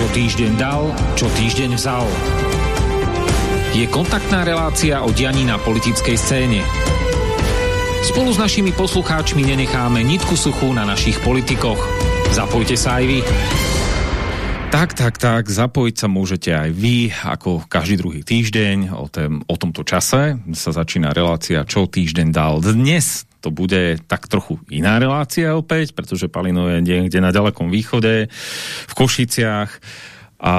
Čo týždeň dal, čo týždeň vzal. Je kontaktná relácia o dianí na politickej scéne. Spolu s našimi poslucháčmi nenecháme nitku suchú na našich politikoch. Zapojte sa aj vy. Tak, tak, tak, zapojiť sa môžete aj vy, ako každý druhý týždeň o, tém, o tomto čase sa začína relácia Čo týždeň dal. Dnes to bude tak trochu iná relácia opäť, pretože Palino je niekde na ďalekom východe, v Košiciach a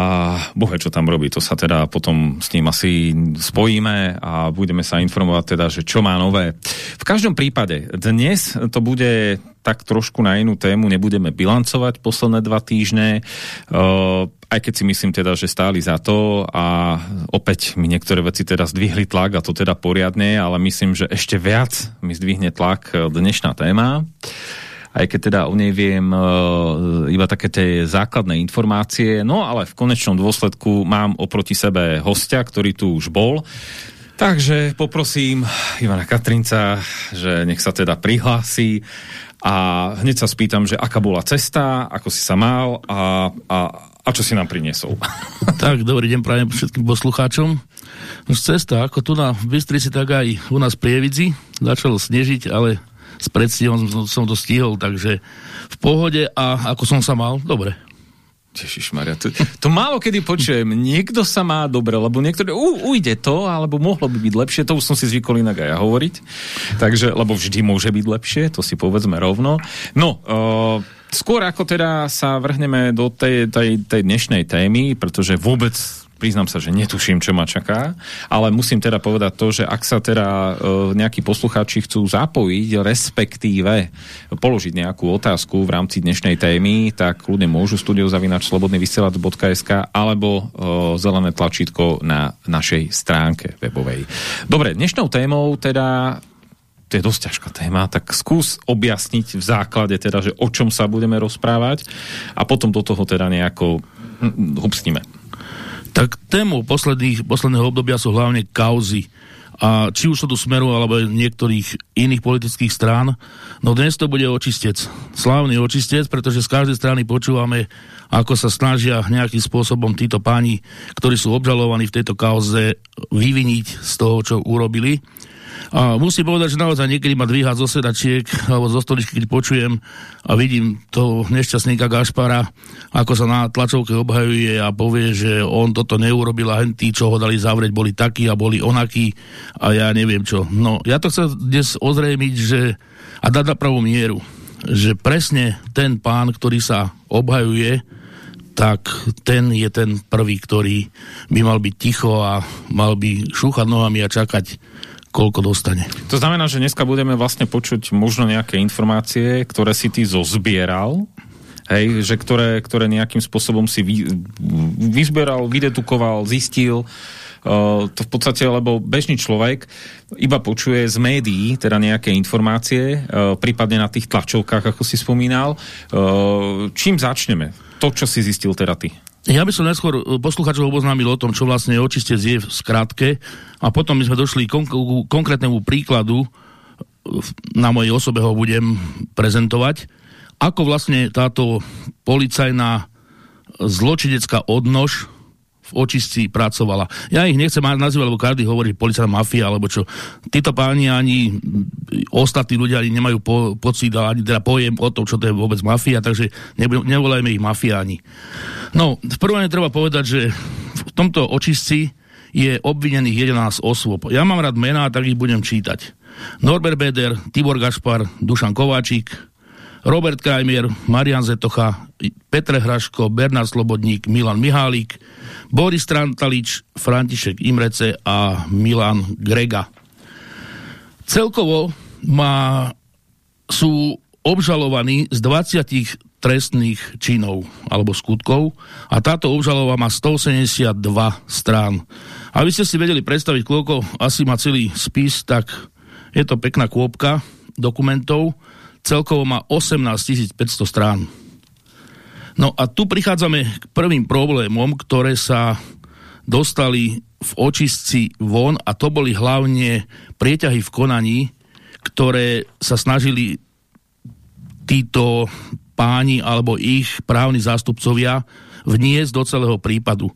bohe, čo tam robí, to sa teda potom s ním asi spojíme a budeme sa informovať teda, že čo má nové. V každom prípade, dnes to bude tak trošku na inú tému, nebudeme bilancovať posledné dva týždne, uh, aj keď si myslím teda, že stáli za to a opäť mi niektoré veci teda zdvihli tlak a to teda poriadne, ale myslím, že ešte viac mi zdvihne tlak dnešná téma. Aj keď teda o nej viem uh, iba také tie základné informácie, no ale v konečnom dôsledku mám oproti sebe hostia, ktorý tu už bol. Takže poprosím Ivana Katrinca, že nech sa teda prihlási a hneď sa spýtam, že aká bola cesta, ako si sa mal a, a, a čo si nám priniesol. Tak, dobrý deň prajem všetkým poslucháčom. Cesta, ako tu na Bystrici, tak aj u nás v Prievidzi. Začalo snežiť, ale s predstihom som to stihol, takže v pohode a ako som sa mal, dobre. Ježišmaria, to, to málo kedy počujem. Niekto sa má dobre, lebo niektoré ujde to, alebo mohlo by byť lepšie, to už som si zvykol inak aj ja hovoriť. Takže, lebo vždy môže byť lepšie, to si povedzme rovno. No, uh, skôr ako teda sa vrhneme do tej, tej, tej dnešnej témy, pretože vôbec priznám sa, že netuším, čo ma čaká, ale musím teda povedať to, že ak sa teda e, nejakí poslucháči chcú zapojiť, respektíve položiť nejakú otázku v rámci dnešnej témy, tak ľudia môžu studiozavinač slobodnyvysielac.sk alebo e, zelené tlačítko na našej stránke webovej. Dobre, dnešnou témou teda to je dosť ťažká téma, tak skús objasniť v základe teda, že o čom sa budeme rozprávať a potom do toho teda nejako hm, hm. Tak tému posledného obdobia sú hlavne kauzy. A či už to tu smeru, alebo niektorých iných politických strán. No dnes to bude očistec. Slávny očistec, pretože z každej strany počúvame, ako sa snažia nejakým spôsobom títo páni, ktorí sú obžalovaní v tejto kauze, vyviniť z toho, čo urobili. A musím povedať, že naozaj niekedy ma dvíha zo sedačiek alebo zo stoličky, keď počujem a vidím toho nešťastníka Gašpara, ako sa na tlačovke obhajuje a povie, že on toto neurobil a tí, čo ho dali zavrieť, boli takí a boli onakí a ja neviem čo. No, ja to chcem dnes ozrejmiť, že a dať na pravú mieru, že presne ten pán, ktorý sa obhajuje, tak ten je ten prvý, ktorý by mal byť ticho a mal by šúchať nohami a čakať, koľko dostane. To znamená, že dneska budeme vlastne počuť možno nejaké informácie, ktoré si ty zozbieral, hej, že ktoré, ktoré nejakým spôsobom si vy, vyzberal, vydedukoval, zistil, Uh, to v podstate, lebo bežný človek iba počuje z médií, teda nejaké informácie, uh, prípadne na tých tlačovkách, ako si spomínal. Uh, čím začneme? To, čo si zistil teda ty. Ja by som najskôr e, posluchačov oboznámil o tom, čo vlastne očiste je v skratke. A potom my sme došli k konkrétnemu príkladu, e, na mojej osobe ho budem prezentovať, ako vlastne táto policajná zločinecká odnož v očistci pracovala. Ja ich nechcem nazývať, lebo každý hovorí policajná mafia, alebo čo. Títo páni ani ostatní ľudia ani nemajú po, pocit, ani teda pojem o tom, čo to je vôbec mafia, takže nevolajme ich mafiáni. No, v prvom treba povedať, že v tomto očistci je obvinených 11 osôb. Ja mám rád mená, tak ich budem čítať. Norbert Beder, Tibor Gašpar, Dušan Kováčik, Robert Krajmier, Marian Zetocha, Petre Hraško, Bernard Slobodník, Milan Mihálik, Boris Trantalič, František Imrece a Milan Grega. Celkovo má, sú obžalovaní z 20 trestných činov alebo skutkov a táto obžalova má 182 strán. Aby ste si vedeli predstaviť, koľko asi má celý spis, tak je to pekná kôpka dokumentov. Celkovo má 18 500 strán. No a tu prichádzame k prvým problémom, ktoré sa dostali v očistci von a to boli hlavne prieťahy v konaní, ktoré sa snažili títo páni alebo ich právni zástupcovia vniesť do celého prípadu.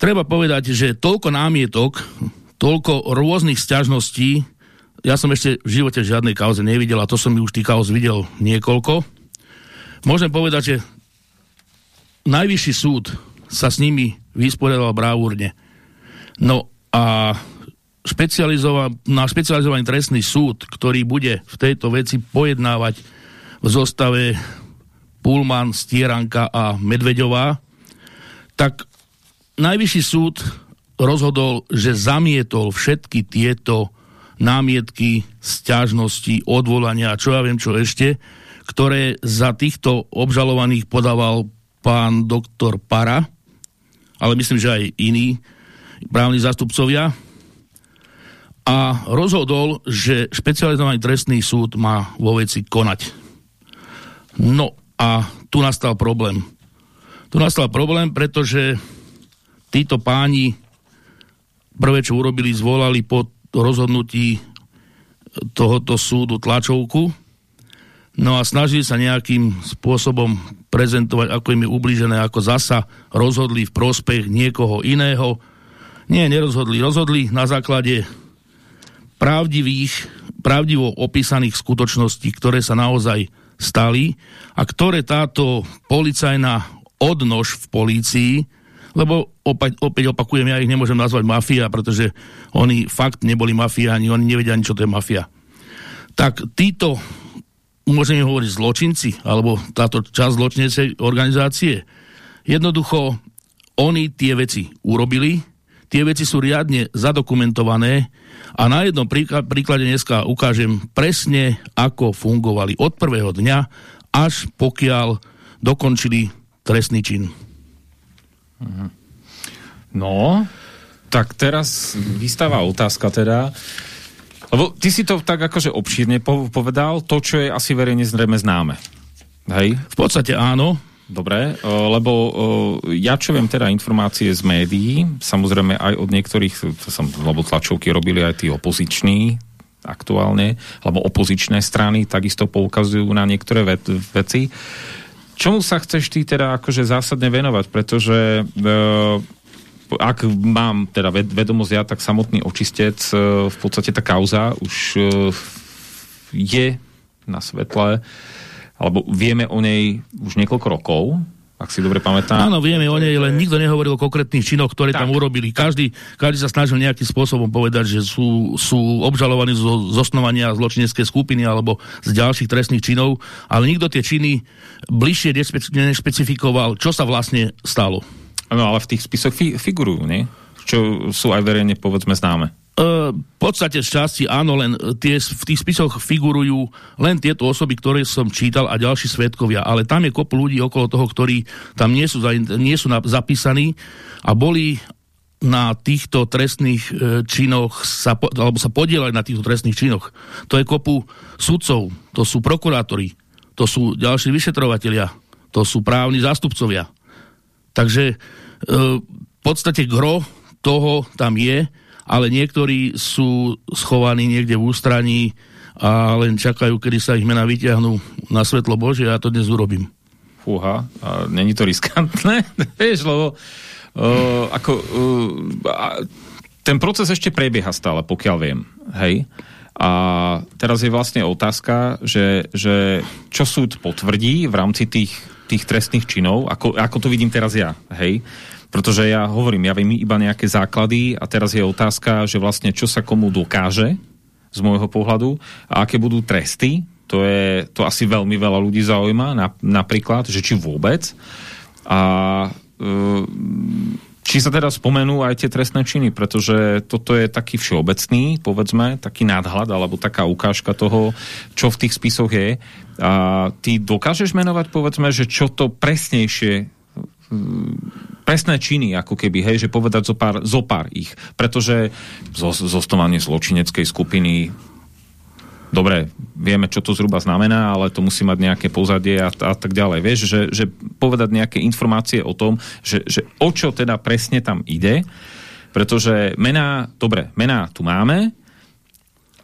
Treba povedať, že toľko námietok, toľko rôznych sťažností, ja som ešte v živote žiadnej kauze nevidel a to som už tých kauz videl niekoľko. Môžem povedať, že najvyšší súd sa s nimi vysporiadal bravúrne. No a na špecializovaný trestný súd, ktorý bude v tejto veci pojednávať v zostave Pullman, Stieranka a Medveďová, tak najvyšší súd rozhodol, že zamietol všetky tieto námietky, stiažnosti, odvolania a čo ja viem čo ešte, ktoré za týchto obžalovaných podával pán doktor Para, ale myslím, že aj iní právni zástupcovia, a rozhodol, že špecializovaný trestný súd má vo veci konať. No a tu nastal problém. Tu nastal problém, pretože títo páni prvé, čo urobili, zvolali po rozhodnutí tohoto súdu tlačovku, no a snažili sa nejakým spôsobom prezentovať, ako im je ublížené, ako zasa rozhodli v prospech niekoho iného. Nie, nerozhodli. Rozhodli na základe pravdivých, pravdivo opísaných skutočností, ktoré sa naozaj stali a ktoré táto policajná odnož v polícii, lebo opäť, opäť opakujem, ja ich nemôžem nazvať mafia, pretože oni fakt neboli mafia, ani oni nevedia ani, čo to je mafia. Tak títo, môžeme hovoriť zločinci, alebo táto časť zločinecej organizácie, jednoducho oni tie veci urobili, tie veci sú riadne zadokumentované a na jednom príklade dneska ukážem presne, ako fungovali od prvého dňa, až pokiaľ dokončili trestný čin. Mhm. No, tak teraz vystáva otázka teda, lebo ty si to tak akože obšírne povedal, to, čo je asi verejne zrejme známe. Hej? V podstate áno, Dobre, lebo ja čo viem teda informácie z médií, samozrejme aj od niektorých, to som, lebo tlačovky robili aj tí opoziční aktuálne, alebo opozičné strany takisto poukazujú na niektoré veci. Čomu sa chceš ty teda akože zásadne venovať? Pretože ak mám teda vedomosť ja, tak samotný očistec, v podstate tá kauza už je na svetle alebo vieme o nej už niekoľko rokov, ak si dobre pamätám. Áno, vieme o nej, len nikto nehovoril o konkrétnych činoch, ktoré tak. tam urobili. Každý, každý sa snažil nejakým spôsobom povedať, že sú, sú obžalovaní zo zosnovania zločineckej skupiny alebo z ďalších trestných činov, ale nikto tie činy bližšie nešpecifikoval, čo sa vlastne stalo. No ale v tých spisoch fi figurujú, nie? Čo sú aj verejne, povedzme, známe. V podstate z časti áno, len tie, v tých spisoch figurujú len tieto osoby, ktoré som čítal a ďalší svetkovia, ale tam je kopu ľudí okolo toho, ktorí tam nie sú, nie sú zapísaní a boli na týchto trestných e, činoch sa, alebo sa podielali na týchto trestných činoch. To je kopu sudcov, to sú prokurátori, to sú ďalší vyšetrovatelia, to sú právni zástupcovia. Takže e, v podstate gro toho tam je ale niektorí sú schovaní niekde v ústraní a len čakajú, kedy sa ich mena vyťahnú na svetlo Bože a ja to dnes urobím. Fúha, a není to riskantné? Vieš, lebo uh, ako, uh, ten proces ešte prebieha stále, pokiaľ viem. Hej? A teraz je vlastne otázka, že, že čo súd potvrdí v rámci tých, tých trestných činov, ako, ako to vidím teraz ja. Hej? Pretože ja hovorím, ja viem iba nejaké základy a teraz je otázka, že vlastne čo sa komu dokáže z môjho pohľadu a aké budú tresty. To, je, to asi veľmi veľa ľudí zaujíma, na, napríklad, že či vôbec. A e, či sa teda spomenú aj tie trestné činy, pretože toto je taký všeobecný, povedzme, taký nadhľad, alebo taká ukážka toho, čo v tých spisoch je. A ty dokážeš menovať, povedzme, že čo to presnejšie presné činy, ako keby, hej, že povedať zo pár, zo pár ich. Pretože zostovanie zločineckej skupiny dobre, vieme, čo to zhruba znamená, ale to musí mať nejaké pozadie a, a tak ďalej. Vieš, že, že povedať nejaké informácie o tom, že, že o čo teda presne tam ide, pretože mená, dobre, mená tu máme,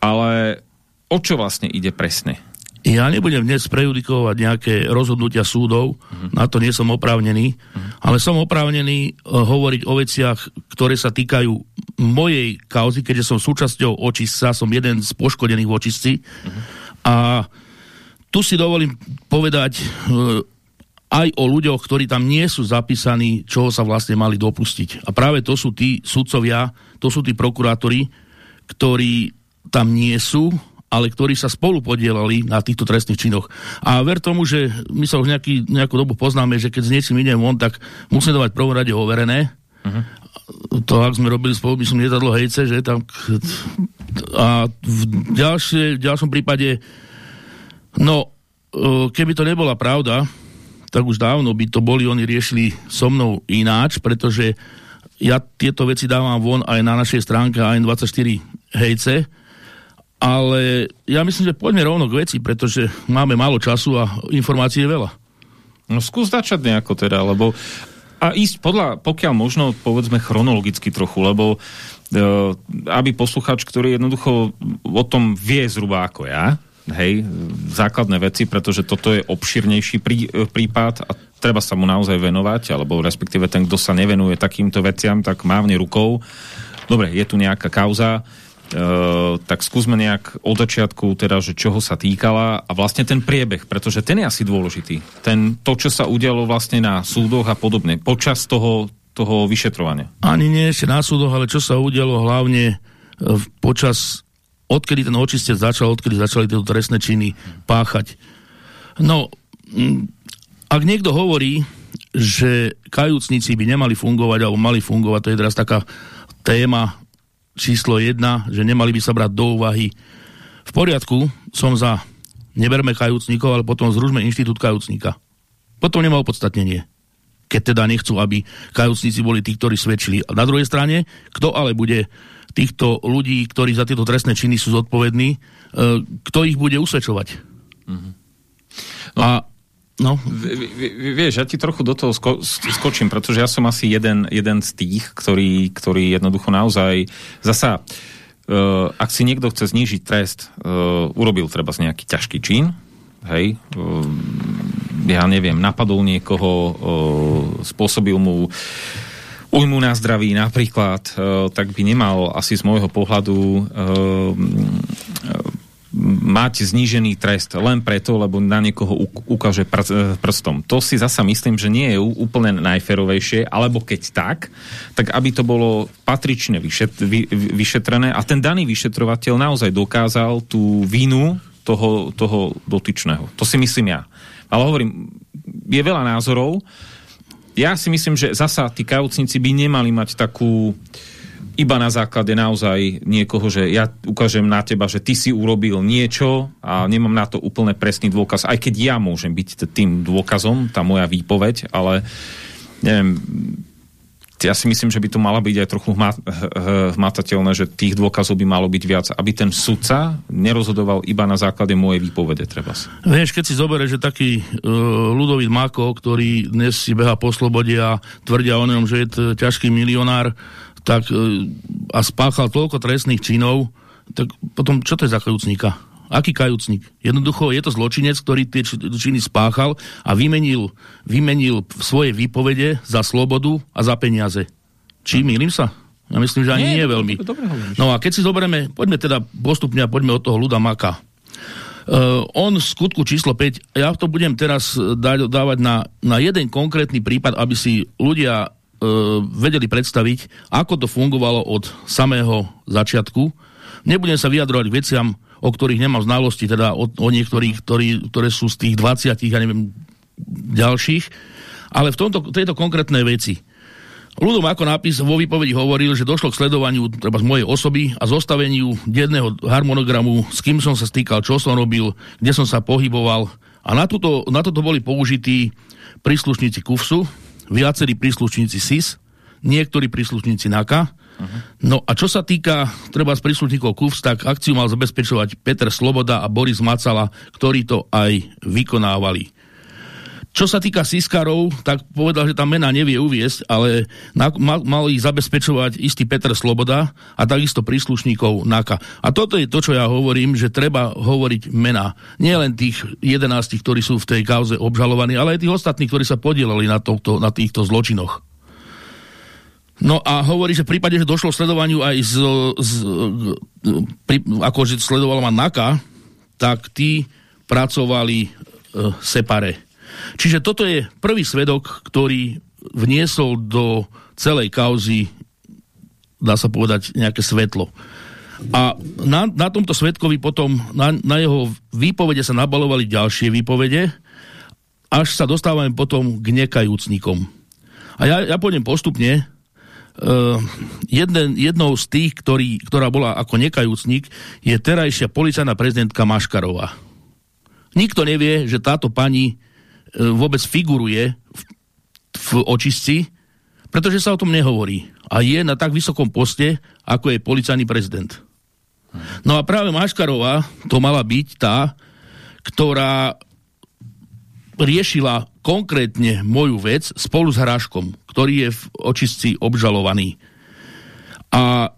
ale o čo vlastne ide presne? Ja nebudem dnes prejudikovať nejaké rozhodnutia súdov, uh-huh. na to nie som oprávnený, uh-huh. ale som oprávnený uh, hovoriť o veciach, ktoré sa týkajú mojej kauzy, keďže som súčasťou očistca, som jeden z poškodených v očistci. Uh-huh. A tu si dovolím povedať uh, aj o ľuďoch, ktorí tam nie sú zapísaní, čoho sa vlastne mali dopustiť. A práve to sú tí sudcovia, to sú tí prokurátori, ktorí tam nie sú, ale ktorí sa spolu podielali na týchto trestných činoch. A ver tomu, že my sa už nejaký, nejakú dobu poznáme, že keď s niečím idem von, tak musím dávať prvom rade overené. Uh-huh. To, ak sme robili spolu, myslím, lietadlo hejce, že tam... A v, ďalšie, v ďalšom prípade, no, e, keby to nebola pravda, tak už dávno by to boli, oni riešili so mnou ináč, pretože ja tieto veci dávam von aj na našej stránke AN24 hejce, ale ja myslím, že poďme rovno k veci, pretože máme málo času a informácií je veľa. No skús začať nejako teda, lebo a ísť podľa, pokiaľ možno, povedzme chronologicky trochu, lebo e, aby posluchač, ktorý jednoducho o tom vie zhruba ako ja, hej, základné veci, pretože toto je obširnejší prí, e, prípad a treba sa mu naozaj venovať, alebo respektíve ten, kto sa nevenuje takýmto veciam, tak mávne rukou. Dobre, je tu nejaká kauza, Uh, tak skúsme nejak od začiatku, teda, že čoho sa týkala a vlastne ten priebeh, pretože ten je asi dôležitý. Ten, to, čo sa udialo vlastne na súdoch a podobne, počas toho, toho vyšetrovania. Ani nie ešte na súdoch, ale čo sa udialo hlavne uh, počas, odkedy ten očistec začal, odkedy začali tieto trestné činy páchať. No, m, ak niekto hovorí, že kajúcnici by nemali fungovať alebo mali fungovať, to je teraz taká téma číslo jedna, že nemali by sa brať do úvahy. V poriadku, som za neberme kajúcnikov, ale potom zružme inštitút kajúcnika. Potom nemá opodstatnenie. Keď teda nechcú, aby kajúcnici boli tí, ktorí svedčili. A na druhej strane, kto ale bude týchto ľudí, ktorí za tieto trestné činy sú zodpovední, e, kto ich bude usvedčovať? Mm-hmm. No. A No. Vieš, ja ti trochu do toho sko skočím, pretože ja som asi jeden, jeden z tých, ktorý, ktorý jednoducho naozaj zasa, uh, ak si niekto chce znížiť trest, uh, urobil treba z nejaký ťažký čin, hej, uh, ja neviem, napadol niekoho, uh, spôsobil mu ujmu na zdraví napríklad, uh, tak by nemal asi z môjho pohľadu uh, mať znížený trest len preto, lebo na niekoho ukáže pr prstom. To si zasa myslím, že nie je úplne najferovejšie, alebo keď tak, tak aby to bolo patrične vyšet vy vyšetrené a ten daný vyšetrovateľ naozaj dokázal tú vinu toho, toho dotyčného. To si myslím ja. Ale hovorím, je veľa názorov. Ja si myslím, že zasa tí kajúcnici by nemali mať takú uh, iba na základe naozaj niekoho, že ja ukážem na teba, že ty si urobil niečo a nemám na to úplne presný dôkaz, aj keď ja môžem byť tým dôkazom, tá moja výpoveď, ale neviem, ja si myslím, že by to malo byť aj trochu hmatateľné, že tých dôkazov by malo byť viac, aby ten sudca nerozhodoval iba na základe mojej výpovede, treba si. Vieš, keď si zoberieš, že taký uh, Ludovít Mako, ktorý dnes si beha po slobode a tvrdia o ňom, že je ťažký milionár, tak e, a spáchal toľko trestných činov, tak potom čo to je za kajúcníka? Aký kajúcnik? Jednoducho je to zločinec, ktorý tie činy spáchal a vymenil, vymenil svoje výpovede za slobodu a za peniaze. Či milím sa? Ja myslím, že ani nie, nie veľmi. No a keď si zoberieme, poďme teda postupne a poďme od toho ľuda Maka. Uh, on v skutku číslo 5, ja to budem teraz dať, dávať na, na jeden konkrétny prípad, aby si ľudia E, vedeli predstaviť, ako to fungovalo od samého začiatku. Nebudem sa vyjadrovať k veciam, o ktorých nemám znalosti, teda o, o niektorých, ktorí, ktoré sú z tých 20, ja neviem, ďalších, ale v tomto, tejto konkrétnej veci. Ľudom ako nápis vo výpovedi hovoril, že došlo k sledovaniu treba z mojej osoby a zostaveniu denného harmonogramu, s kým som sa stýkal, čo som robil, kde som sa pohyboval. A na, tuto, na toto boli použití príslušníci KUFSu, viacerí príslušníci SIS, niektorí príslušníci NAKA. Uh-huh. No a čo sa týka treba z príslušníkov KUFS, tak akciu mal zabezpečovať Peter Sloboda a Boris Macala, ktorí to aj vykonávali. Čo sa týka Siskárov, tak povedal, že tam mena nevie uviesť, ale na, mal, mal ich zabezpečovať istý Petr Sloboda a takisto príslušníkov NAKA. A toto je to, čo ja hovorím, že treba hovoriť mená. Nie len tých 11, ktorí sú v tej kauze obžalovaní, ale aj tých ostatných, ktorí sa podielali na, tohto, na týchto zločinoch. No a hovorí, že v prípade, že došlo sledovaniu aj z, z, pri, akože sledovala ma NAKA, tak tí pracovali e, separe Čiže toto je prvý svedok, ktorý vniesol do celej kauzy, dá sa povedať, nejaké svetlo. A na, na tomto svetkovi potom, na, na jeho výpovede sa nabalovali ďalšie výpovede, až sa dostávame potom k nekajúcnikom. A ja, ja pôjdem postupne. Uh, jeden, jednou z tých, ktorý, ktorá bola ako nekajúcnik, je terajšia policajná prezidentka Maškarová. Nikto nevie, že táto pani vôbec figuruje v, v očistci, pretože sa o tom nehovorí. A je na tak vysokom poste, ako je policajný prezident. No a práve Maškarová to mala byť tá, ktorá riešila konkrétne moju vec spolu s Hráškom, ktorý je v očistci obžalovaný. A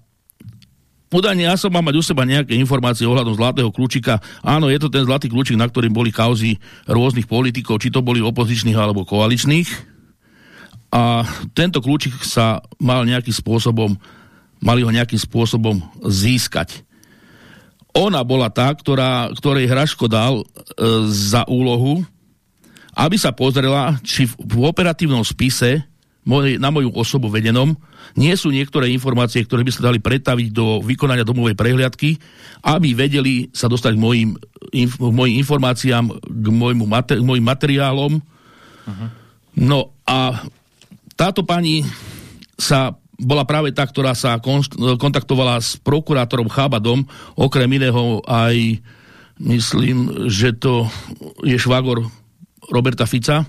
Podanie ja som mám mať u seba nejaké informácie ohľadom zlatého kľúčika. Áno, je to ten zlatý kľúčik, na ktorým boli kauzy rôznych politikov, či to boli opozičných alebo koaličných. A tento kľúčik sa mal nejakým spôsobom, mali ho nejakým spôsobom získať. Ona bola tá, ktorá, ktorej Hraško dal e, za úlohu, aby sa pozrela, či v, v operatívnom spise moj, na moju osobu vedenom, nie sú niektoré informácie, ktoré by sa dali pretaviť do vykonania domovej prehliadky, aby vedeli sa dostať k mojim, inf, mojim informáciám, k môjmu mojim materiálom. Uh-huh. No a táto pani sa bola práve tá, ktorá sa kontaktovala s prokurátorom Chábadom, okrem iného aj myslím, že to je švagor Roberta Fica,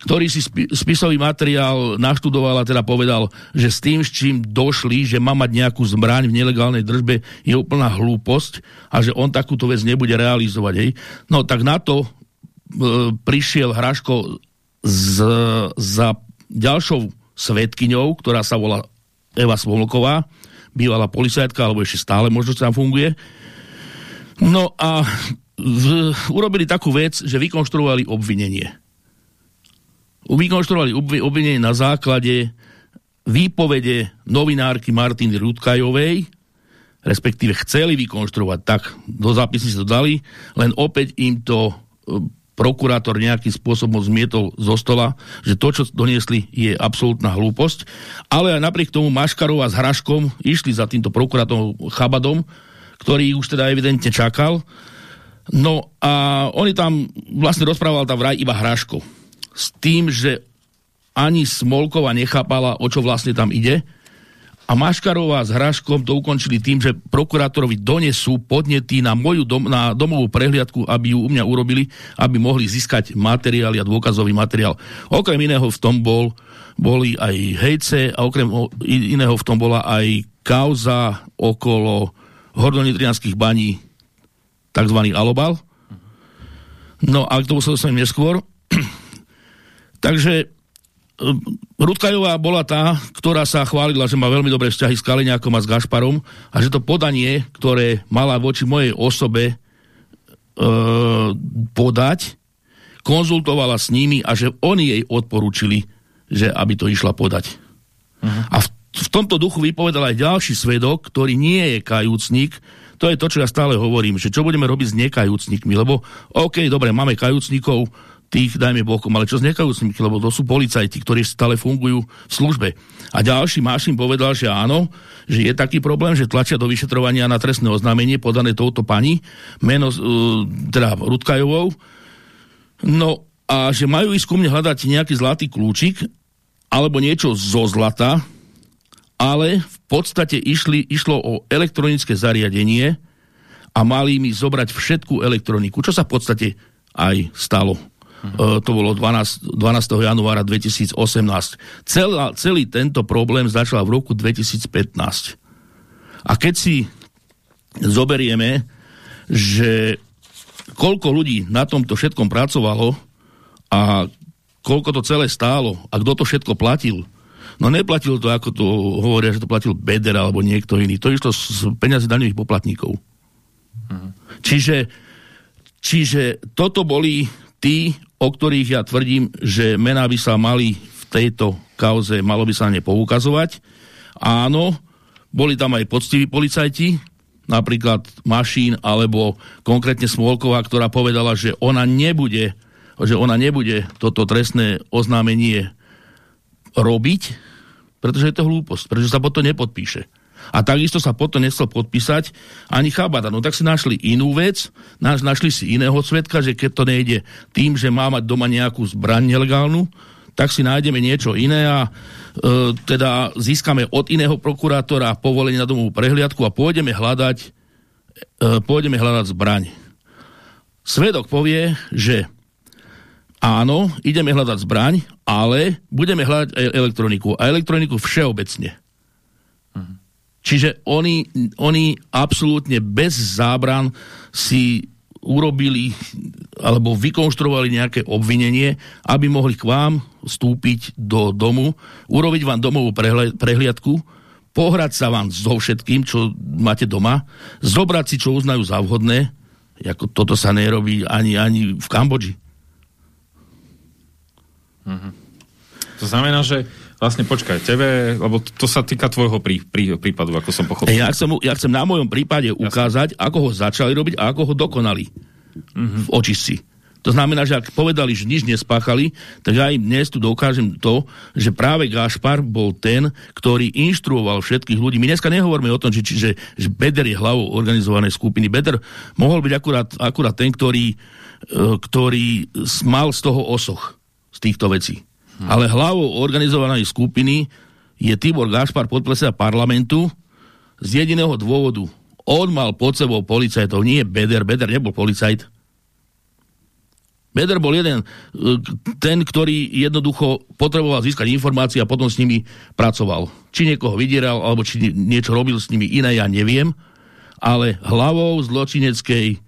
ktorý si spisový materiál naštudoval a teda povedal, že s tým, s čím došli, že má mať nejakú zbraň v nelegálnej držbe, je úplná hlúposť a že on takúto vec nebude realizovať. Hej. No tak na to e, prišiel Hraško z, za ďalšou svetkyňou, ktorá sa volá Eva Smolková, bývalá policajtka, alebo ešte stále možno tam funguje. No a v, urobili takú vec, že vykonštruovali obvinenie vykonštruovali obvinenie na základe výpovede novinárky Martiny Rudkajovej, respektíve chceli vykonštruovať, tak do zápisnice to dali, len opäť im to e, prokurátor nejakým spôsobom zmietol zo stola, že to, čo doniesli, je absolútna hlúposť. Ale aj napriek tomu Maškarova s Hraškom išli za týmto prokurátorom Chabadom, ktorý už teda evidentne čakal. No a oni tam vlastne rozprával tam vraj iba Hraško s tým, že ani Smolkova nechápala, o čo vlastne tam ide. A Maškarová s Hraškom to ukončili tým, že prokurátorovi donesú podnety na moju dom, na domovú prehliadku, aby ju u mňa urobili, aby mohli získať materiály a dôkazový materiál. Okrem iného v tom bol, boli aj hejce a okrem iného v tom bola aj kauza okolo hordonitrianských baní, tzv. alobal. No a k tomu sa dostanem neskôr. Takže e, Rudkajová bola tá, ktorá sa chválila, že má veľmi dobré vzťahy s Kaliňákom a s Gašparom a že to podanie, ktoré mala voči mojej osobe e, podať, konzultovala s nimi a že oni jej odporúčili, že aby to išla podať. Uh-huh. A v, v tomto duchu vypovedal aj ďalší svedok, ktorý nie je kajúcnik, to je to, čo ja stále hovorím, že čo budeme robiť s nekajúcnikmi, lebo OK, dobre, máme kajúcnikov, tých dajme bokom, ale čo s nekajúcnými, lebo to sú policajti, ktorí stále fungujú v službe. A ďalší Mášin povedal, že áno, že je taký problém, že tlačia do vyšetrovania na trestné oznámenie podané touto pani, meno, uh, teda Rudkajovou, no a že majú ísť ku mne hľadať nejaký zlatý kľúčik, alebo niečo zo zlata, ale v podstate išli, išlo o elektronické zariadenie a mali mi zobrať všetku elektroniku, čo sa v podstate aj stalo. Uh-huh. to bolo 12, 12. januára 2018. Celá, celý tento problém začal v roku 2015. A keď si zoberieme, že koľko ľudí na tomto všetkom pracovalo a koľko to celé stálo a kto to všetko platil. No neplatil to, ako to hovoria, že to platil Beder alebo niekto iný. To išlo z peniazy daňových poplatníkov. Mhm. Čiže, čiže toto boli tí, o ktorých ja tvrdím, že mená by sa mali v tejto kauze, malo by sa na ne poukazovať. Áno, boli tam aj poctiví policajti, napríklad Mašín alebo konkrétne Smolková, ktorá povedala, že ona nebude, že ona nebude toto trestné oznámenie robiť, pretože je to hlúposť, pretože sa potom nepodpíše. A takisto sa potom nechcel podpísať ani Chabada. No tak si našli inú vec, naš, našli si iného svetka, že keď to nejde tým, že má mať doma nejakú zbraň nelegálnu, tak si nájdeme niečo iné a e, teda získame od iného prokurátora povolenie na domovú prehliadku a pôjdeme hľadať e, pôjdeme hľadať zbraň. Svedok povie, že áno, ideme hľadať zbraň, ale budeme hľadať aj elektroniku. A elektroniku všeobecne. Čiže oni, oni absolútne bez zábran si urobili alebo vykonštruovali nejaké obvinenie, aby mohli k vám vstúpiť do domu, urobiť vám domovú prehliadku, pohrať sa vám so všetkým, čo máte doma, zobrať si, čo uznajú za vhodné, ako toto sa nerobí ani, ani v Kambodži. Mhm. To znamená, že vlastne počkaj, tebe, lebo to sa týka tvojho prí, prí, prípadu, ako som pochopil. Ja chcem, ja chcem na mojom prípade ukázať, Jasne. ako ho začali robiť a ako ho dokonali mm-hmm. v očistci. To znamená, že ak povedali, že nič nespáchali, tak ja im dnes tu dokážem to, že práve Gašpar bol ten, ktorý inštruoval všetkých ľudí. My dneska nehovoríme o tom, že, že, že Beder je hlavou organizovanej skupiny. Beder mohol byť akurát, akurát ten, ktorý, e, ktorý mal z toho osoch, z týchto vecí. Hmm. Ale hlavou organizovanej skupiny je Tibor Gašpar, podpredseda parlamentu, z jediného dôvodu. On mal pod sebou policajtov, nie Beder. Beder nebol policajt. Beder bol jeden, e, ten, ktorý jednoducho potreboval získať informácie a potom s nimi pracoval. Či niekoho vydieral, alebo či niečo robil s nimi iné, ja neviem. Ale hlavou zločineckej e,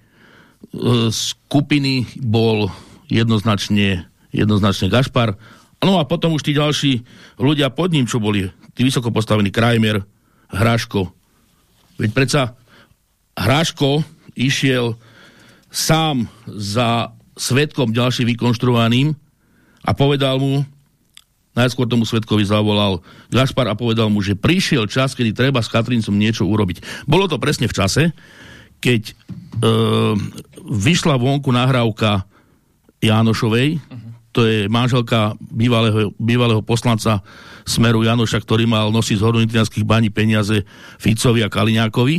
skupiny bol jednoznačne, jednoznačne Gašpar. No a potom už tí ďalší ľudia pod ním, čo boli tí vysoko postavení, Krajmer, Hráško. Veď predsa Hráško išiel sám za svetkom ďalším vykonštruovaným a povedal mu, najskôr tomu svetkovi zavolal Gašpar a povedal mu, že prišiel čas, kedy treba s Katrincom niečo urobiť. Bolo to presne v čase, keď e, vyšla vonku nahrávka Jánošovej, uh-huh. To je manželka bývalého, bývalého poslanca Smeru Janoša, ktorý mal nosiť z horunitnianských baní peniaze Ficovi a Kaliňákovi.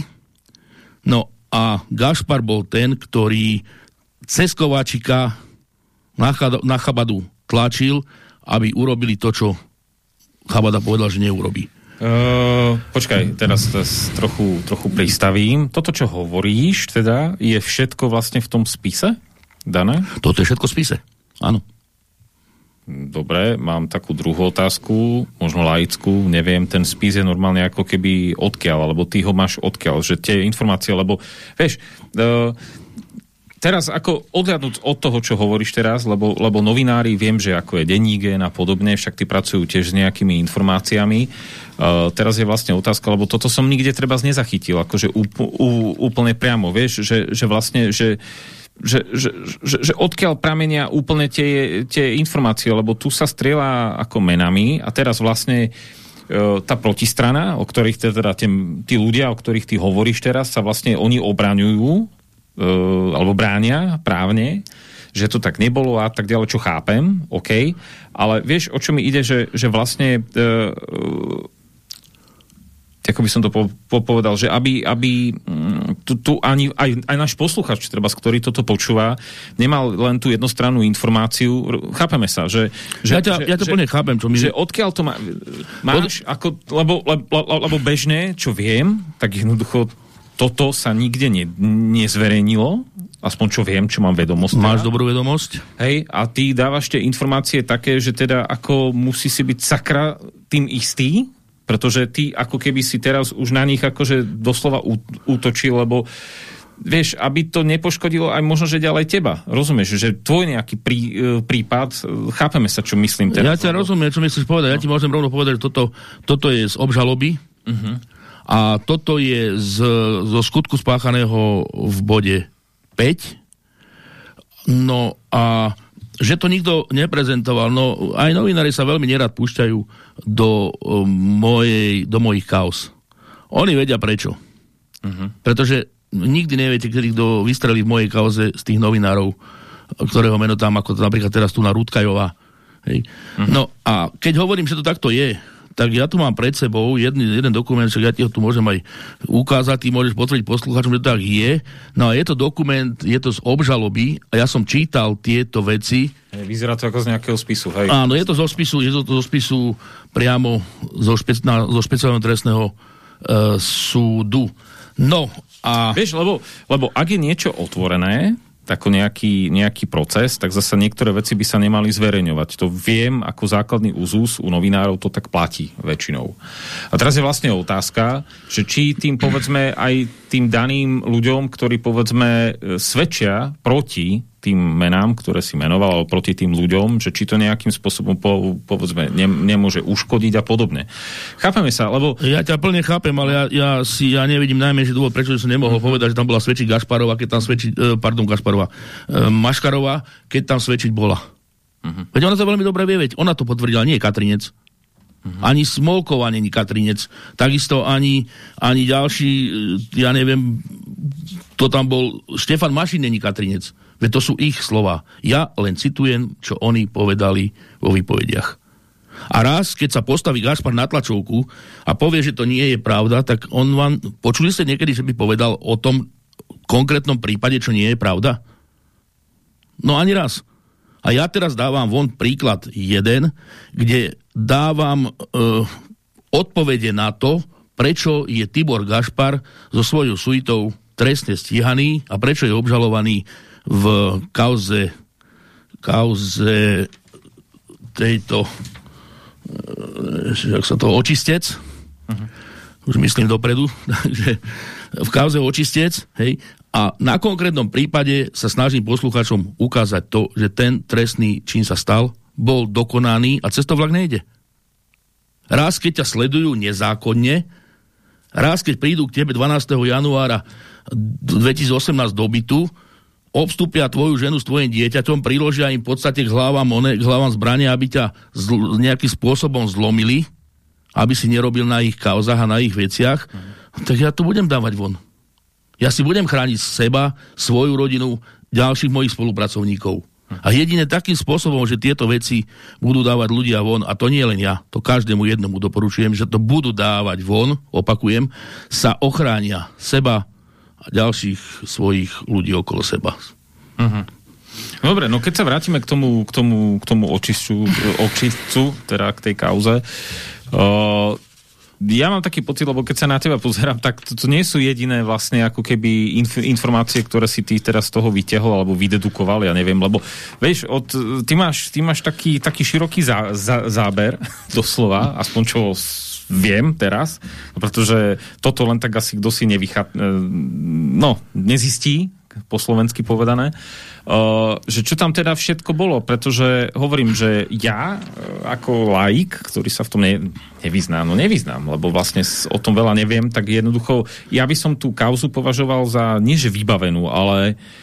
No a Gašpar bol ten, ktorý cez Kováčika na Chabadu tlačil, aby urobili to, čo Chabada povedal, že neurobí. Uh, počkaj, teraz, teraz trochu, trochu pristavím. Toto, čo hovoríš, teda, je všetko vlastne v tom spise dané? Toto je všetko v spise, áno. Dobre, mám takú druhú otázku, možno laickú, neviem, ten spis je normálne ako keby odkiaľ, alebo ty ho máš odkiaľ, že tie informácie, lebo, vieš, uh, teraz ako odhľadnúť od toho, čo hovoríš teraz, lebo, lebo novinári, viem, že ako je dennígen a podobne, však ty pracujú tiež s nejakými informáciami. Uh, teraz je vlastne otázka, lebo toto som nikde treba nezachytil, akože úplne priamo, vieš, že, že vlastne, že že, že, že, že odkiaľ pramenia úplne tie, tie informácie, lebo tu sa strieľa ako menami a teraz vlastne uh, tá protistrana, o ktorých teda tí, tí ľudia, o ktorých ty hovoríš teraz, sa vlastne oni obraňujú uh, alebo bránia právne, že to tak nebolo a tak ďalej, čo chápem, OK, ale vieš, o čo mi ide, že, že vlastne uh, ako by som to po, po, povedal, že aby, aby mm, tu, tu ani aj, aj náš posluchač, treba, ktorý toto počúva, nemal len tú jednostrannú informáciu, chápeme sa, že... že ja, ťa, že, ja to že, plne chápem, čo mi... Že odkiaľ to má, máš, Od... ako, lebo, lebo, lebo bežne, čo viem, tak jednoducho toto sa nikde ne, nezverejnilo, aspoň čo viem, čo mám vedomosť. Máš teda. dobrú vedomosť? Hej, a ty dávaš tie informácie také, že teda ako musí si byť sakra tým istý, pretože ty ako keby si teraz už na nich akože doslova útočil, lebo vieš, aby to nepoškodilo aj možno, že ďalej teba. Rozumieš, že tvoj nejaký prí, e, prípad, e, chápeme sa, čo myslím teraz. Ja ťa rozumiem, čo myslíš povedať. No. Ja ti môžem rovno povedať, že toto, toto je z obžaloby uh-huh. a toto je z, zo skutku spáchaného v bode 5. No a že to nikto neprezentoval, no aj novinári sa veľmi nerad púšťajú do, um, mojej, do mojich kaos. Oni vedia prečo. Uh-huh. Pretože nikdy neviete, kedy kto vystrelí v mojej kauze z tých novinárov, ktorého meno tam, ako napríklad teraz tu na Rudkajová. Hej. Uh-huh. No a keď hovorím, že to takto je, tak ja tu mám pred sebou jeden, jeden dokument, však ja ti ho tu môžem aj ukázať, ty môžeš potvrdiť poslucháčom, že to tak je. No a je to dokument, je to z obžaloby a ja som čítal tieto veci. Vyzerá to ako z nejakého spisu, hej? Áno, je to zo spisu, je to zo spisu priamo zo, špec, na, zo špeciálneho trestného e, súdu. No a... Vieš, lebo, lebo ak je niečo otvorené, ako nejaký, nejaký proces, tak zase niektoré veci by sa nemali zverejňovať. To viem, ako základný úzus u novinárov to tak platí väčšinou. A teraz je vlastne otázka, že či tým povedzme aj tým daným ľuďom, ktorí povedzme e, svedčia proti tým menám, ktoré si menoval, alebo proti tým ľuďom, že či to nejakým spôsobom po, povedzme ne, nemôže uškodiť a podobne. Chápeme sa, lebo... Ja ťa plne chápem, ale ja, ja si ja nevidím najmenší dôvod, prečo som nemohol uh-huh. povedať, že tam bola svedčiť Gašparova, keď tam svedčiť, uh, pardon, Gašparova, uh, Maškarová, keď tam svedčiť bola. Uh-huh. Veď ona to veľmi dobre vie, veď ona to potvrdila, nie Katrinec. Uh-huh. Ani Smolková není Katrinec. Takisto ani, ani ďalší, e, ja neviem, to tam bol, Štefan Mašin není Katrinec. Veď to sú ich slova. Ja len citujem, čo oni povedali vo výpovediach. A raz, keď sa postaví Gašpar na tlačovku a povie, že to nie je pravda, tak on vám... Počuli ste niekedy, že by povedal o tom konkrétnom prípade, čo nie je pravda? No ani raz. A ja teraz dávam von príklad jeden, kde dávam e, odpovede na to, prečo je Tibor Gašpar so svojou suitou trestne stíhaný a prečo je obžalovaný v kauze, kauze tejto jak sa to, očistec, uh-huh. už myslím dopredu, takže v kauze očistec, hej, a na konkrétnom prípade sa snažím poslucháčom ukázať to, že ten trestný čin sa stal, bol dokonaný a cestovlak nejde. Raz, keď ťa sledujú nezákonne, raz, keď prídu k tebe 12. januára 2018 do bytu, obstúpia tvoju ženu s tvojim dieťaťom, priložia im v podstate k hlavám, one, k hlavám zbrania, aby ťa zl- nejakým spôsobom zlomili, aby si nerobil na ich kauzach a na ich veciach, mm. tak ja to budem dávať von. Ja si budem chrániť seba, svoju rodinu, ďalších mojich spolupracovníkov. A jedine takým spôsobom, že tieto veci budú dávať ľudia von, a to nie len ja, to každému jednomu doporučujem, že to budú dávať von, opakujem, sa ochránia seba, a ďalších svojich ľudí okolo seba. Uh-huh. Dobre, no keď sa vrátime k tomu, k tomu, k tomu očistcu, teda k tej kauze, uh, ja mám taký pocit, lebo keď sa na teba pozerám, tak to, to nie sú jediné vlastne ako keby inf informácie, ktoré si ty teraz z toho vyťahol alebo vydedukoval, ja neviem, lebo vieš, od, ty, máš, ty máš taký, taký široký zá, zá, záber, doslova, aspoň čo viem teraz, pretože toto len tak asi kto si nevychá, e, no, nezistí, po slovensky povedané, uh, že čo tam teda všetko bolo, pretože hovorím, že ja uh, ako laik, ktorý sa v tom ne, nevyznám, no nevyznám, lebo vlastne o tom veľa neviem, tak jednoducho ja by som tú kauzu považoval za nie že vybavenú, ale uh,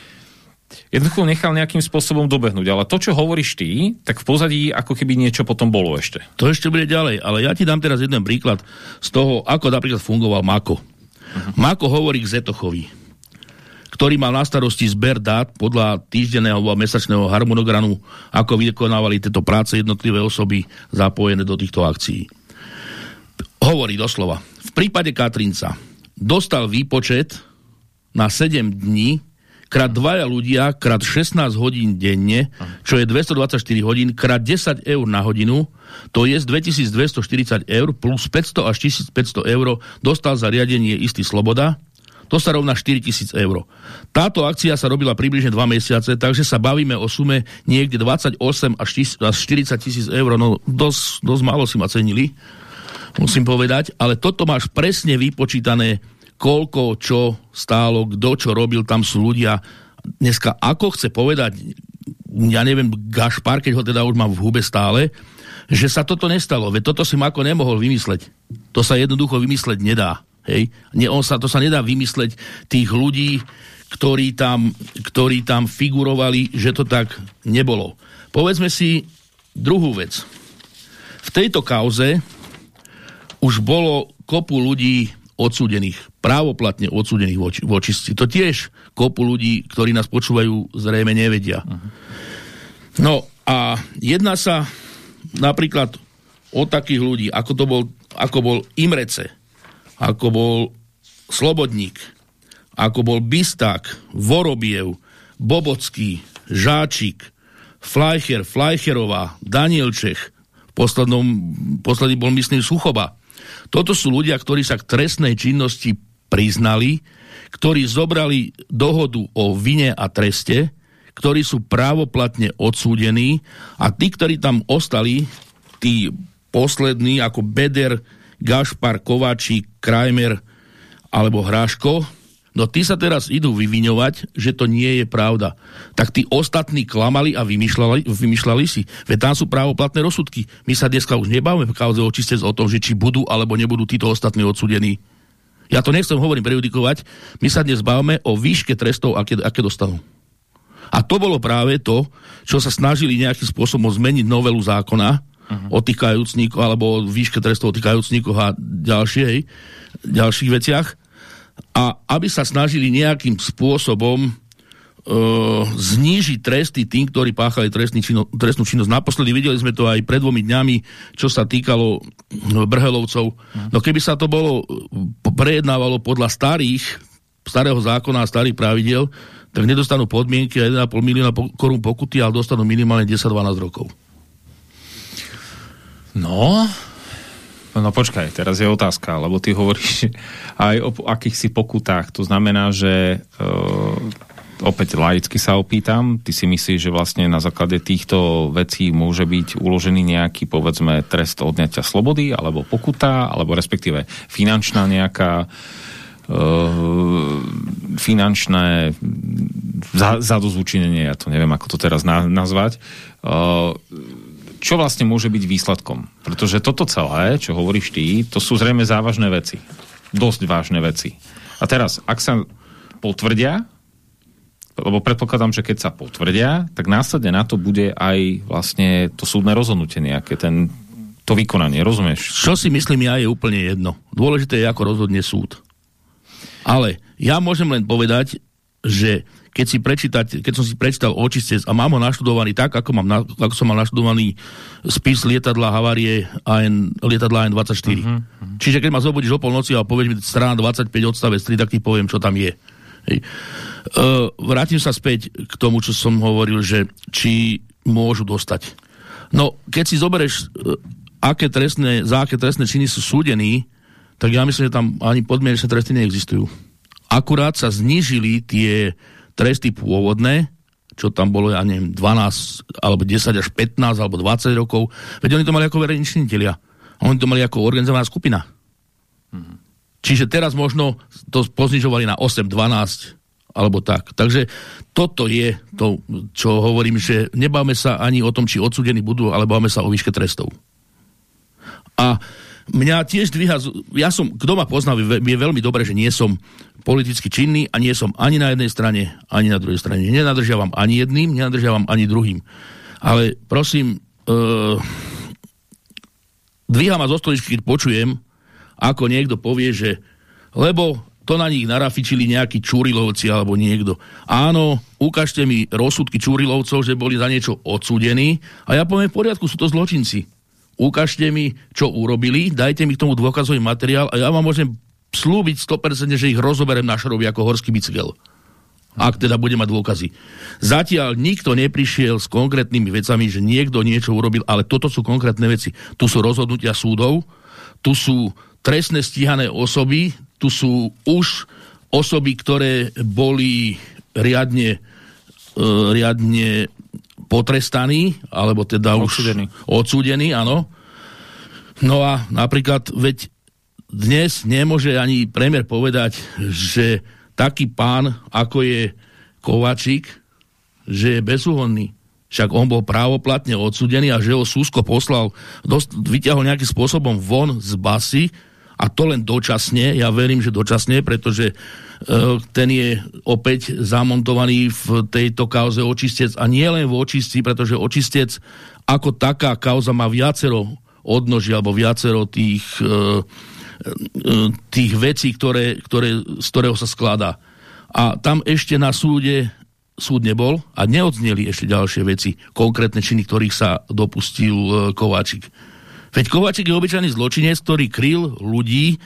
jednoducho nechal nejakým spôsobom dobehnúť. Ale to, čo hovoríš ty, tak v pozadí ako keby niečo potom bolo ešte. To ešte bude ďalej, ale ja ti dám teraz jeden príklad z toho, ako napríklad fungoval Mako. Uh-huh. Mako hovorí k Zetochovi, ktorý mal na starosti zber dát podľa týždenného a mesačného harmonogramu, ako vykonávali tieto práce jednotlivé osoby zapojené do týchto akcií. Hovorí doslova, v prípade Katrinca dostal výpočet na 7 dní krát dvaja ľudia, krát 16 hodín denne, čo je 224 hodín, krát 10 eur na hodinu, to je 2240 eur plus 500 až 1500 eur dostal za riadenie istý Sloboda, to sa rovná 4000 eur. Táto akcia sa robila približne 2 mesiace, takže sa bavíme o sume niekde 28 až 40 tisíc eur. No dosť, dosť málo si ma cenili, musím povedať, ale toto máš presne vypočítané koľko čo stálo, kto čo robil, tam sú ľudia. Dneska ako chce povedať, ja neviem, Gašpar, keď ho teda už mám v hube stále, že sa toto nestalo. Veď toto si Mako nemohol vymysleť. To sa jednoducho vymysleť nedá. Hej? Nie, on sa, to sa nedá vymysleť tých ľudí, ktorí tam, ktorí tam figurovali, že to tak nebolo. Povedzme si druhú vec. V tejto kauze už bolo kopu ľudí odsúdených, právoplatne odsúdených voči, vočistí. To tiež kopu ľudí, ktorí nás počúvajú, zrejme nevedia. Uh-huh. No a jedná sa napríklad o takých ľudí, ako to bol, ako bol Imrece, ako bol Slobodník, ako bol Bisták, Vorobiev, Bobocký, Žáčik, Fleicher, Fleicherová, Daniel Čech, v poslednom, posledný bol myslím Suchoba, toto sú ľudia, ktorí sa k trestnej činnosti priznali, ktorí zobrali dohodu o vine a treste, ktorí sú právoplatne odsúdení a tí, ktorí tam ostali, tí poslední ako Beder, Gašpar, Kováčik, Krajmer alebo Hráško, No tí sa teraz idú vyviňovať, že to nie je pravda. Tak tí ostatní klamali a vymýšľali, vymýšľali si. Veď tam sú právoplatné rozsudky. My sa dneska už nebavíme v kauze očistec o tom, že či budú alebo nebudú títo ostatní odsudení. Ja to nechcem hovorím prejudikovať. My sa dnes bavíme o výške trestov, aké, aké dostanú. A to bolo práve to, čo sa snažili nejakým spôsobom zmeniť novelu zákona uh-huh. o týkajúcníkoch alebo o výške trestov o týkajúcníkoch a ďalšie, ďalších veciach a aby sa snažili nejakým spôsobom e, znížiť tresty tým, ktorí páchali trestný čino, trestnú činnosť. Naposledy videli sme to aj pred dvomi dňami, čo sa týkalo no, Brhelovcov. No keby sa to bolo prejednávalo podľa starých, starého zákona a starých pravidel, tak nedostanú podmienky a 1,5 milióna korún pokuty, ale dostanú minimálne 10-12 rokov. No, No počkaj, teraz je otázka, lebo ty hovoríš aj o akýchsi pokutách. To znamená, že uh, opäť laicky sa opýtam, ty si myslíš, že vlastne na základe týchto vecí môže byť uložený nejaký, povedzme, trest odňatia slobody, alebo pokuta, alebo respektíve finančná nejaká uh, finančné zadozúčinenie, ja to neviem, ako to teraz na, nazvať. Uh, čo vlastne môže byť výsledkom? Pretože toto celé, čo hovoríš ty, to sú zrejme závažné veci. Dosť vážne veci. A teraz, ak sa potvrdia, lebo predpokladám, že keď sa potvrdia, tak následne na to bude aj vlastne to súdne rozhodnutie nejaké, ten, to vykonanie, rozumieš? Čo si myslím ja je úplne jedno. Dôležité je, ako rozhodne súd. Ale ja môžem len povedať, že keď, si prečítať, keď som si prečítal očistec a mám ho naštudovaný tak, ako, mám na, ako som mal naštudovaný spis lietadla havárie AN, lietadla AN-24. Uh-huh, uh-huh. Čiže keď ma zobudíš o polnoci a povieš mi strana 25 odstavec 3, tak ti poviem, čo tam je. Hej. Uh, vrátim sa späť k tomu, čo som hovoril, že či môžu dostať. No, keď si zoberieš, uh, aké trestné, za aké trestné činy sú súdení, tak ja myslím, že tam ani podmienečné tresty neexistujú. Akurát sa znížili tie tresty pôvodné, čo tam bolo, ja neviem, 12, alebo 10 až 15, alebo 20 rokov. Veď oni to mali ako verejní činiteľia. Oni to mali ako organizovaná skupina. Mm-hmm. Čiže teraz možno to poznižovali na 8, 12, alebo tak. Takže toto je to, čo hovorím, že nebáme sa ani o tom, či odsudení budú, ale báme sa o výške trestov. A mňa tiež dvíha, ja som, kto ma pozná, je veľmi dobré, že nie som politicky činný a nie som ani na jednej strane, ani na druhej strane. Nenadržiavam ani jedným, nenadržiavam ani druhým. Ale prosím, uh, dvíha ma zo stoličky, keď počujem, ako niekto povie, že lebo to na nich narafičili nejakí Čurilovci alebo niekto. Áno, ukážte mi rozsudky Čurilovcov, že boli za niečo odsúdení a ja poviem, v poriadku, sú to zločinci ukážte mi, čo urobili, dajte mi k tomu dôkazový materiál a ja vám môžem slúbiť 100%, že ich rozoberiem na šroby ako horský bicykel. Ak teda bude mať dôkazy. Zatiaľ nikto neprišiel s konkrétnymi vecami, že niekto niečo urobil, ale toto sú konkrétne veci. Tu sú rozhodnutia súdov, tu sú trestné stíhané osoby, tu sú už osoby, ktoré boli riadne, uh, riadne potrestaní, alebo teda odsúdení. už odsúdení, áno. No a napríklad, veď dnes nemôže ani premiér povedať, že taký pán, ako je Kovačík, že je bezúhonný. Však on bol právoplatne odsudený a že ho Susko poslal, dost, vyťahol nejakým spôsobom von z basy a to len dočasne, ja verím, že dočasne, pretože uh, ten je opäť zamontovaný v tejto kauze očistec a nie len v očistci, pretože očistec ako taká kauza má viacero odnoží alebo viacero tých, uh, tých vecí, ktoré, ktoré, z ktorého sa skladá. A tam ešte na súde súd nebol a neodzneli ešte ďalšie veci, konkrétne činy, ktorých sa dopustil e, Kováčik. Veď Kováčik je obyčajný zločinec, ktorý kryl ľudí,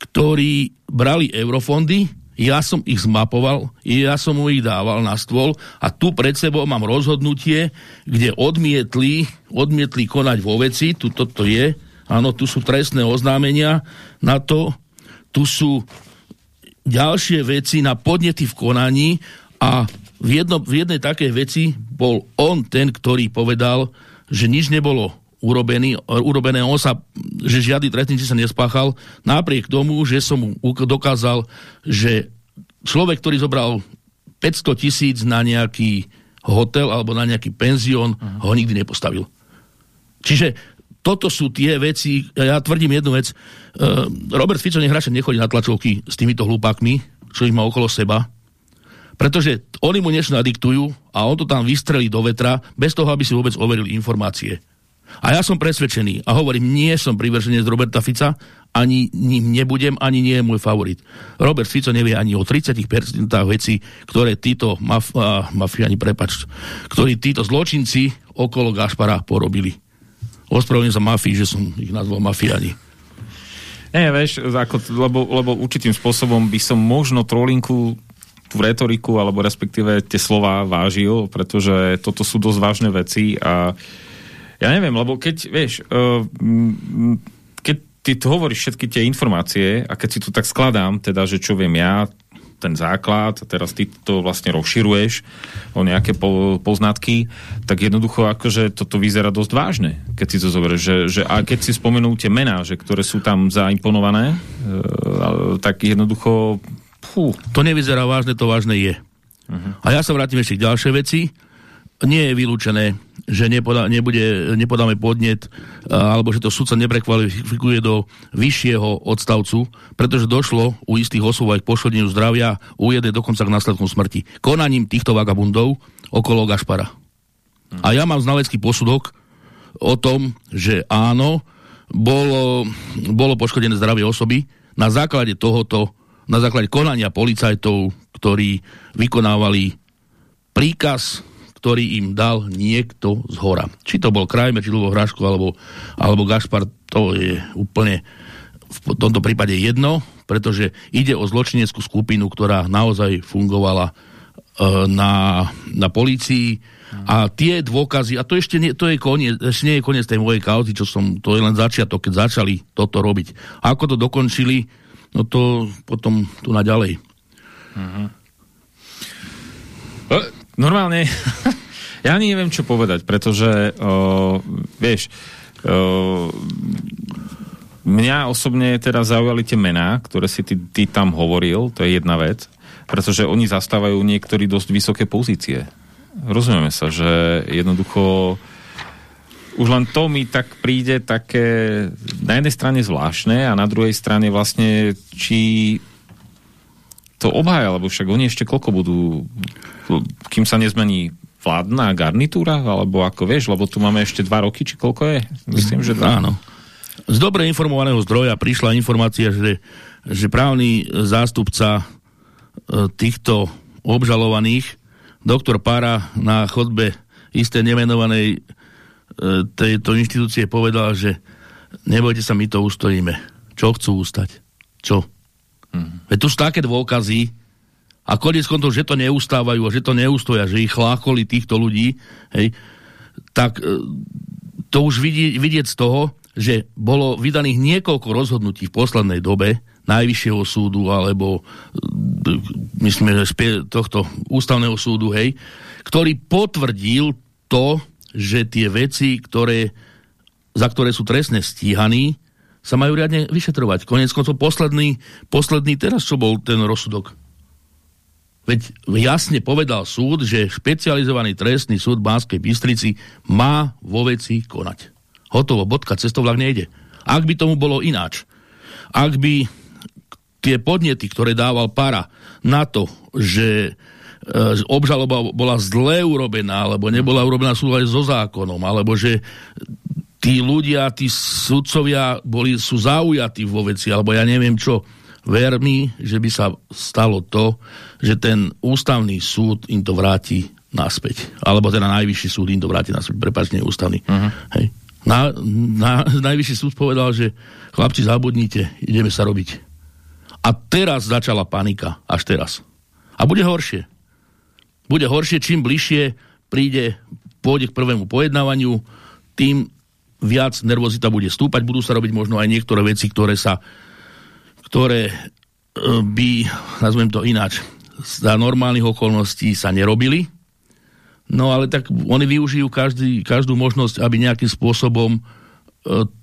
ktorí brali eurofondy, ja som ich zmapoval, ja som mu ich dával na stôl a tu pred sebou mám rozhodnutie, kde odmietli, odmietli konať vo veci, tu toto je, áno, tu sú trestné oznámenia na to, tu sú ďalšie veci na podnety v konaní a v, jedno, v jednej takej veci bol on ten, ktorý povedal, že nič nebolo urobený, urobené, on sa, že žiadny trestný sa nespáchal, napriek tomu, že som mu dokázal, že človek, ktorý zobral 500 tisíc na nejaký hotel alebo na nejaký penzión, uh-huh. ho nikdy nepostavil. Čiže toto sú tie veci, ja tvrdím jednu vec, uh, Robert Fico nehraše nechodí na tlačovky s týmito hlupákmi, čo ich má okolo seba, pretože oni mu niečo nadiktujú a on to tam vystrelí do vetra, bez toho, aby si vôbec overil informácie. A ja som presvedčený a hovorím, nie som privrženec Roberta Fica, ani ním nebudem, ani nie je môj favorit. Robert Fico nevie ani o 30% vecí, ktoré títo maf- a, mafiani, prepač, ktorí títo zločinci okolo Gašpara porobili. Ospravedlňujem sa mafii, že som ich nazval mafiani. Nie, vieš, ako, lebo, lebo určitým spôsobom by som možno trolinku tú retoriku, alebo respektíve tie slova vážil, pretože toto sú dosť vážne veci a ja neviem, lebo keď, vieš, uh, keď ty tu hovoríš všetky tie informácie a keď si to tak skladám, teda, že čo viem ja, ten základ a teraz ty to vlastne rozširuješ o nejaké po, poznatky, tak jednoducho akože toto vyzerá dosť vážne, keď si to zoberieš. Že, že, a keď si spomenú tie mená, že, ktoré sú tam zaimponované, e, tak jednoducho Fú. To nevyzerá vážne, to vážne je. Uh-huh. A ja sa vrátim ešte k ďalšej veci. Nie je vylúčené, že nepodá, nebude, nepodáme podnet alebo že to sudca neprekvalifikuje do vyššieho odstavcu, pretože došlo u istých osôb aj k poškodeniu zdravia, u jednej dokonca k následkom smrti. Konaním týchto vagabundov okolo Gašpara. A ja mám znalecký posudok o tom, že áno, bolo, bolo poškodené zdravie osoby. Na základe tohoto na základe konania policajtov, ktorí vykonávali príkaz, ktorý im dal niekto z hora. Či to bol Krajmer, či Lubo Hraško, alebo, alebo Gašpar, to je úplne v tomto prípade jedno, pretože ide o zločineckú skupinu, ktorá naozaj fungovala e, na, na polícii a tie dôkazy, a to ešte nie, to je koniec, ešte nie je koniec tej mojej kauzy, čo som, to je len začiatok, keď začali toto robiť. A ako to dokončili, no to potom tu na ďalej. Uh-huh. Normálne, ja neviem, čo povedať, pretože, uh, vieš, uh, mňa osobne teda zaujali tie mená, ktoré si ty, ty tam hovoril, to je jedna vec, pretože oni zastávajú niektorí dosť vysoké pozície. Rozumieme sa, že jednoducho už len to mi tak príde také na jednej strane zvláštne a na druhej strane vlastne či to obhája, lebo však oni ešte koľko budú, kým sa nezmení vládna garnitúra, alebo ako vieš, lebo tu máme ešte dva roky, či koľko je? Myslím, že dva. Áno. Z dobre informovaného zdroja prišla informácia, že, že právny zástupca e, týchto obžalovaných, doktor Pára na chodbe isté nemenovanej E, tejto inštitúcie povedal, že nebojte sa, my to ustojíme. Čo chcú ustať? Čo? Mm. Veď tu sú také dôkazy a konec kontov, že to neustávajú a že to neustoja, že ich chlácholi týchto ľudí, hej, tak e, to už vidieť, vidieť z toho, že bolo vydaných niekoľko rozhodnutí v poslednej dobe Najvyššieho súdu alebo e, myslím, že tohto ústavného súdu, hej, ktorý potvrdil to, že tie veci, ktoré, za ktoré sú trestne stíhaní, sa majú riadne vyšetrovať. Konec koncov posledný, posledný teraz, čo bol ten rozsudok. Veď jasne povedal súd, že špecializovaný trestný súd v Banskej Bystrici má vo veci konať. Hotovo, bodka, cestovlak nejde. Ak by tomu bolo ináč, ak by tie podnety, ktoré dával para na to, že e, obžaloba bola zle urobená, alebo nebola urobená súľade so zákonom, alebo že tí ľudia, tí sudcovia boli, sú zaujatí vo veci, alebo ja neviem čo, ver mi, že by sa stalo to, že ten ústavný súd im to vráti naspäť. Alebo teda najvyšší súd im to vráti naspäť. Prepač, nie ústavný. Uh-huh. Hej. Na, na, najvyšší súd povedal, že chlapci, zabudnite, ideme sa robiť. A teraz začala panika. Až teraz. A bude horšie. Bude horšie, čím bližšie príde, pôjde k prvému pojednávaniu, tým viac nervozita bude stúpať, budú sa robiť možno aj niektoré veci, ktoré sa ktoré e, by, nazvem to ináč, za normálnych okolností sa nerobili, No ale tak oni využijú každý, každú možnosť, aby nejakým spôsobom e,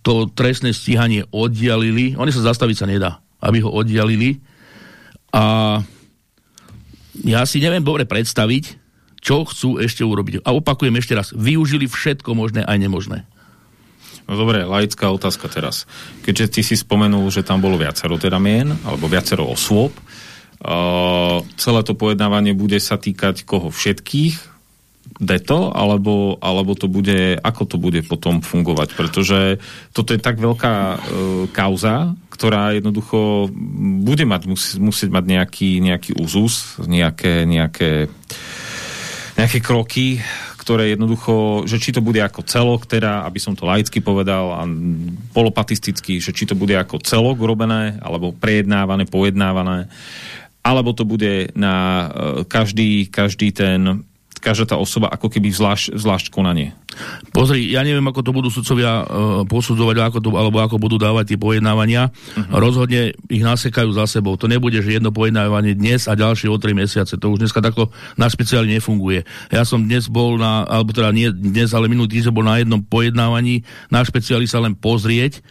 to trestné stíhanie oddialili. Oni sa zastaviť sa nedá, aby ho oddialili. A ja si neviem dobre predstaviť, čo chcú ešte urobiť. A opakujem ešte raz, využili všetko možné aj nemožné. No dobre, laická otázka teraz. Keďže ty si spomenul, že tam bolo viacero teda mien, alebo viacero osôb, uh, celé to pojednávanie bude sa týkať koho? Všetkých? deto, alebo, alebo to bude, ako to bude potom fungovať, pretože toto je tak veľká e, kauza, ktorá jednoducho bude mať, musí, musieť mať nejaký, nejaký úzus, nejaké, nejaké, nejaké kroky, ktoré jednoducho, že či to bude ako celok, teda, aby som to laicky povedal, a polopatisticky, že či to bude ako celok urobené, alebo prejednávané, pojednávané, alebo to bude na e, každý, každý ten každá tá osoba ako keby zvlášť, zvlášť konanie. Pozri, ja neviem, ako to budú sudcovia uh, posudzovať, ako to, alebo ako budú dávať tie pojednávania. Uh-huh. Rozhodne ich nasekajú za sebou. To nebude, že jedno pojednávanie dnes a ďalšie o 3 mesiace. To už dneska takto na špeciáli nefunguje. Ja som dnes bol na, alebo teda nie dnes, ale minulý týždeň bol na jednom pojednávaní. Na špeciáli sa len pozrieť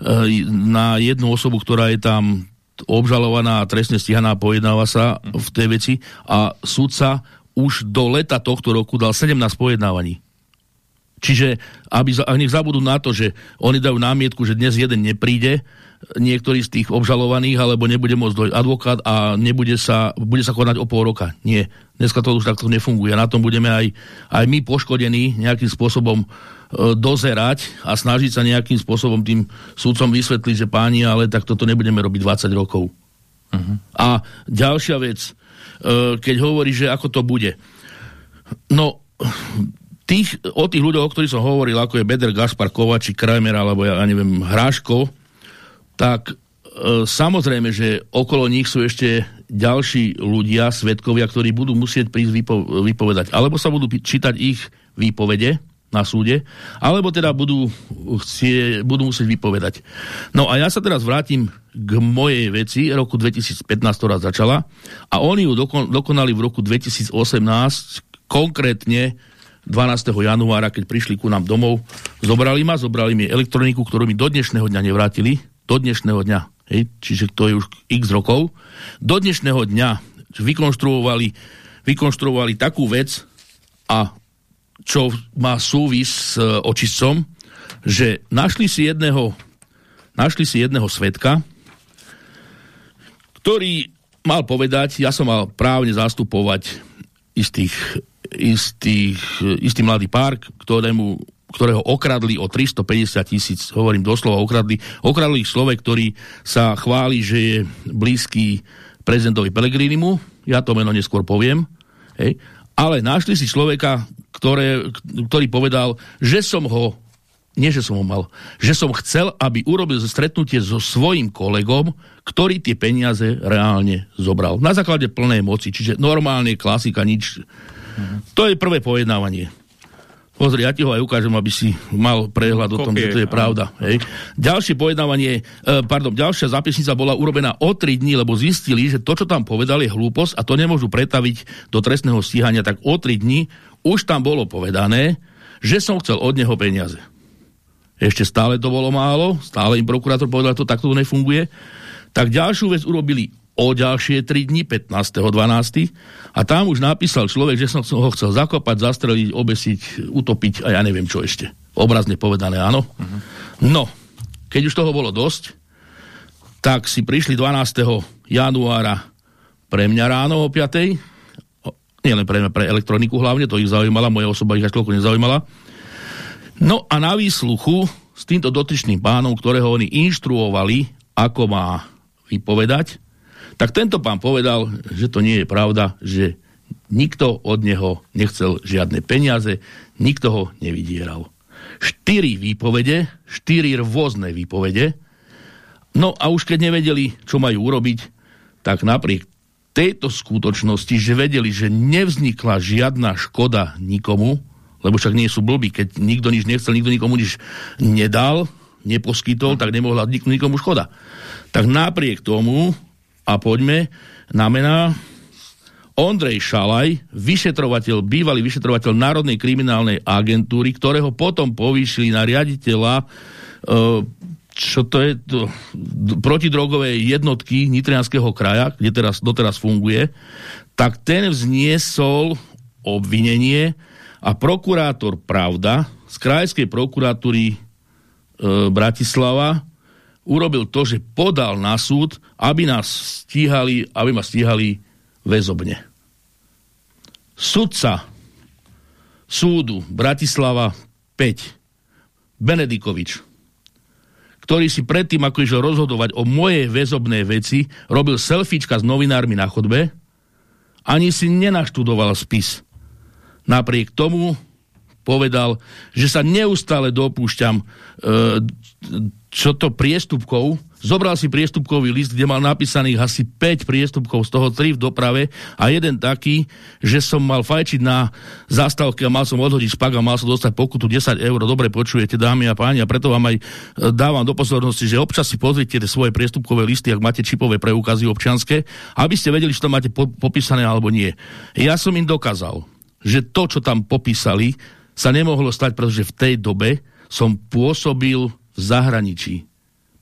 uh, na jednu osobu, ktorá je tam obžalovaná a trestne stíhaná pojednáva sa v tej veci a sudca už do leta tohto roku dal 17 pojednávaní. Čiže, aby, nech zabudú na to, že oni dajú námietku, že dnes jeden nepríde, niektorý z tých obžalovaných, alebo nebude môcť dojť advokát a nebude sa, bude sa konať o pol roka. Nie. Dneska to už takto nefunguje. Na tom budeme aj, aj my poškodení nejakým spôsobom e, dozerať a snažiť sa nejakým spôsobom tým súdcom vysvetliť, že páni, ale tak toto nebudeme robiť 20 rokov. Uh-huh. A ďalšia vec, keď hovorí, že ako to bude. No, tých, o tých ľuďoch, o ktorých som hovoril, ako je Beder, Gaspar, Kovači, Kramer, alebo ja, ja neviem, Hráško, tak e, samozrejme, že okolo nich sú ešte ďalší ľudia, svetkovia, ktorí budú musieť prísť vypo, vypovedať. Alebo sa budú čítať ich výpovede na súde, alebo teda budú, chcie, budú musieť vypovedať. No a ja sa teraz vrátim k mojej veci roku 2015, ktorá začala a oni ju dokon, dokonali v roku 2018, konkrétne 12. januára, keď prišli ku nám domov, zobrali ma, zobrali mi elektroniku, ktorú mi do dnešného dňa nevrátili, do dnešného dňa, hej, čiže to je už x rokov, do dnešného dňa vykonštruovali, vykonštruovali takú vec a čo má súvis s e, očistcom, že našli si jedného, našli si jedného svetka, ktorý mal povedať, ja som mal právne zastupovať istých, istých, istý mladý pár, ktorému, ktorého okradli o 350 tisíc, hovorím doslova okradli, okradli ich človek, ktorý sa chváli, že je blízky prezidentovi Pelegrinimu, ja to meno neskôr poviem, hej, ale našli si človeka, ktoré, ktorý povedal, že som ho nie, že som ho mal, že som chcel, aby urobil stretnutie so svojím kolegom, ktorý tie peniaze reálne zobral. Na základe plnej moci, čiže normálne klasika, nič. Mhm. To je prvé pojednávanie. Pozri, ja ti ho aj ukážem, aby si mal prehľad o tom, že to je pravda. Hej. Ďalšie pojednávanie, e, pardon, ďalšia zápisnica bola urobená o 3 dní, lebo zistili, že to, čo tam povedali, je hlúposť a to nemôžu pretaviť do trestného stíhania, tak o 3 dní už tam bolo povedané, že som chcel od neho peniaze. ešte stále to bolo málo, stále im prokurátor povedal, že to takto nefunguje, tak ďalšiu vec urobili o ďalšie 3 dni, 15.12. A tam už napísal človek, že som ho chcel zakopať, zastreliť, obesiť, utopiť a ja neviem čo ešte. Obrazne povedané, áno. Uh-huh. No, keď už toho bolo dosť, tak si prišli 12. januára pre mňa ráno o 5. Nie len pre mňa, pre elektroniku hlavne, to ich zaujímala, moja osoba ich až toľko nezaujímala. No a na výsluchu s týmto dotyčným pánom, ktorého oni inštruovali, ako má vypovedať, tak tento pán povedal, že to nie je pravda, že nikto od neho nechcel žiadne peniaze, nikto ho nevydieral. Štyri výpovede, štyri rôzne výpovede. No a už keď nevedeli, čo majú urobiť, tak napriek tejto skutočnosti, že vedeli, že nevznikla žiadna škoda nikomu, lebo však nie sú blbí, keď nikto nič nechcel, nikto nikomu nič nedal, neposkytol, tak nemohla nikomu škoda. Tak napriek tomu a poďme na mená. Ondrej Šalaj, vyšetrovateľ, bývalý vyšetrovateľ Národnej kriminálnej agentúry, ktorého potom povýšili na riaditeľa e, čo to je to, protidrogové jednotky Nitrianského kraja, kde teraz, doteraz funguje, tak ten vzniesol obvinenie a prokurátor Pravda z krajskej prokuratúry e, Bratislava urobil to, že podal na súd, aby nás stíhali, aby ma stíhali väzobne. Sudca súdu Bratislava 5 Benedikovič, ktorý si predtým, ako išiel rozhodovať o mojej väzobnej veci, robil selfiečka s novinármi na chodbe, ani si nenaštudoval spis. Napriek tomu povedal, že sa neustále dopúšťam e, čo to priestupkov, zobral si priestupkový list, kde mal napísaných asi 5 priestupkov, z toho 3 v doprave a jeden taký, že som mal fajčiť na zástavke a mal som odhodiť špak a mal som dostať pokutu 10 eur. Dobre počujete, dámy a páni, a preto vám aj e, dávam do pozornosti, že občas si pozrite svoje priestupkové listy, ak máte čipové preukazy občianske, aby ste vedeli, či to máte po- popísané alebo nie. Ja som im dokázal, že to, čo tam popísali, sa nemohlo stať, pretože v tej dobe som pôsobil v zahraničí.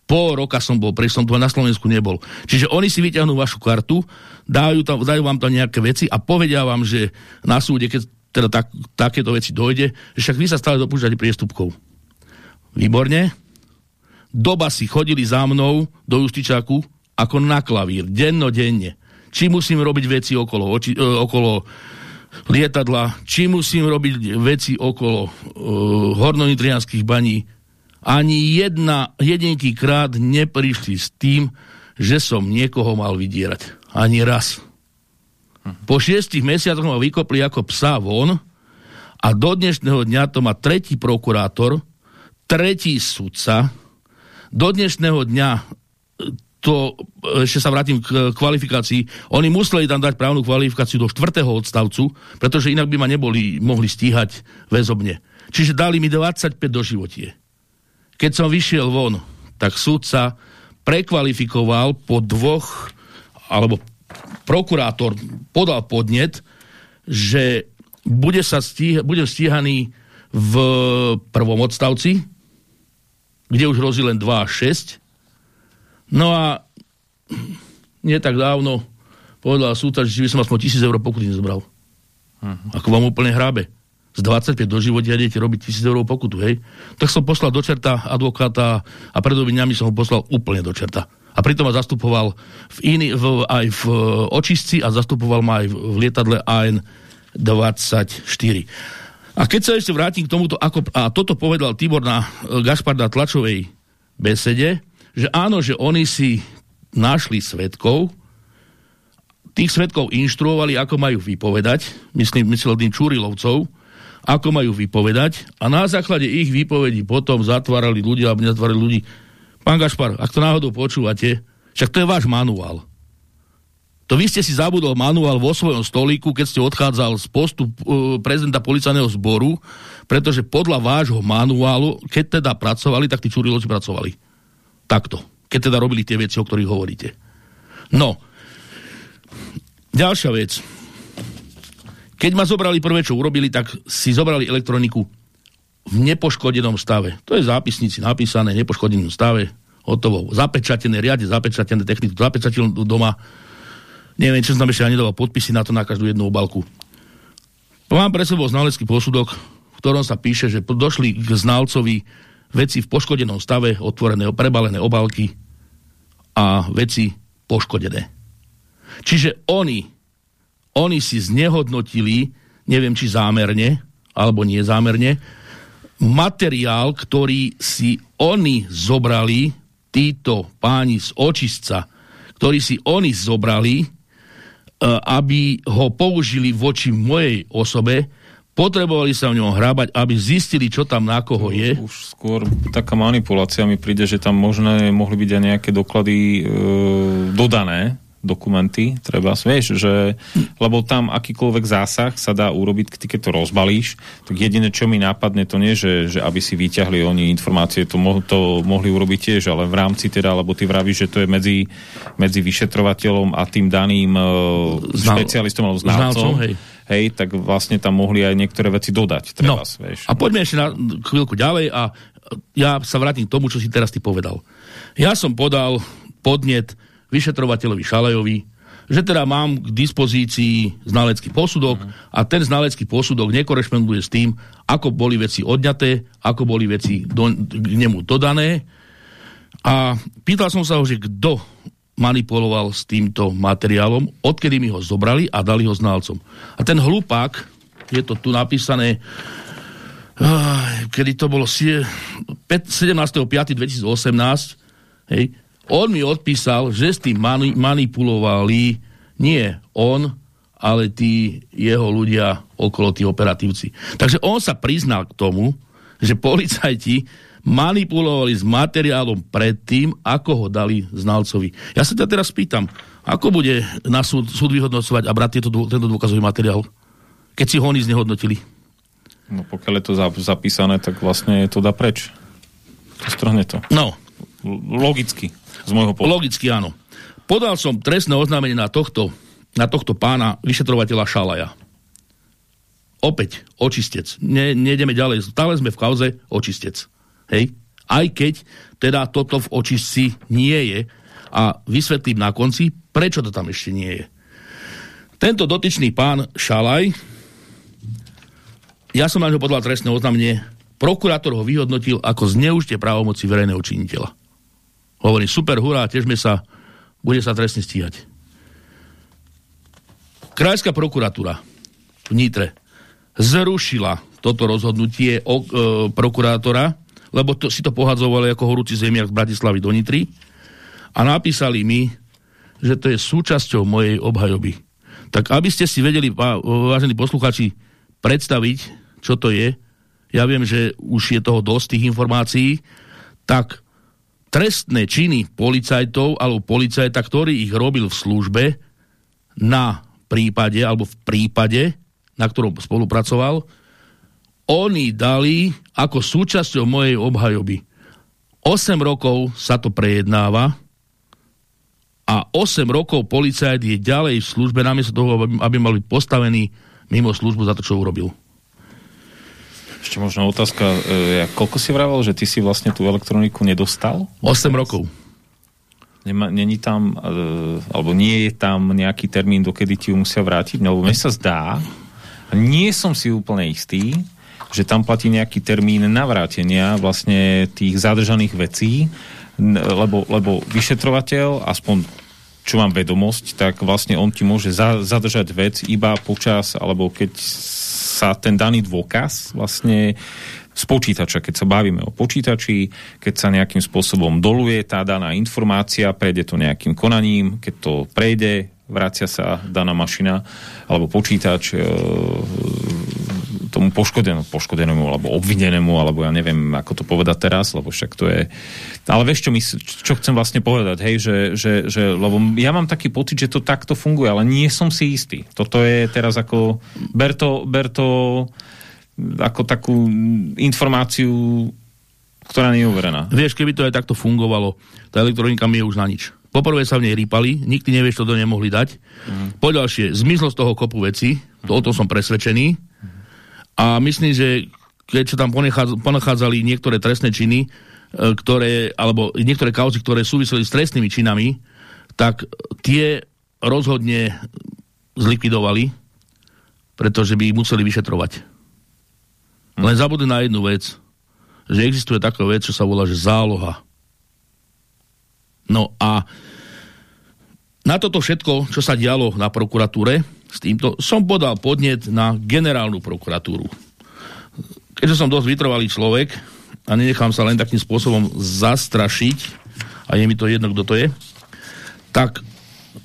Pol roka som bol, prečo som tu na Slovensku nebol. Čiže oni si vyťahnú vašu kartu, dajú, tam, dajú vám tam nejaké veci a povedia vám, že na súde, keď teda tak, takéto veci dojde, že však vy sa stále dopúšťate priestupkov. Výborne. Doba si chodili za mnou do justičáku ako na klavír, dennodenne. Či musím robiť veci okolo, oči, e, okolo lietadla, či musím robiť veci okolo e, hornonitrianských baní, ani jedna, jedinky krát neprišli s tým, že som niekoho mal vydierať. Ani raz. Po šiestich mesiacoch ma vykopli ako psa von a do dnešného dňa to má tretí prokurátor, tretí sudca, do dnešného dňa to, ešte sa vrátim k kvalifikácii, oni museli tam dať právnu kvalifikáciu do štvrtého odstavcu, pretože inak by ma neboli mohli stíhať väzobne. Čiže dali mi 25 do životie. Keď som vyšiel von, tak súdca prekvalifikoval po dvoch, alebo prokurátor podal podnet, že bude sa stíha, budem stíhaný v prvom odstavci, kde už hrozí len 2 až 6. No a nie tak dávno povedal súdca, že by som aspoň 1000 eur pokuty nezobral. Uh-huh. Ako vám úplne hrabe z 25 do života idete robiť 1000 eur pokutu, hej? Tak som poslal do čerta advokáta a pred obvinami som ho poslal úplne do čerta. A pritom ma zastupoval v iný, v, aj v očistci a zastupoval ma aj v lietadle AN-24. A keď sa ešte vrátim k tomuto, ako, a toto povedal Tibor na e, Gašparda tlačovej besede, že áno, že oni si našli svetkov, tých svetkov inštruovali, ako majú vypovedať, myslím, myslel tým Čurilovcov, ako majú vypovedať a na základe ich výpovedí potom zatvárali ľudia, alebo nezatvárali ľudí. Pán Gašpar, ak to náhodou počúvate, však to je váš manuál. To vy ste si zabudol manuál vo svojom stolíku, keď ste odchádzal z postu uh, prezidenta policajného zboru, pretože podľa vášho manuálu, keď teda pracovali, tak tí čuriloci pracovali. Takto. Keď teda robili tie veci, o ktorých hovoríte. No. Ďalšia vec keď ma zobrali prvé, čo urobili, tak si zobrali elektroniku v nepoškodenom stave. To je v zápisnici napísané, v nepoškodenom stave, hotovo. Zapečatené, riadne zapečatené techniku, zapečatil doma. Neviem, čo som tam ešte ani nedával podpisy na to na každú jednu obalku. Mám pre sebou znalecký posudok, v ktorom sa píše, že došli k znalcovi veci v poškodenom stave, otvorené, prebalené obalky a veci poškodené. Čiže oni, oni si znehodnotili, neviem či zámerne, alebo nie zámerne, materiál, ktorý si oni zobrali, títo páni z očistca, ktorí si oni zobrali, e, aby ho použili voči mojej osobe, potrebovali sa v ňom hrábať, aby zistili, čo tam na koho je. Už skôr taká manipulácia mi príde, že tam možné mohli byť aj nejaké doklady e, dodané, dokumenty, treba, vieš, že, lebo tam akýkoľvek zásah sa dá urobiť, keď to rozbalíš, tak jediné, čo mi nápadne, to nie, že, že aby si vyťahli oni informácie, to, mo, to mohli urobiť tiež, ale v rámci teda, lebo ty vravíš, že to je medzi, medzi vyšetrovateľom a tým daným uh, Znal, špecialistom alebo znalcom, hej. Hej, tak vlastne tam mohli aj niektoré veci dodať. Treba, no. vieš. A poďme ešte na chvíľku ďalej a ja sa vrátim k tomu, čo si teraz ty povedal. Ja som podal podnet vyšetrovateľovi Šalajovi, že teda mám k dispozícii znalecký posudok a ten znalecký posudok nekorešponduje s tým, ako boli veci odňaté, ako boli veci do, k nemu dodané. A pýtal som sa ho, že kto manipuloval s týmto materiálom, odkedy mi ho zobrali a dali ho znalcom. A ten hlupák, je to tu napísané, kedy to bolo 17.5.2018, hej, on mi odpísal, že s tým mani- manipulovali nie on, ale tí jeho ľudia okolo tí operatívci. Takže on sa priznal k tomu, že policajti manipulovali s materiálom predtým, ako ho dali znalcovi. Ja sa ťa teraz pýtam, ako bude na súd, súd vyhodnocovať a brať tieto, tento dôkazový materiál, keď si ho oni znehodnotili? No pokiaľ je to zapísané, tak vlastne je to dá preč. Strhne to. No. Logicky z môjho pohľadu. Logicky áno. Podal som trestné oznámenie na tohto, na tohto pána vyšetrovateľa Šalaja. Opäť očistec. Ne, nejdeme ďalej. Stále sme v kauze očistec. Hej? Aj keď teda toto v očistci nie je a vysvetlím na konci, prečo to tam ešte nie je. Tento dotyčný pán Šalaj, ja som na ňo podal trestné oznámenie, prokurátor ho vyhodnotil ako zneužite právomoci verejného činiteľa. Hovorím, super, hurá, težme sa, bude sa trestne stíhať. Krajská prokuratúra v Nitre zrušila toto rozhodnutie o, e, prokurátora, lebo to, si to pohadzovali ako horúci zemiak z Bratislavy do Nitry a napísali mi, že to je súčasťou mojej obhajoby. Tak aby ste si vedeli, vážení posluchači, predstaviť, čo to je, ja viem, že už je toho dosť tých informácií, tak trestné činy policajtov alebo policajta, ktorý ich robil v službe na prípade alebo v prípade, na ktorom spolupracoval, oni dali ako súčasťou mojej obhajoby. 8 rokov sa to prejednáva a 8 rokov policajt je ďalej v službe namiesto toho, aby mal byť postavený mimo službu za to, čo urobil. Ešte možno otázka, e, koľko si vravel, že ty si vlastne tú elektroniku nedostal? 8 rokov. Nema, není tam, e, alebo nie je tam nejaký termín, dokedy ti ju musia vrátiť? Lebo mne sa zdá, nie som si úplne istý, že tam platí nejaký termín navrátenia vlastne tých zadržaných vecí, lebo, lebo vyšetrovateľ, aspoň čo mám vedomosť, tak vlastne on ti môže za, zadržať vec iba počas, alebo keď sa ten daný dôkaz vlastne z počítača, keď sa bavíme o počítači, keď sa nejakým spôsobom doluje tá daná informácia, prejde to nejakým konaním, keď to prejde, vracia sa daná mašina alebo počítač e, tomu poškodenému, poškodenému alebo obvinenému, alebo ja neviem, ako to povedať teraz, lebo však to je... Ale vieš, čo, my, čo chcem vlastne povedať, hej, že, že, že, lebo ja mám taký pocit, že to takto funguje, ale nie som si istý. Toto je teraz ako... Ber to, ber to ako takú informáciu, ktorá nie je uverená. Vieš, keby to aj takto fungovalo, tá elektronika mi je už na nič. Poprvé sa v nej rýpali, nikdy nevieš, čo do nemohli dať. Mm. Poďalšie, zmizlo z toho kopu veci, to o tom som presvedčený a myslím, že keďže tam ponachádzali niektoré trestné činy, e, ktoré, alebo niektoré kauzy, ktoré súviseli s trestnými činami, tak tie rozhodne zlikvidovali, pretože by ich museli vyšetrovať. Len zabudli na jednu vec, že existuje taká vec, čo sa volá, že záloha. No a na toto všetko, čo sa dialo na prokuratúre, s týmto som podal podnet na generálnu prokuratúru. Keďže som dosť vytrvalý človek a nenechám sa len takým spôsobom zastrašiť, a je mi to jedno, kto to je, tak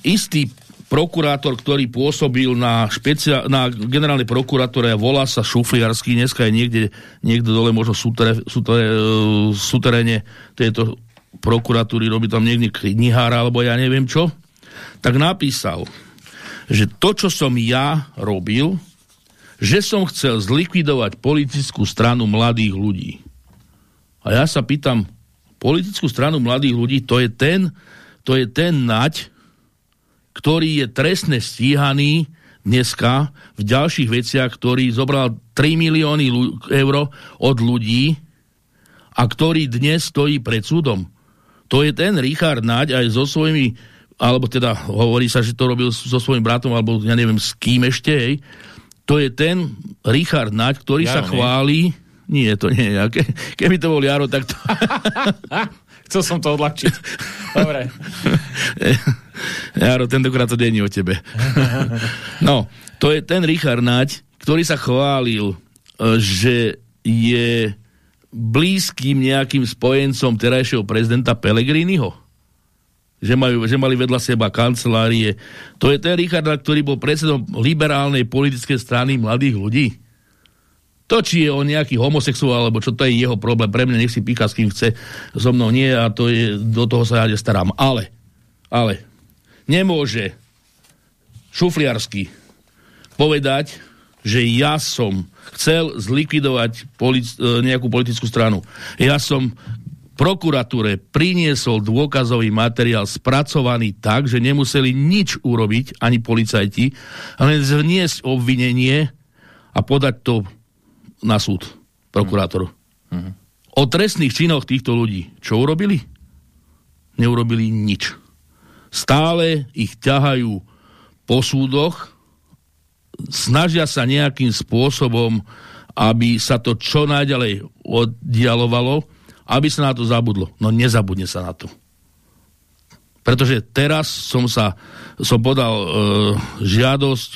istý prokurátor, ktorý pôsobil na, špecia- na generálnej prokuratúre, volá sa Šufliarský, dneska je niekde, niekde dole možno sútere, sútere, súteréne tejto prokuratúry, robí tam niekde knihára, alebo ja neviem čo, tak napísal, že to, čo som ja robil, že som chcel zlikvidovať politickú stranu mladých ľudí. A ja sa pýtam, politickú stranu mladých ľudí, to je ten, to je ten nať, ktorý je trestne stíhaný dneska v ďalších veciach, ktorý zobral 3 milióny eur od ľudí a ktorý dnes stojí pred súdom. To je ten Richard Naď aj so svojimi alebo teda hovorí sa, že to robil so svojím bratom, alebo ja neviem s kým ešte, hej. To je ten Richard Naď, ktorý Jaro, sa chváli... Nie. to nie je. Ke, keby to bol Jaro, tak to... Chcel som to odľahčiť. Dobre. Jaro, tentokrát to není o tebe. no, to je ten Richard Naď, ktorý sa chválil, e, že je blízkym nejakým spojencom terajšieho prezidenta Pellegriniho že, majú, že mali vedľa seba kancelárie. To je ten Richard, ktorý bol predsedom liberálnej politickej strany mladých ľudí. To, či je on nejaký homosexuál, alebo čo to je jeho problém, pre mňa nech si píka s kým chce, so mnou nie a to je, do toho sa ja nestarám. Ale, ale, nemôže šufliarsky povedať, že ja som chcel zlikvidovať polic, e, nejakú politickú stranu. Ja som prokuratúre priniesol dôkazový materiál spracovaný tak, že nemuseli nič urobiť, ani policajti, len zniesť obvinenie a podať to na súd prokurátoru. Uh-huh. O trestných činoch týchto ľudí čo urobili? Neurobili nič. Stále ich ťahajú po súdoch, snažia sa nejakým spôsobom, aby sa to čo najďalej oddialovalo, aby sa na to zabudlo. No nezabudne sa na to. Pretože teraz som sa som podal e, žiadosť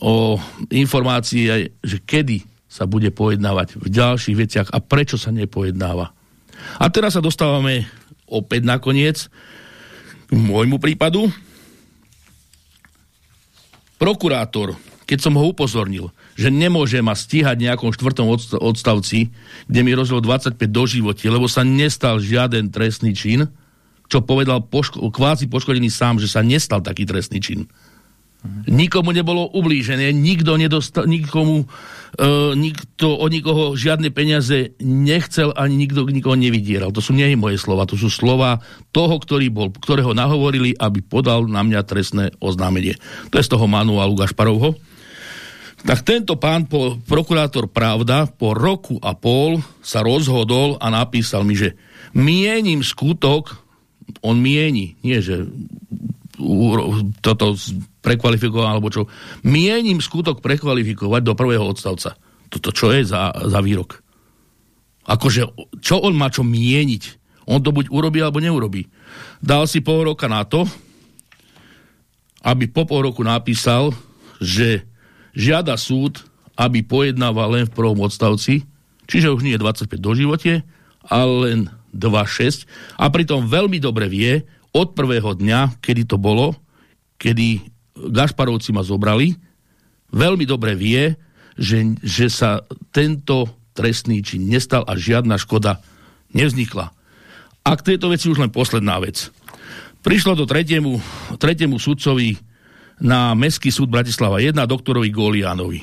o informácie, že kedy sa bude pojednávať v ďalších veciach a prečo sa nepojednáva. A teraz sa dostávame opäť nakoniec k môjmu prípadu. Prokurátor keď som ho upozornil, že nemôže ma stíhať nejakom štvrtom odstavci, kde mi rozdiel 25 do živote, lebo sa nestal žiaden trestný čin, čo povedal poško- kvázi poškodený sám, že sa nestal taký trestný čin. Nikomu nebolo ublížené, nikto nedostal, nikomu, e, nikto od nikoho žiadne peniaze nechcel, ani nikto nikoho nevydieral. To sú nie moje slova, to sú slova toho, ktorý bol, ktorého nahovorili, aby podal na mňa trestné oznámenie. To je z toho manuálu Gašparovho. Tak tento pán, po, prokurátor Pravda, po roku a pol sa rozhodol a napísal mi, že mienim skutok, on mieni, nie že toto prekvalifikoval, alebo čo, mienim skutok prekvalifikovať do prvého odstavca. Toto čo je za, za výrok? Akože, čo on má čo mieniť? On to buď urobí, alebo neurobí. Dal si pol roka na to, aby po pol roku napísal, že žiada súd, aby pojednával len v prvom odstavci, čiže už nie je 25 do živote, ale len 2,6 a pritom veľmi dobre vie od prvého dňa, kedy to bolo, kedy Gašparovci ma zobrali, veľmi dobre vie, že, že sa tento trestný čin nestal a žiadna škoda nevznikla. A k tejto veci už len posledná vec. Prišlo to tretiemu, tretiemu sudcovi na Mestský súd Bratislava 1 doktorovi Golianovi.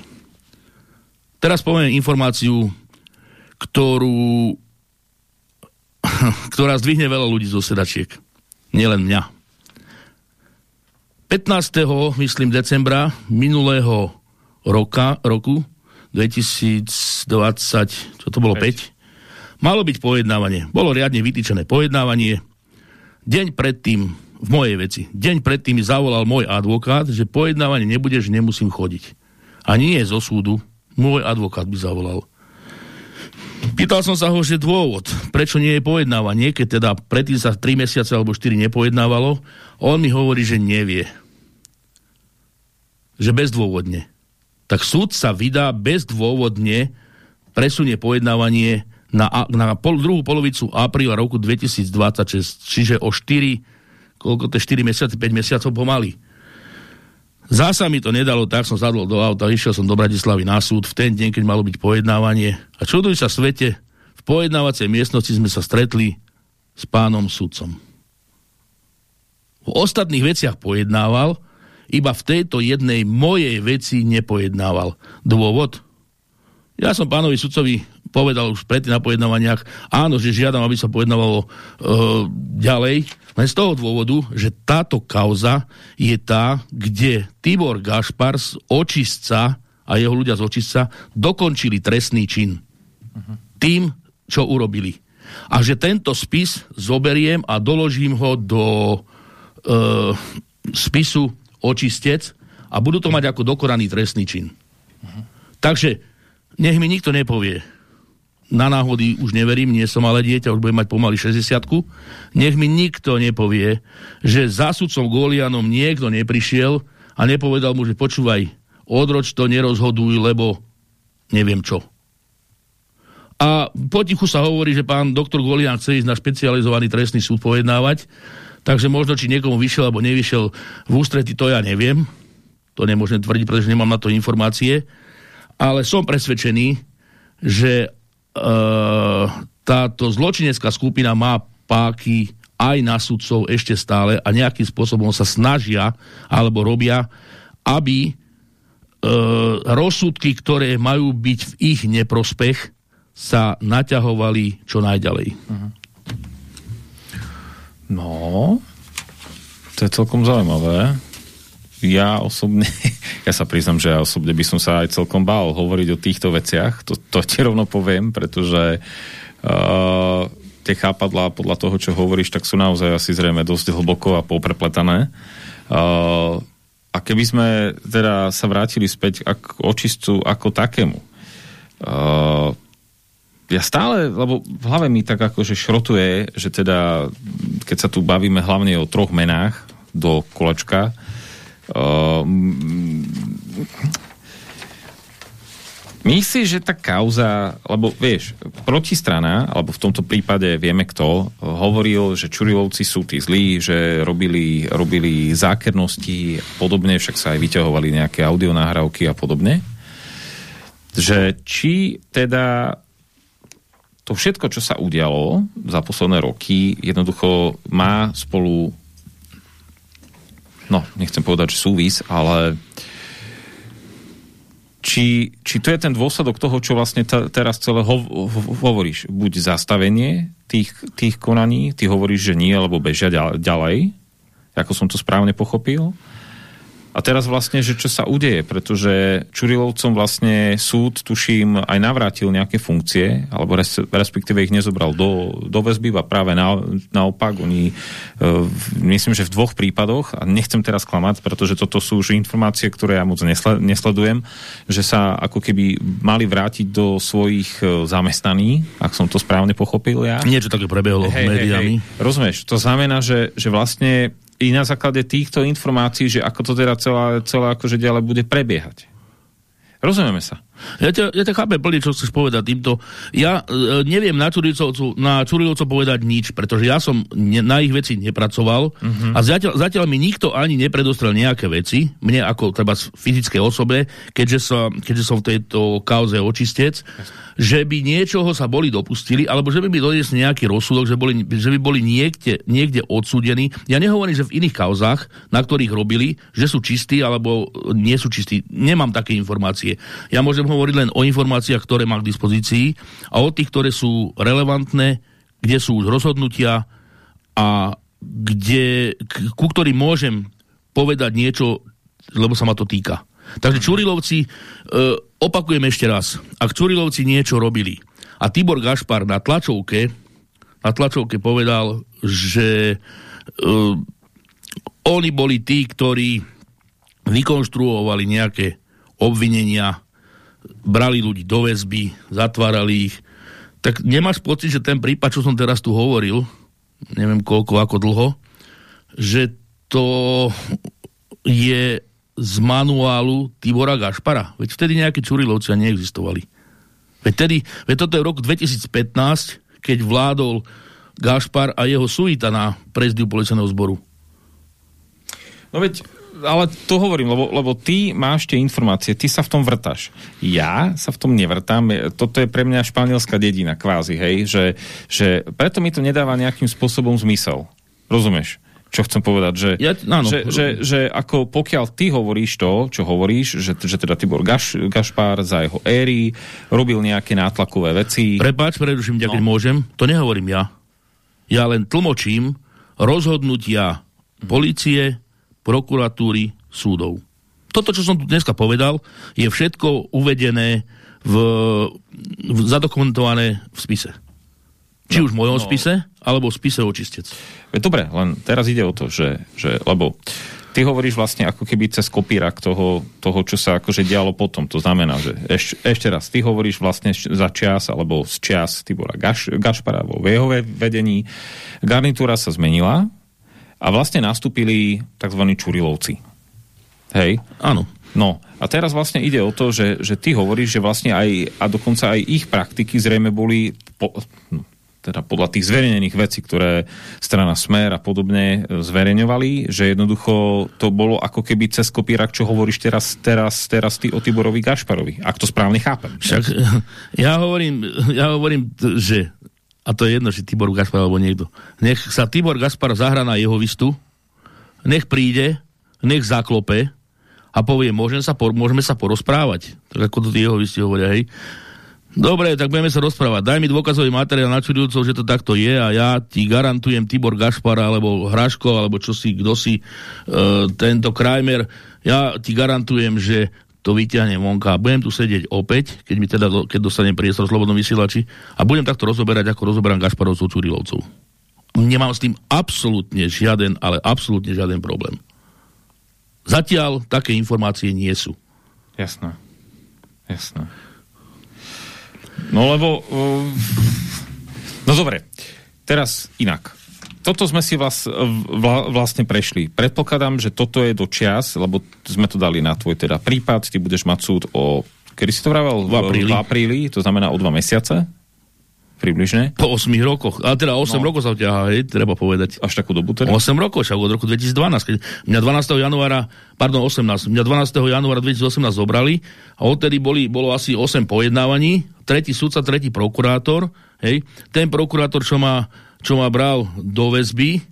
Teraz poviem informáciu, ktorú ktorá zdvihne veľa ľudí zo sedačiek. Nielen mňa. 15. myslím decembra minulého roka, roku 2020, čo to bolo, 5. 5. Malo byť pojednávanie. Bolo riadne vytýčené pojednávanie. Deň predtým, v mojej veci, deň predtým mi zavolal môj advokát, že pojednávanie nebude, že nemusím chodiť. A nie zo súdu, môj advokát by zavolal. Pýtal som sa ho, že dôvod, prečo nie je pojednávanie, keď teda predtým sa 3 mesiace alebo 4 nepojednávalo, on mi hovorí, že nevie. Že bezdôvodne. Tak súd sa vydá bezdôvodne, presunie pojednávanie na, na pol, druhú polovicu apríla roku 2026, čiže o 4, koľko to je 4 mesiace, 5 mesiacov pomaly. Zasa mi to nedalo, tak som zadol do auta, išiel som do Bratislavy na súd v ten deň, keď malo byť pojednávanie. A čuduj sa svete, v pojednávacej miestnosti sme sa stretli s pánom sudcom. V ostatných veciach pojednával, iba v tejto jednej mojej veci nepojednával. Dôvod? Ja som pánovi sudcovi povedal už predtým na pojednávaniach, áno, že žiadam, aby sa pojednávalo e, ďalej, len z toho dôvodu, že táto kauza je tá, kde Tibor Gašpar z očistca a jeho ľudia z očistca dokončili trestný čin. Tým, čo urobili. A že tento spis zoberiem a doložím ho do e, spisu očistec a budú to mať ako dokonaný trestný čin. Takže nech mi nikto nepovie, na náhody už neverím, nie som ale dieťa, už budem mať pomaly 60 Nech mi nikto nepovie, že za sudcom Golianom niekto neprišiel a nepovedal mu, že počúvaj, odroč to, nerozhoduj, lebo neviem čo. A potichu sa hovorí, že pán doktor Golian chce ísť na špecializovaný trestný súd pojednávať, takže možno, či niekomu vyšiel alebo nevyšiel v ústrety, to ja neviem. To nemôžem tvrdiť, pretože nemám na to informácie. Ale som presvedčený, že táto zločinecká skupina má páky aj na sudcov ešte stále a nejakým spôsobom sa snažia alebo robia, aby uh, rozsudky, ktoré majú byť v ich neprospech, sa naťahovali čo najďalej. Mhm. No, to je celkom zaujímavé ja osobne, ja sa priznam, že ja osobne by som sa aj celkom bál hovoriť o týchto veciach, to, to ti rovno poviem, pretože uh, tie chápadlá podľa toho, čo hovoríš, tak sú naozaj asi zrejme dosť hlboko a poprepletané. Uh, a keby sme teda sa vrátili späť k očistcu ako takému, uh, ja stále, lebo v hlave mi tak akože šrotuje, že teda, keď sa tu bavíme hlavne o troch menách do kolečka, myslíš, že tá kauza, lebo vieš, protistrana, alebo v tomto prípade vieme kto, hovoril, že Čurilovci sú tí zlí, že robili, robili zákernosti a podobne, však sa aj vyťahovali nejaké audionahrávky a podobne. Že či teda to všetko, čo sa udialo za posledné roky, jednoducho má spolu no, nechcem povedať, že súvis, ale či, či to je ten dôsledok toho, čo vlastne teraz celé ho, ho, hovoríš. Buď zastavenie tých, tých konaní, ty hovoríš, že nie, alebo bežia ďalej, ako som to správne pochopil, a teraz vlastne, že čo sa udeje, pretože Čurilovcom vlastne súd, tuším, aj navrátil nejaké funkcie, alebo res, respektíve ich nezobral do, do väzby, a práve na, naopak, oni, uh, myslím, že v dvoch prípadoch, a nechcem teraz klamať, pretože toto sú už informácie, ktoré ja moc nesle, nesledujem, že sa ako keby mali vrátiť do svojich uh, zamestnaní, ak som to správne pochopil ja. Niečo také prebehlo hey, médiami. Hey, hey. Rozumieš, to znamená, že, že vlastne i na základe týchto informácií, že ako to teda celá, celá akože ďalej bude prebiehať. Rozumieme sa. Ja ťa, ja ťa chápem plne, čo chceš povedať týmto. Ja e, neviem na Čurilovcov, na Čurilovcov povedať nič, pretože ja som ne, na ich veci nepracoval uh-huh. a zatiaľ, zatiaľ mi nikto ani nepredostrel nejaké veci, mne ako treba fyzické osobe, keďže, sa, keďže som v tejto kauze očistec, že by niečoho sa boli dopustili, alebo že by by doniesli nejaký rozsudok, že, boli, že by boli niekde, niekde odsúdení. Ja nehovorím, že v iných kauzách, na ktorých robili, že sú čistí alebo nie sú čistí. Nemám také informácie. Ja môžem hovoriť len o informáciách, ktoré mám k dispozícii a o tých, ktoré sú relevantné, kde sú už rozhodnutia a kde, ku ktorým môžem povedať niečo, lebo sa ma to týka. Takže Čurilovci, e, opakujem ešte raz, ak Čurilovci niečo robili a Tibor Gašpar na tlačovke, na tlačovke povedal, že e, oni boli tí, ktorí vykonštruovali nejaké obvinenia, brali ľudí do väzby, zatvárali ich, tak nemáš pocit, že ten prípad, čo som teraz tu hovoril, neviem koľko, ako dlho, že to je z manuálu Tibora Gašpara. Veď vtedy nejaké Čurilovci neexistovali. Veď, tedy, veď toto je rok 2015, keď vládol Gašpar a jeho suita na prezdiu policajného zboru. No veď, ale to hovorím, lebo, lebo ty máš tie informácie, ty sa v tom vrtaš. Ja sa v tom nevrtám, toto je pre mňa španielská dedina, kvázi, hej, že, že preto mi to nedáva nejakým spôsobom zmysel. Rozumieš? čo chcem povedať, že, ja, áno, že, že, že ako pokiaľ ty hovoríš to, čo hovoríš, že, že teda Tibor Gaš, Gašpár za jeho éry robil nejaké nátlakové veci. Prepáč, preduším ťa, no. keď môžem, to nehovorím ja. Ja len tlmočím rozhodnutia policie, prokuratúry, súdov. Toto, čo som tu dneska povedal, je všetko uvedené v, v zadokumentované v spise. Či no, už v mojom no. spise, alebo v spise očistec. Dobre, len teraz ide o to, že, že lebo ty hovoríš vlastne ako keby cez kopírak toho, toho, čo sa akože dialo potom. To znamená, že eš, ešte raz, ty hovoríš vlastne za čas, alebo z čas Tibora Gaš, Gašpara vo jeho vedení. Garnitúra sa zmenila a vlastne nastúpili tzv. Čurilovci. Hej? Áno. No a teraz vlastne ide o to, že, že ty hovoríš, že vlastne aj, a dokonca aj ich praktiky zrejme boli, po, no, teda podľa tých zverejnených vecí, ktoré strana Smer a podobne e, zverejňovali, že jednoducho to bolo ako keby cez kopírak, čo hovoríš teraz, teraz, teraz ty o Tiborovi Gašparovi. Ak to správne chápem. Však ja hovorím, ja hovorím, že a to je jedno, či Tibor Gašpar alebo niekto. Nech sa Tibor Gašpar zahra na jeho vistu, nech príde, nech zaklope a povie, môžem sa, môžeme sa porozprávať. Tak ako to jeho visti hovoria, hej. Dobre, tak budeme sa rozprávať. Daj mi dôkazový materiál na čudujúcov, že to takto je a ja ti garantujem Tibor Gašpara alebo Hraško, alebo čo si, kto si, uh, tento Krajmer, ja ti garantujem, že to vyťahnem vonka a budem tu sedieť opäť, keď mi teda, keď dostanem priestor v Slobodnom vysielači a budem takto rozoberať, ako rozoberám Gašparovcov, Čurilovcov. Nemám s tým absolútne žiaden, ale absolútne žiaden problém. Zatiaľ také informácie nie sú. Jasné. Jasné. No lebo... Uh, no dobre, teraz inak. Toto sme si vás, vla, vlastne prešli. Predpokladám, že toto je do čias, lebo sme to dali na tvoj teda prípad, ty budeš mať súd o... Kedy si to vravel? V apríli. V apríli, to znamená o dva mesiace približne. Po 8 rokoch. A teda 8 no. rokov sa vťahá, hej, treba povedať. Až takú dobu teda? 8 rokov, však od roku 2012. Keď mňa 12. januára, pardon, 18, mňa 12. januára 2018 zobrali a odtedy boli, bolo asi 8 pojednávaní, tretí sudca, tretí prokurátor, hej, ten prokurátor, čo ma, čo ma bral do väzby,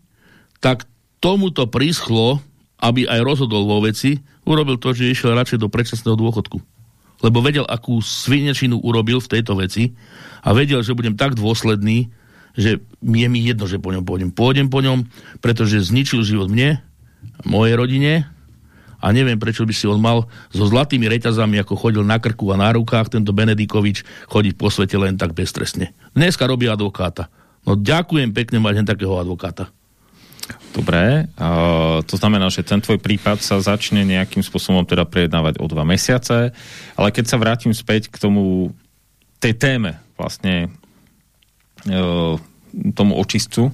tak tomuto prischlo, aby aj rozhodol vo veci, urobil to, že išiel radšej do predčasného dôchodku lebo vedel, akú svinečinu urobil v tejto veci a vedel, že budem tak dôsledný, že je mi jedno, že po ňom pôjdem. Pôjdem po ňom, pretože zničil život mne, mojej rodine a neviem, prečo by si on mal so zlatými reťazami, ako chodil na krku a na rukách, tento Benedikovič, chodiť po svete len tak beztrestne. Dneska robí advokáta. No ďakujem pekne mať len takého advokáta. Dobre, uh, to znamená, že ten tvoj prípad sa začne nejakým spôsobom teda prejednávať o dva mesiace, ale keď sa vrátim späť k tomu, tej téme vlastne uh, tomu očistcu,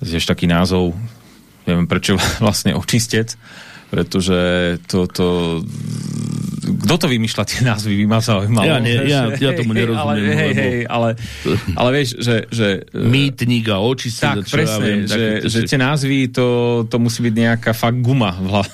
tiež taký názov, neviem prečo vlastne očistec, pretože to, to kto to vymýšľa tie názvy? Vy ma zaujímalo. Ja, nie, ja, ja tomu nerozumiem. Ale, hej, lebo... hej, ale, ale vieš, že... že Mýtnik a očistec. Tak, presne, ja viem, že, že tie názvy, to, to musí byť nejaká fakt guma v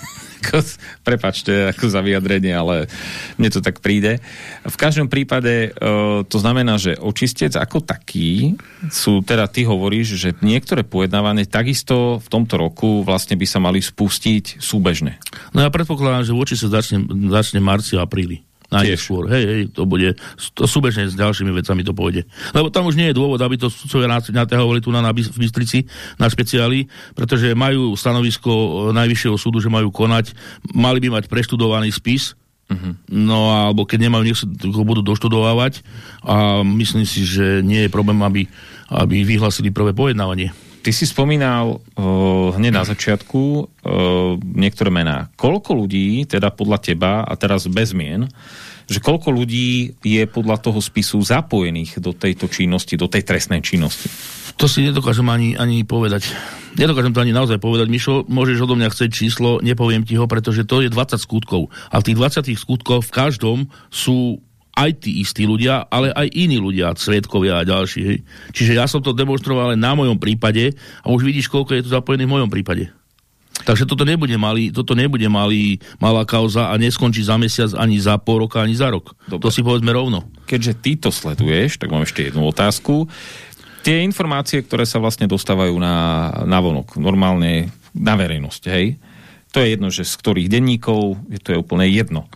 prepačte ako za vyjadrenie, ale mne to tak príde. V každom prípade uh, to znamená, že očistec ako taký sú, teda ty hovoríš, že niektoré pojednávanie takisto v tomto roku vlastne by sa mali spustiť súbežne. No ja predpokladám, že sa začne, začne marci a apríli. Najskôr. Hej, hej, to bude, to súbežne s ďalšími vecami to pôjde. Lebo tam už nie je dôvod, aby to sudcovia naťahovali tu na, na v Bystrici, na špeciáli, pretože majú stanovisko e, Najvyššieho súdu, že majú konať, mali by mať preštudovaný spis, Uh-huh. No alebo keď nemajú, nech sa ho budú doštudovávať a myslím si, že nie je problém, aby, aby vyhlasili prvé pojednávanie. Ty si spomínal uh, hneď na začiatku uh, niektoré mená. Koľko ľudí, teda podľa teba, a teraz bez mien, že koľko ľudí je podľa toho spisu zapojených do tejto činnosti, do tej trestnej činnosti? To si nedokážem ani, ani povedať. Nedokážem to ani naozaj povedať. Mišo, môžeš odo mňa chcieť číslo, nepoviem ti ho, pretože to je 20 skutkov. A v tých 20 skutkov v každom sú aj tí istí ľudia, ale aj iní ľudia, svetkovia a ďalší. Hej. Čiže ja som to demonstroval len na mojom prípade a už vidíš, koľko je to zapojené v mojom prípade. Takže toto nebude, malý, toto nebude malý, malá kauza a neskončí za mesiac, ani za pol roka, ani za rok. Dobre. To si povedzme rovno. Keďže ty to sleduješ, tak mám ešte jednu otázku. Tie informácie, ktoré sa vlastne dostávajú na, na vonok, normálne na verejnosť, hej, to je jedno, že z ktorých denníkov, to je úplne jedno.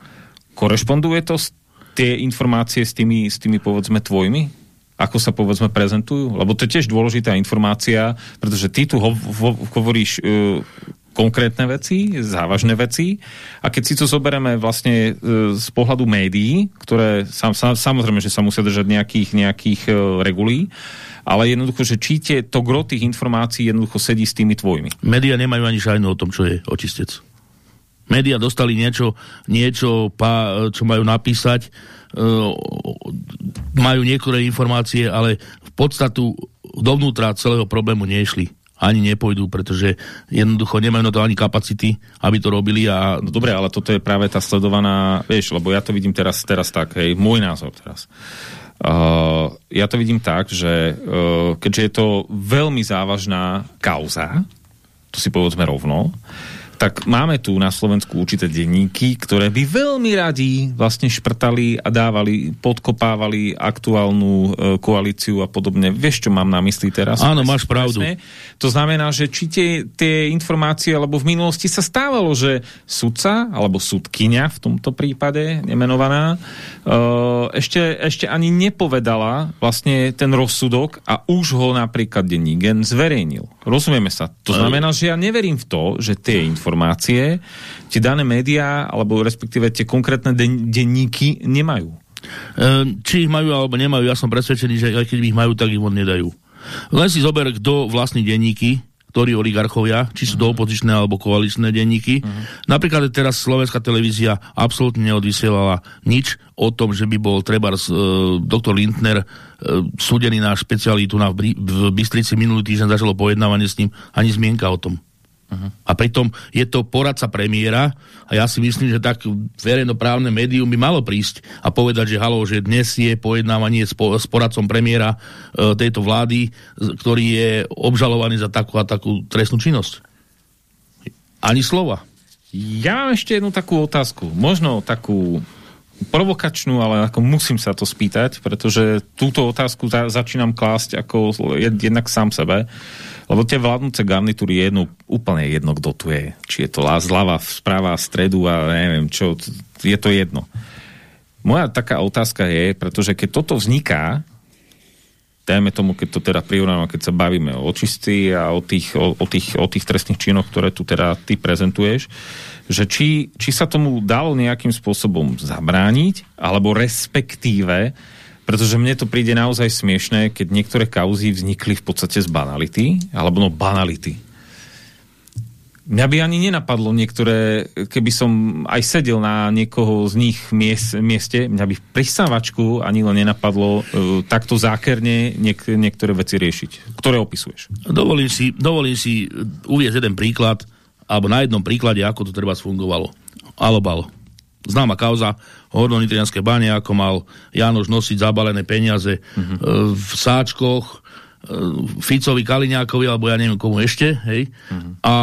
Korešponduje to s tie informácie s tými, s tými povedzme tvojimi? Ako sa povedzme prezentujú? Lebo to je tiež dôležitá informácia, pretože ty tu ho, ho, hovoríš uh, konkrétne veci, závažné veci a keď si to zoberieme vlastne uh, z pohľadu médií, ktoré sam, sam, samozrejme, že sa musia držať nejakých, nejakých uh, regulí, ale jednoducho, že či tie, to gro tých informácií jednoducho sedí s tými tvojimi. Média nemajú ani šajnu o tom, čo je očistec. Média dostali niečo, niečo čo majú napísať, e, majú niektoré informácie, ale v podstatu dovnútra celého problému nešli ani nepôjdu, pretože jednoducho nemajú na to ani kapacity, aby to robili. A... No dobre, ale toto je práve tá sledovaná, vieš, lebo ja to vidím teraz, teraz tak, hej, môj názor teraz. Uh, ja to vidím tak, že uh, keďže je to veľmi závažná kauza, to si povedzme rovno, tak máme tu na Slovensku určité denníky, ktoré by veľmi radi vlastne šprtali a dávali, podkopávali aktuálnu e, koalíciu a podobne. Vieš, čo mám na mysli teraz? Áno, máš pravdu. To znamená, že či tie, tie informácie, alebo v minulosti sa stávalo, že sudca, alebo sudkynia v tomto prípade, nemenovaná, e, ešte, ešte ani nepovedala vlastne ten rozsudok a už ho napríklad denník zverejnil. Rozumieme sa. To znamená, že ja neverím v to, že tie informácie tie dané médiá, alebo respektíve tie konkrétne den denníky nemajú. Ehm, či ich majú alebo nemajú, ja som presvedčený, že aj keď ich majú, tak ich von nedajú. Len si zober, kto vlastní denníky, ktorí oligarchovia, či sú to mhm. opozičné alebo koaličné denníky. Uh-huh. Napríklad teraz slovenská televízia absolútne neodvysielala nič o tom, že by bol treba uh, doktor Lindner uh, súdený na špecialitu na, v, Bystrici minulý týždeň začalo pojednávanie s ním, ani zmienka o tom. Uh-huh. A pritom je to poradca premiéra a ja si myslím, že tak verejnoprávne médium by malo prísť a povedať, že halo, že dnes je pojednávanie s, po, s poradcom premiéra e, tejto vlády, ktorý je obžalovaný za takú a takú trestnú činnosť. Ani slova. Ja mám ešte jednu takú otázku. Možno takú provokačnú, ale ako musím sa to spýtať, pretože túto otázku za, začínam klásť ako jednak sám sebe. Lebo tie vládnúce garnitúry je jedno, úplne jedno, kto tu je. Či je to zľava, správa, stredu a neviem čo, je to jedno. Moja taká otázka je, pretože keď toto vzniká, dajme tomu, keď to teda prirovnáme, keď sa bavíme o očistci a o tých, o, o, tých, o tých trestných činoch, ktoré tu teda ty prezentuješ, že či, či sa tomu dalo nejakým spôsobom zabrániť, alebo respektíve pretože mne to príde naozaj smiešné, keď niektoré kauzy vznikli v podstate z banality, alebo no banality. Mňa by ani nenapadlo niektoré, keby som aj sedel na niekoho z nich miest, mieste, mňa by pri sávačku ani len nenapadlo uh, takto zákerne niek niektoré veci riešiť. Ktoré opisuješ? Dovolím si, dovolím si uvieť jeden príklad, alebo na jednom príklade, ako to treba fungovalo. Alobal. Známa kauza, hornonitrianské bane, ako mal Janoš nosiť zabalené peniaze uh-huh. v sáčkoch, e, Ficovi, Kaliňákovi, alebo ja neviem komu ešte, hej. Uh-huh. A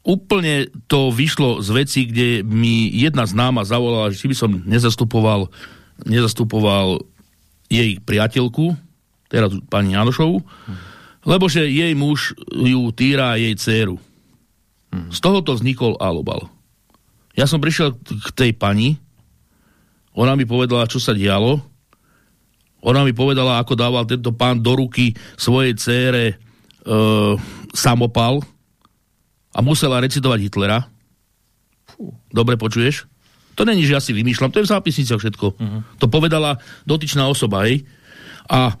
úplne to vyšlo z veci, kde mi jedna známa zavolala, že či by som nezastupoval, nezastupoval jej priateľku, teraz pani Janošovu, uh-huh. lebo že jej muž ju týra jej dceru. Uh-huh. Z tohoto vznikol alobal. Ja som prišiel k tej pani ona mi povedala, čo sa dialo. Ona mi povedala, ako dával tento pán do ruky svojej cére e, samopal a musela recitovať Hitlera. Dobre počuješ? To není, že ja si vymýšľam, to je v zápisniciach všetko. Uh-huh. To povedala dotyčná osoba, hej. A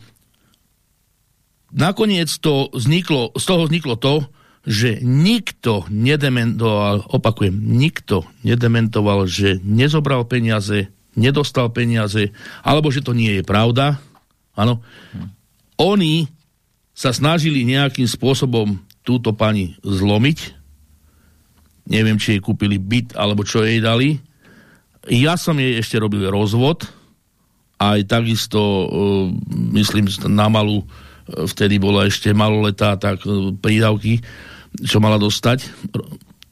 nakoniec to vzniklo, z toho vzniklo to, že nikto nedementoval, opakujem, nikto nedementoval, že nezobral peniaze, nedostal peniaze, alebo že to nie je pravda. Áno. Oni sa snažili nejakým spôsobom túto pani zlomiť. Neviem, či jej kúpili byt, alebo čo jej dali ja som jej ešte robil rozvod, aj takisto, uh, myslím, na malú, uh, vtedy bola ešte maloletá, tak uh, prídavky, čo mala dostať.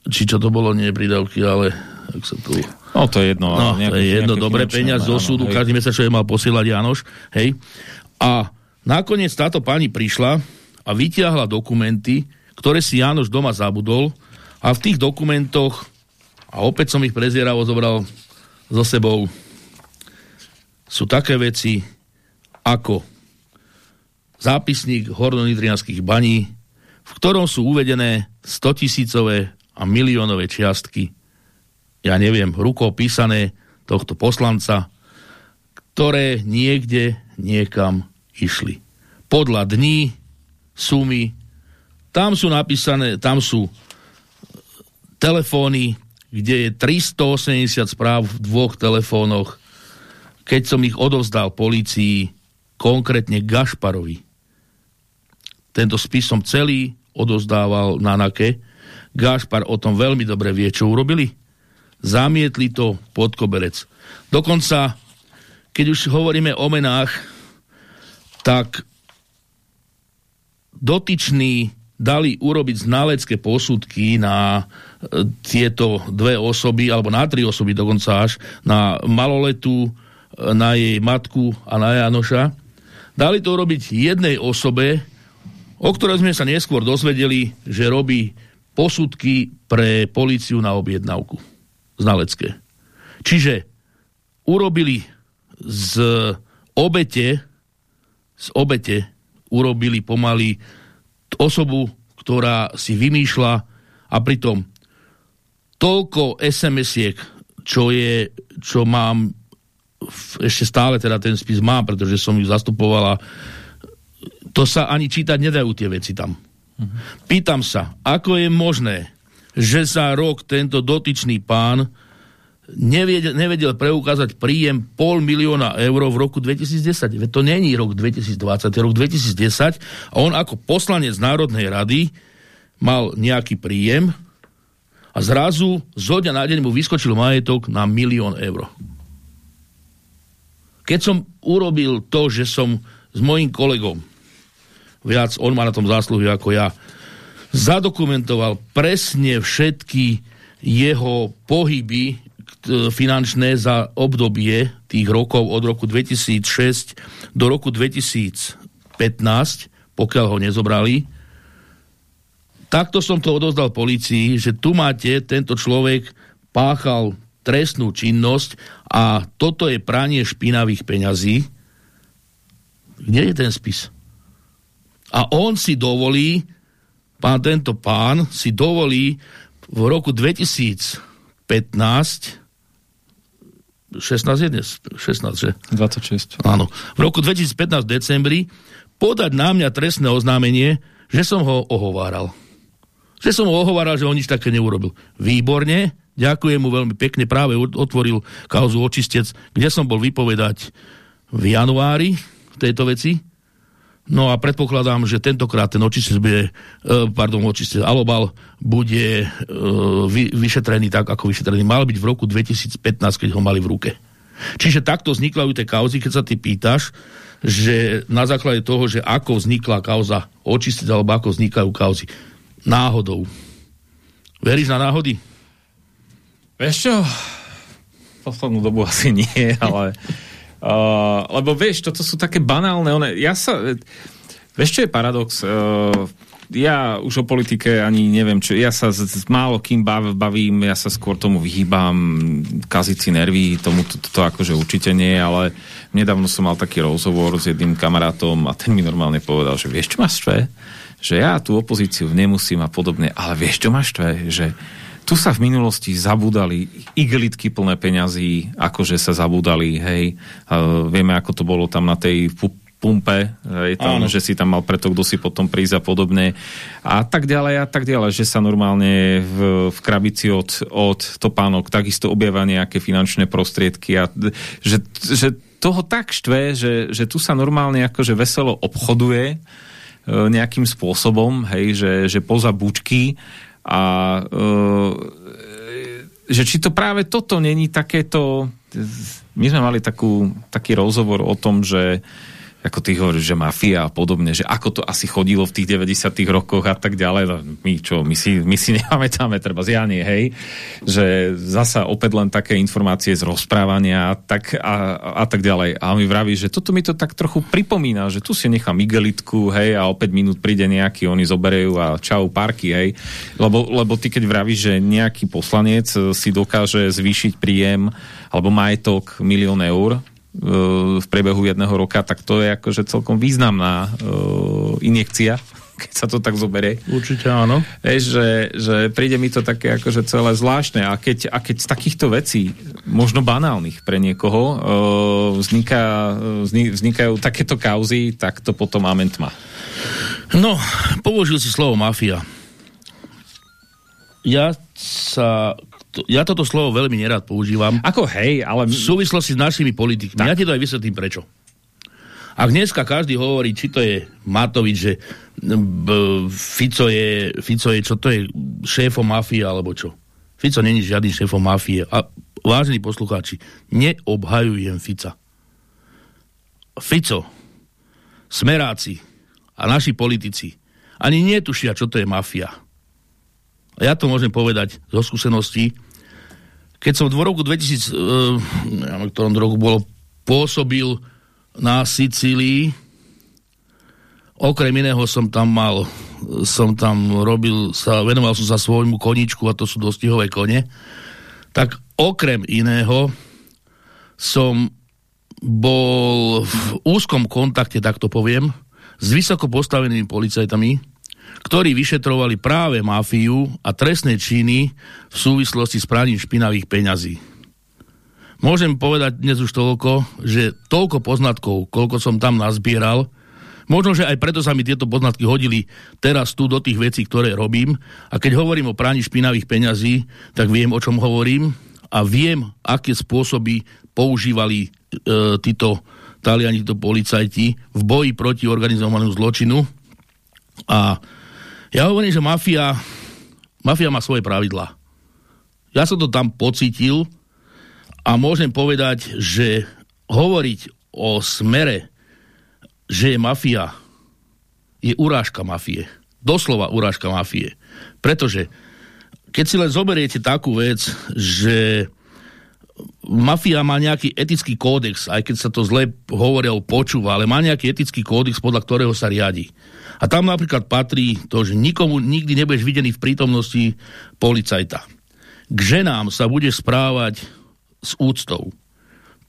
Či čo to bolo, nie prídavky, ale ak sa tu... No, to je jedno. No, nejaké, to je jedno, dobre, peniaz zo súdu, hej. každý mesiac, čo je mal posielať Janoš, hej. A nakoniec táto pani prišla a vytiahla dokumenty, ktoré si Janoš doma zabudol a v tých dokumentoch, a opäť som ich prezieravo zobral so sebou sú také veci ako zápisník hornonitrianských baní, v ktorom sú uvedené 100 tisícové a miliónové čiastky, ja neviem, rukou písané tohto poslanca, ktoré niekde niekam išli. Podľa dní, sumy, tam sú napísané, tam sú telefóny, kde je 380 správ v dvoch telefónoch, keď som ich odovzdal policii, konkrétne Gašparovi. Tento spis som celý odozdával na NAKE. Gašpar o tom veľmi dobre vie, čo urobili. Zamietli to pod koberec. Dokonca, keď už hovoríme o menách, tak dotyčný dali urobiť znalecké posudky na e, tieto dve osoby, alebo na tri osoby dokonca až, na maloletu, e, na jej matku a na Janoša. Dali to urobiť jednej osobe, o ktorej sme sa neskôr dozvedeli, že robí posudky pre policiu na objednávku. Znalecké. Čiže urobili z obete z obete urobili pomaly osobu, ktorá si vymýšľa a pritom toľko SMS-iek, čo čo mám ešte stále teda ten spis mám, pretože som ju zastupovala to sa ani čítať nedajú tie veci tam. Pýtam sa, ako je možné, že za rok tento dotyčný pán nevedel, nevedel preukázať príjem pol milióna eur v roku 2010. Veď to není rok 2020, to je rok 2010 a on ako poslanec Národnej rady mal nejaký príjem a zrazu zo dňa na deň mu vyskočil majetok na milión eur. Keď som urobil to, že som s mojím kolegom, viac on má na tom zásluhy ako ja, zadokumentoval presne všetky jeho pohyby E, finančné za obdobie tých rokov od roku 2006 do roku 2015, pokiaľ ho nezobrali. Takto som to odozdal policii, že tu máte, tento človek páchal trestnú činnosť a toto je pranie špinavých peňazí. Kde je ten spis? A on si dovolí, pán tento pán si dovolí v roku 2015 16 je dnes, 16, že? 26. Áno. V roku 2015 v decembri podať na mňa trestné oznámenie, že som ho ohováral. Že som ho ohováral, že on nič také neurobil. Výborne, ďakujem mu veľmi pekne, práve otvoril kauzu očistec, kde som bol vypovedať v januári v tejto veci. No a predpokladám, že tentokrát ten očistec bude, uh, pardon, očistec, alobal bude vy, vyšetrený tak, ako vyšetrený mal byť v roku 2015, keď ho mali v ruke. Čiže takto vznikla tie kauzy, keď sa ty pýtaš, že na základe toho, že ako vznikla kauza očistec, alebo ako vznikajú kauzy. Náhodou. Veríš na náhody? Vieš čo? Poslednú dobu asi nie, ale... Uh, lebo vieš, toto sú také banálne, one, ja sa, vieš čo je paradox? Uh, ja už o politike ani neviem čo, ja sa s, s málo kým bav, bavím, ja sa skôr tomu vyhýbam, kaziť si nervy, tomu to, to, to akože určite nie, ale nedávno som mal taký rozhovor s jedným kamarátom a ten mi normálne povedal, že vieš čo ma štve? Že ja tú opozíciu nemusím a podobne, ale vieš čo ma štve? Že tu sa v minulosti zabúdali igelitky plné peňazí, akože sa zabúdali, hej. Uh, vieme, ako to bolo tam na tej pumpe, hej, tam, že si tam mal preto, kto si potom prísť a podobne. A tak ďalej a tak ďalej, že sa normálne v, v krabici od, od topánok takisto objavia nejaké finančné prostriedky a že, že toho tak štve, že, že tu sa normálne akože veselo obchoduje e, nejakým spôsobom, hej, že, že poza bučky a e, že či to práve toto není takéto my sme mali takú, taký rozhovor o tom, že ako ty hovoríš, že mafia a podobne, že ako to asi chodilo v tých 90 rokoch a tak ďalej. No, my čo, my si, my si nepamätáme, treba z Janie, hej, že zasa opäť len také informácie z rozprávania tak, a, a tak ďalej. A mi vraví, že toto mi to tak trochu pripomína, že tu si nechám igelitku, hej, a o 5 minút príde nejaký, oni zoberejú a čau, parky, hej. Lebo, lebo ty keď vravíš, že nejaký poslanec si dokáže zvýšiť príjem alebo majetok milión eur, v priebehu jedného roka, tak to je akože celkom významná uh, injekcia, keď sa to tak zoberie. Určite áno. Vieš, že, že príde mi to také akože celé zvláštne a keď, a keď z takýchto vecí, možno banálnych pre niekoho, uh, vzniká, vznikajú takéto kauzy, tak to potom amen tma. No, použil si slovo mafia. Ja sa to, ja toto slovo veľmi nerad používam. Ako hej, ale... V súvislosti s našimi politikmi. Tak. Ja ti to aj vysvetlím prečo. Ak dneska každý hovorí, či to je Matovič, že Fico, je, Fico je, čo to je, šéfom mafie, alebo čo. Fico není žiadny šéfom mafie. A vážení poslucháči, neobhajujem Fica. Fico, smeráci a naši politici ani netušia, čo to je mafia. Ja to môžem povedať zo skúseností. Keď som v roku 2000, uh, neviem, ktorom roku bolo, pôsobil na Sicílii, okrem iného som tam mal, som tam robil, sa, venoval som sa svojmu koničku a to sú dostihové kone, tak okrem iného som bol v úzkom kontakte, tak to poviem, s vysoko postavenými policajtami, ktorí vyšetrovali práve mafiu a trestné činy v súvislosti s praním špinavých peňazí. Môžem povedať dnes už toľko, že toľko poznatkov, koľko som tam nazbieral, možno, že aj preto sa mi tieto poznatky hodili teraz tu do tých vecí, ktoré robím. A keď hovorím o praní špinavých peňazí, tak viem, o čom hovorím a viem, aké spôsoby používali e, títo taliani, títo policajti v boji proti organizovanému zločinu. A ja hovorím, že mafia, mafia má svoje pravidlá. Ja som to tam pocitil a môžem povedať, že hovoriť o smere, že je mafia, je urážka mafie. Doslova urážka mafie. Pretože keď si len zoberiete takú vec, že mafia má nejaký etický kódex, aj keď sa to zle hovorí alebo počúva, ale má nejaký etický kódex, podľa ktorého sa riadi. A tam napríklad patrí to, že nikomu nikdy nebudeš videný v prítomnosti policajta. K ženám sa budeš správať s úctou.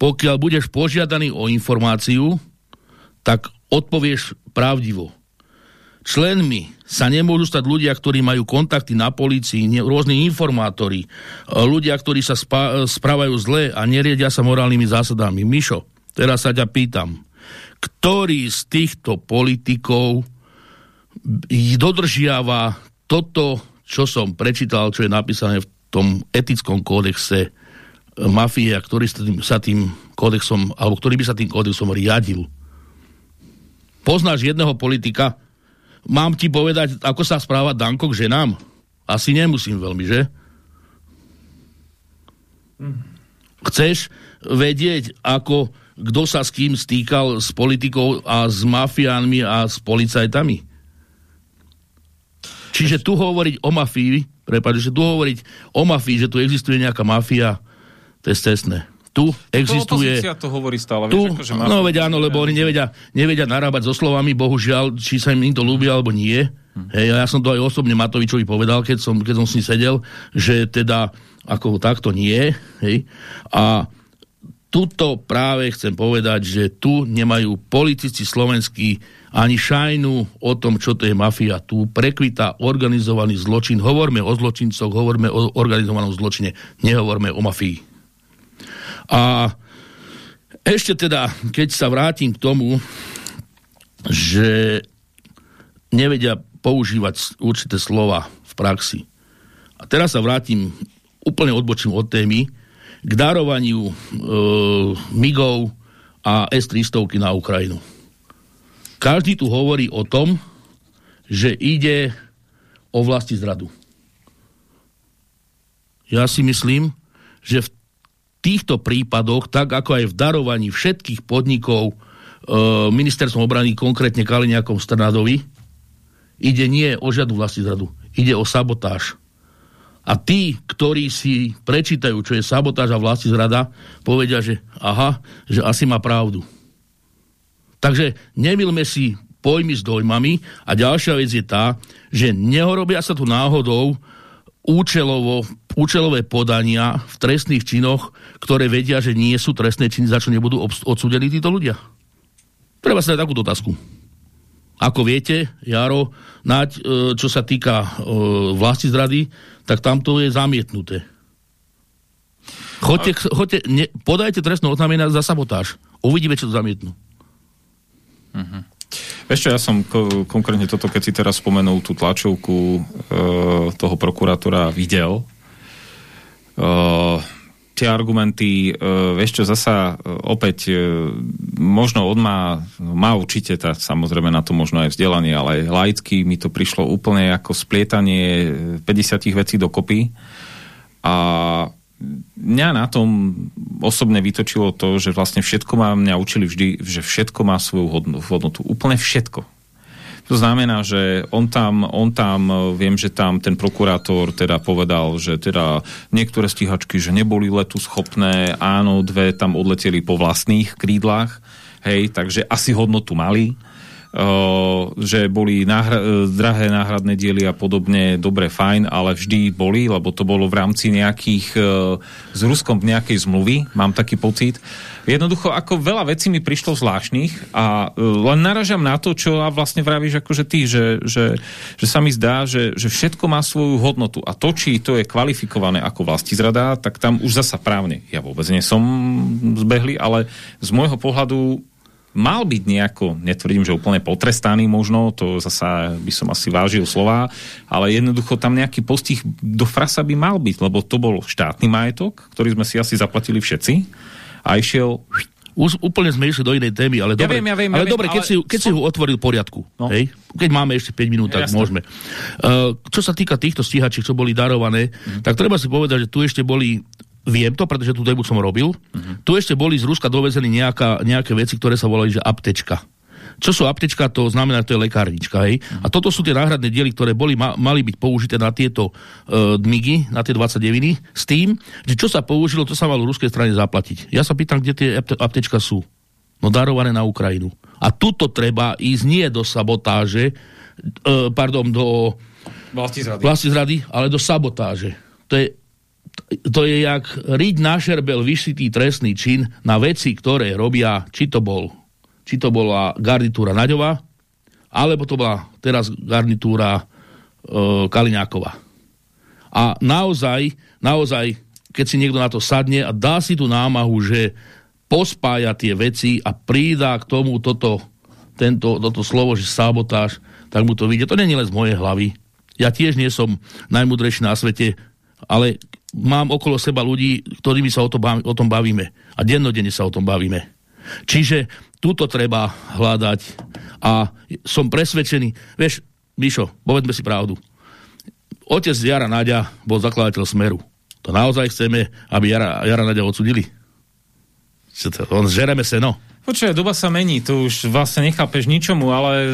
Pokiaľ budeš požiadaný o informáciu, tak odpovieš pravdivo. Členmi sa nemôžu stať ľudia, ktorí majú kontakty na policii, rôzni informátori, ľudia, ktorí sa správajú zle a neriedia sa morálnymi zásadami. Mišo, teraz sa ťa pýtam, ktorý z týchto politikov dodržiava toto, čo som prečítal, čo je napísané v tom etickom kódexe e, mafie, ktorý sa tým kódexom, alebo ktorý by sa tým kódexom riadil. Poznáš jedného politika? Mám ti povedať, ako sa správa Danko k ženám? Asi nemusím veľmi, že? Chceš vedieť, ako kto sa s kým stýkal s politikou a s mafiánmi a s policajtami? Čiže tu hovoriť o mafii, prepáč, že tu hovoriť o mafii, že tu existuje nejaká mafia, to je stesné. Tu existuje... To, to hovorí stále. Tu, vieš, akože no veď áno, lebo oni nevedia, nevedia narábať so slovami, bohužiaľ, či sa im to ľúbi alebo nie. Hm. Hej, ja som to aj osobne Matovičovi povedal, keď som, keď som s ním sedel, že teda ako takto nie. Hej. A tuto práve chcem povedať, že tu nemajú politici slovenskí ani šajnu o tom, čo to je mafia. Tu prekvita organizovaný zločin. Hovorme o zločincoch, hovorme o organizovanom zločine, nehovorme o mafii. A ešte teda, keď sa vrátim k tomu, že nevedia používať určité slova v praxi. A teraz sa vrátim, úplne odbočím od témy, k darovaniu e, MIGov a S-300 na Ukrajinu. Každý tu hovorí o tom, že ide o vlasti zradu. Ja si myslím, že v týchto prípadoch, tak ako aj v darovaní všetkých podnikov e, ministerstvom obrany, konkrétne Kaliňakom Strnadovi, ide nie o žiadnu vlastní zradu, ide o sabotáž. A tí, ktorí si prečítajú, čo je sabotáž a vlastní zrada, povedia, že aha, že asi má pravdu. Takže nemilme si pojmy s dojmami a ďalšia vec je tá, že neorobia sa tu náhodou účelovo, účelové podania v trestných činoch, ktoré vedia, že nie sú trestné činy, za čo nebudú odsúdení títo ľudia. Treba sa dať takúto otázku. Ako viete, Jaro, nať, e, čo sa týka e, vlasti zrady, tak tamto je zamietnuté. Choďte, choďte, ne, podajte trestné oznámenie za sabotáž. Uvidíme, čo to zamietnú. Uh-huh. Vieš čo, ja som ko- konkrétne toto, keď si teraz spomenul tú tlačovku e, toho prokurátora videl. E, tie argumenty, uh, vieš čo, zasa uh, opäť uh, možno on má, má určite tá, samozrejme na to možno aj vzdelanie, ale laicky mi to prišlo úplne ako splietanie 50 vecí dokopy a mňa na tom osobne vytočilo to, že vlastne všetko má, mňa učili vždy, že všetko má svoju hodnotu. Úplne všetko. To znamená, že on tam, on tam, viem, že tam ten prokurátor teda povedal, že teda niektoré stíhačky, že neboli letu schopné, áno, dve tam odleteli po vlastných krídlach, hej, takže asi hodnotu mali že boli náhra- drahé náhradné diely a podobne, dobre, fajn, ale vždy boli, lebo to bolo v rámci nejakých s Ruskom nejakej zmluvy, mám taký pocit. Jednoducho, ako veľa vecí mi prišlo zvláštnych a len naražam na to, čo vlastne vravíš akože ty, že, že, že sa mi zdá, že, že všetko má svoju hodnotu a to, či to je kvalifikované ako zrada, tak tam už zasa právne. Ja vôbec nie som zbehli, ale z môjho pohľadu mal byť nejako, netvrdím, že úplne potrestaný možno, to zasa by som asi vážil slova, ale jednoducho tam nejaký postih do frasa by mal byť, lebo to bol štátny majetok, ktorý sme si asi zaplatili všetci a išiel už úplne sme išli do inej témy, ale ja dobre, viem, ja viem, ale ja dobre, viem, keď, ale... si, keď si ho otvoril poriadku, no. hej? keď máme ešte 5 minút, tak Jasne. môžeme. Uh, čo sa týka týchto stíhačiek, čo boli darované, mm. tak treba si povedať, že tu ešte boli Viem to, pretože tú debu som robil. Uh-huh. Tu ešte boli z Ruska dovezení nejaká, nejaké veci, ktoré sa volali, že aptečka. Čo sú aptečka, to znamená, že to je lekárnička. Hej? Uh-huh. A toto sú tie náhradné diely, ktoré boli, ma, mali byť použité na tieto uh, dmigy, na tie 29 s tým, že čo sa použilo, to sa malo ruskej strane zaplatiť. Ja sa pýtam, kde tie aptečka sú. No darované na Ukrajinu. A tuto treba ísť nie do sabotáže, uh, pardon, do vlasti zrady. vlasti zrady, ale do sabotáže. To je to je jak riť na šerbel vyšitý trestný čin na veci, ktoré robia, či to bol či to bola garnitúra Naďova, alebo to bola teraz garnitúra e, Kaliňákova. A naozaj, naozaj, keď si niekto na to sadne a dá si tú námahu, že pospája tie veci a prída k tomu toto, tento, toto slovo, že sabotáž, tak mu to vyjde. To nie je len z mojej hlavy. Ja tiež nie som najmudrejší na svete, ale mám okolo seba ľudí, ktorými sa o, to o tom bavíme. A dennodenne sa o tom bavíme. Čiže túto treba hľadať a som presvedčený, vieš, Mišo, povedzme si pravdu. Otec Jara Nadia bol zakladateľ Smeru. To naozaj chceme, aby Jara, Jara Nadia odsudili? On zžereme no. Počuaj, doba sa mení, tu už vlastne nechápeš ničomu, ale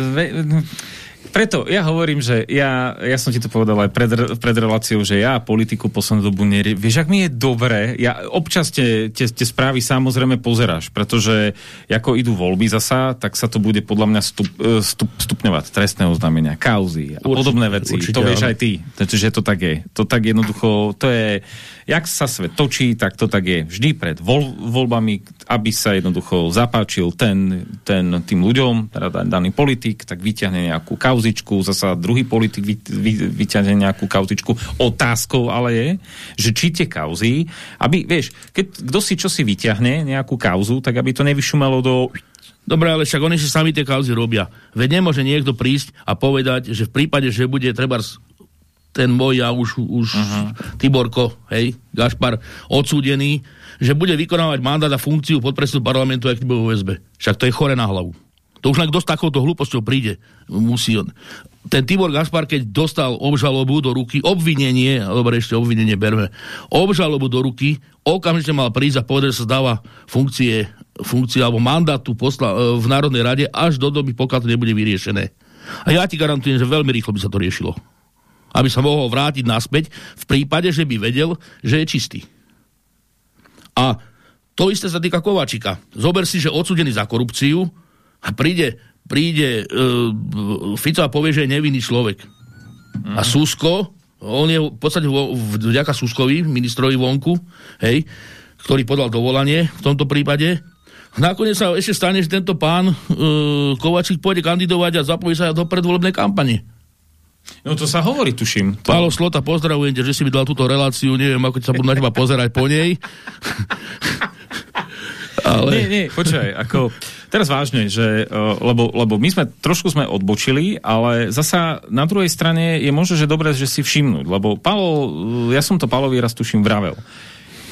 preto ja hovorím, že ja, ja som ti to povedal aj pred, pred reláciou, že ja politiku poslednú dobu nerie... Vieš, ak mi je dobre, ja občas tie, tie, tie správy samozrejme pozeráš, pretože ako idú voľby zasa, tak sa to bude podľa mňa stup, e, stup, stupňovať trestné oznámenia, kauzy a určite, podobné veci. Určite, to vieš aj ty, že to tak je. To tak jednoducho, to je jak sa svet točí, tak to tak je vždy pred voľ, voľbami, aby sa jednoducho zapáčil ten, ten tým ľuďom, teda daný politik, tak vyťahne nejakú kauzičku, zasa druhý politik vy, vy, vyťahne nejakú kauzičku. Otázkou ale je, že či tie kauzy, aby, vieš, keď kto si čo si vyťahne, nejakú kauzu, tak aby to nevyšumelo do Dobre, ale však oni si sami tie kauzy robia. Veď nemôže niekto prísť a povedať, že v prípade, že bude treba ten môj a už, už uh-huh. Tiborko, hej, Gašpar, odsúdený, že bude vykonávať mandát a funkciu podpredsedu parlamentu, ak bude USB. Však to je chore na hlavu. To už len kto s takouto hlúposťou príde, musí on. Ten Tibor Gaspar, keď dostal obžalobu do ruky, obvinenie, dobre, ešte obvinenie berme, obžalobu do ruky, okamžite mal prísť a povedať, že sa dáva funkcie, funkcie alebo mandátu posla, e, v Národnej rade až do doby, pokiaľ to nebude vyriešené. A ja ti garantujem, že veľmi rýchlo by sa to riešilo aby sa mohol vrátiť naspäť v prípade, že by vedel, že je čistý. A to isté sa týka Kovačika. Zober si, že odsudený za korupciu a príde, príde uh, Fico a povie, že je nevinný človek. Mm. A Susko, on je v podstate vďaka Suskovi, ministrovi vonku, hej, ktorý podal dovolanie v tomto prípade, Nakoniec sa ešte stane, že tento pán uh, Kovačík pôjde kandidovať a zapojí sa do predvolebnej kampane. No to sa hovorí, tuším. To... Pálo Slota, pozdravujem ťa, že si mi dal túto reláciu, neviem, ako sa budú na teba pozerať po nej. Ale... Nie, nie, počkaj, ako, teraz vážne, že, uh, lebo, lebo my sme, trošku sme odbočili, ale zasa na druhej strane je možno, že dobré, že si všimnúť, lebo Palo, ja som to Palovi raz tuším vravel.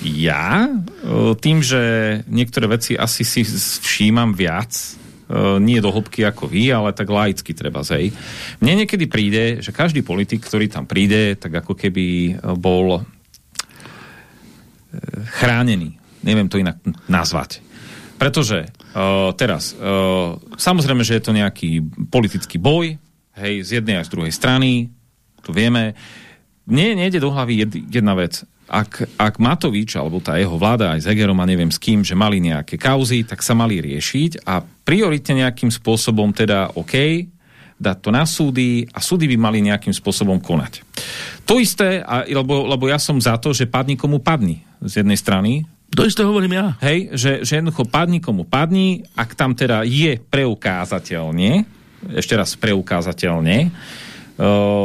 Ja, uh, tým, že niektoré veci asi si všímam viac, E, nie do hĺbky ako vy, ale tak laicky treba zej. Mne niekedy príde, že každý politik, ktorý tam príde, tak ako keby e, bol e, chránený. Neviem to inak nazvať. Pretože uh, teraz, uh, samozrejme, že je to nejaký politický boj, hej, z jednej až z druhej strany, to vieme. Mne nejde do hlavy jed, jedna vec ak, ak Matovič, alebo tá jeho vláda aj s Hegerom a neviem s kým, že mali nejaké kauzy, tak sa mali riešiť a prioritne nejakým spôsobom teda OK, dať to na súdy a súdy by mali nejakým spôsobom konať. To isté, a, lebo, lebo ja som za to, že padni komu padni z jednej strany. To isté hovorím ja. Hej, že, že jednoducho padni komu padni, ak tam teda je preukázateľne, ešte raz preukázateľne,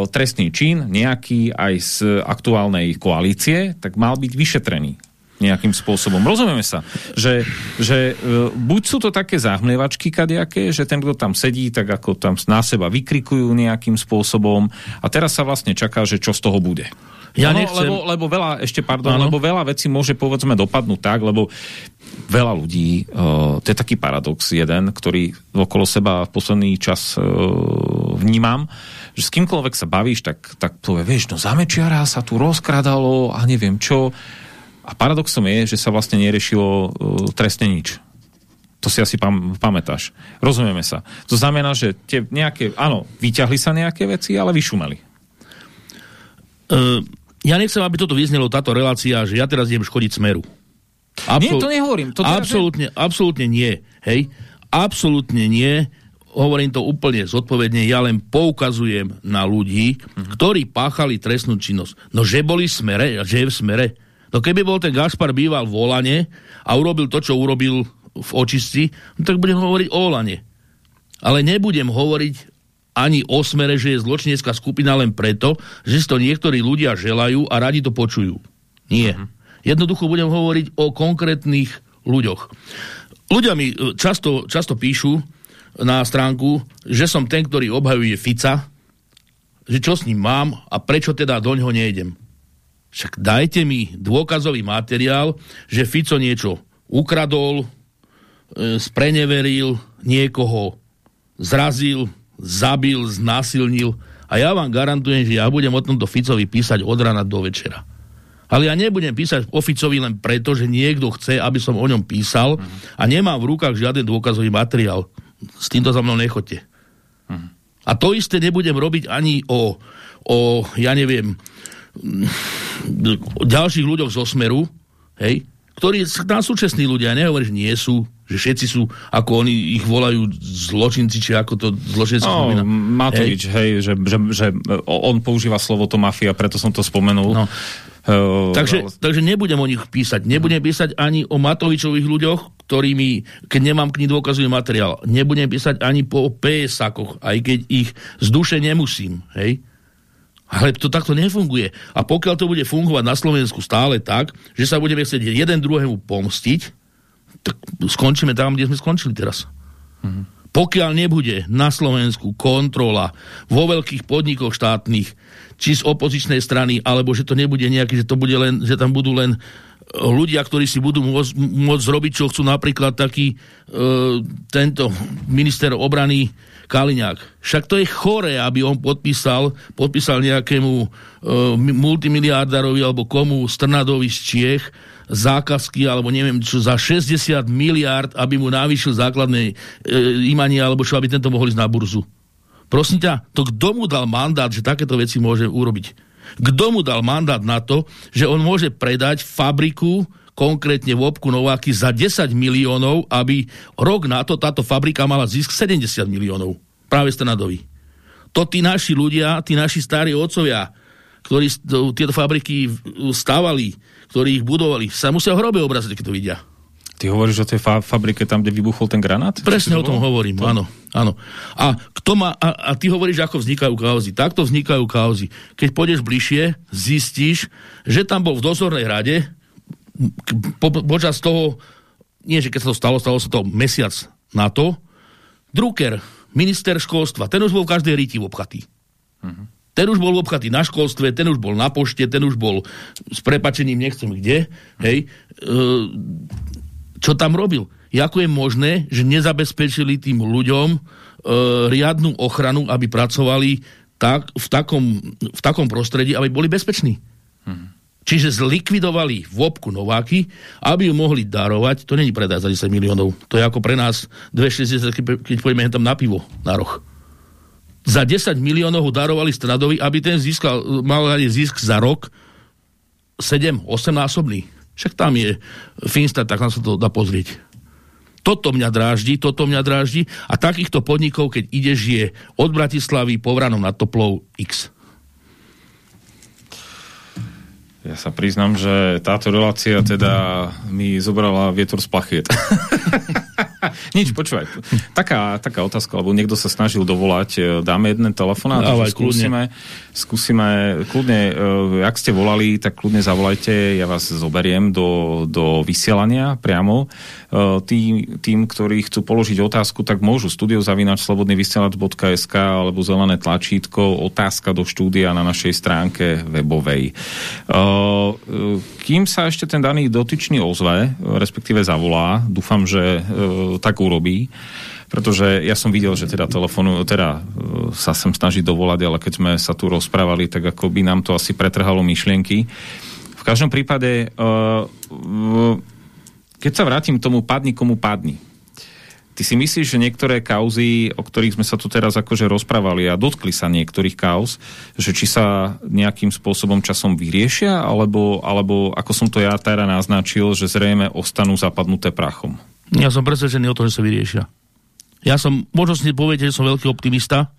trestný čin nejaký aj z aktuálnej koalície, tak mal byť vyšetrený nejakým spôsobom. Rozumieme sa, že, že buď sú to také zahmlievačky kadejaké, že ten, kto tam sedí, tak ako tam na seba vykrikujú nejakým spôsobom a teraz sa vlastne čaká, že čo z toho bude. Ja no, nechcem... lebo, lebo veľa, ešte pardon, ano. lebo veľa vecí môže povedzme dopadnúť tak, lebo veľa ľudí, uh, to je taký paradox jeden, ktorý okolo seba v posledný čas uh, vnímam, že s kýmkoľvek sa bavíš, tak, tak povie, vieš, no zamečiara sa tu rozkradalo a neviem čo. A paradoxom je, že sa vlastne neriešilo uh, trestne nič. To si asi pam, pamätáš. Rozumieme sa. To znamená, že tie nejaké, áno, vyťahli sa nejaké veci, ale vyšumeli. Uh, ja nechcem, aby toto vyznelo táto relácia, že ja teraz idem škodiť smeru. Absol- nie, to nehovorím. To teraz absolútne, je... absolútne nie. Hej? Absolútne nie hovorím to úplne zodpovedne, ja len poukazujem na ľudí, uh-huh. ktorí páchali trestnú činnosť. No že boli smere, že je v smere. No keby bol ten Gašpar býval v Olane a urobil to, čo urobil v očistci, no tak budem hovoriť o Olane. Ale nebudem hovoriť ani o smere, že je zločinecká skupina len preto, že si to niektorí ľudia želajú a radi to počujú. Nie. Uh-huh. Jednoducho budem hovoriť o konkrétnych ľuďoch. Ľudia mi e, často, často píšu, na stránku, že som ten, ktorý obhajuje Fica, že čo s ním mám a prečo teda do ňoho nejdem. Však dajte mi dôkazový materiál, že Fico niečo ukradol, e, spreneveril, niekoho zrazil, zabil, znásilnil a ja vám garantujem, že ja budem o tomto Ficovi písať od rana do večera. Ale ja nebudem písať o Ficovi len preto, že niekto chce, aby som o ňom písal a nemám v rukách žiaden dôkazový materiál s týmto za mnou nechoďte. Hm. A to isté nebudem robiť ani o, o ja neviem, o ďalších ľuďoch zo Smeru, hej, ktorí tam súčasní ľudia, nehovorím, že nie sú, že všetci sú, ako oni ich volajú zločinci, či ako to zločinci no, spomína. Matovič, hej, hej že, že, že on používa slovo to mafia, preto som to spomenul. No. Uh, takže, ale... takže nebudem o nich písať. Nebudem písať ani o Matovičových ľuďoch, ktorými, keď nemám k nim dôkazový materiál. Nebudem písať ani po PSAkoch, aj keď ich z duše nemusím. Hej? Ale to takto nefunguje. A pokiaľ to bude fungovať na Slovensku stále tak, že sa budeme chcieť jeden druhému pomstiť, tak skončíme tam, kde sme skončili teraz. Mm-hmm. Pokiaľ nebude na Slovensku kontrola vo veľkých podnikoch štátnych, či z opozičnej strany, alebo že to nebude nejaký, že to bude len, že tam budú len e, ľudia, ktorí si budú môcť, môcť zrobiť, čo chcú napríklad taký e, tento minister obrany Kaliňák. Však to je chore, aby on podpísal, podpísal nejakému e, multimiliardárovi alebo komu Strnadovi z Čiech zákazky, alebo neviem čo, za 60 miliard, aby mu navýšil základné e, imanie, alebo čo, aby tento mohol ísť na burzu. Prosím ťa, to kto mu dal mandát, že takéto veci môže urobiť? Kto mu dal mandát na to, že on môže predať fabriku, konkrétne v obku Nováky, za 10 miliónov, aby rok na to táto fabrika mala zisk 70 miliónov. Práve Strnadovi. To tí naši ľudia, tí naši starí otcovia, ktorí tieto fabriky stavali, ktorí ich budovali, sa musia hrobe obraziť, keď to vidia. Ty hovoríš o tej fa- fabrike tam, kde vybuchol ten granát? Presne o tom hovorím, to? áno, áno. A, kto má, a, a ty hovoríš, ako vznikajú kauzy. Takto vznikajú kauzy. Keď pôjdeš bližšie, zistíš, že tam bol v dozornej rade po, počas toho, nie že keď sa to stalo, stalo sa to mesiac na to, Drucker, minister školstva, ten už bol v každej ríti obchatý. Uh-huh. Ten už bol obchatý na školstve, ten už bol na pošte, ten už bol s prepačením, nechcem kde, hej. E, čo tam robil. Ako je možné, že nezabezpečili tým ľuďom e, riadnu ochranu, aby pracovali tak, v, takom, v takom prostredí, aby boli bezpeční. Hmm. Čiže zlikvidovali vopku Nováky, aby ju mohli darovať. To není predaj za 10 miliónov. To je ako pre nás 260, keď pôjdeme tam na pivo na roh. Za 10 miliónov ho darovali Stradovi, aby ten získal, mal zisk za rok 7-8 násobný. Však tam je Finstat, tak nám sa to dá pozrieť. Toto mňa dráždi, toto mňa dráždi a takýchto podnikov, keď ideš, je od Bratislavy po Vranom nad Toplou X. Ja sa priznám, že táto relácia teda mi zobrala vietor z plachiet. Nič, počúvaj. Taká, taká otázka, lebo niekto sa snažil dovolať. E, dáme jeden telefonát, Dávaj, skúsime, skúsime, kľudne, uh, ak ste volali, tak kľudne zavolajte, ja vás zoberiem do, do vysielania priamo. Uh, tým, tým, ktorí chcú položiť otázku, tak môžu studiozavinač slobodnyvysielač.sk alebo zelené tlačítko, otázka do štúdia na našej stránke webovej. Uh, kým sa ešte ten daný dotyčný ozve, respektíve zavolá, dúfam, že e, tak urobí, pretože ja som videl, že teda telefonu, teda e, sa sem snaží dovolať, ale keď sme sa tu rozprávali, tak ako by nám to asi pretrhalo myšlienky. V každom prípade, e, keď sa vrátim k tomu padni komu padni, Ty si myslíš, že niektoré kauzy, o ktorých sme sa tu teraz akože rozprávali a dotkli sa niektorých kauz, že či sa nejakým spôsobom časom vyriešia, alebo, alebo ako som to ja teda naznačil, že zrejme ostanú zapadnuté prachom? Ja som presvedčený o tom, že sa vyriešia. Ja som, možno si poviete, že som veľký optimista,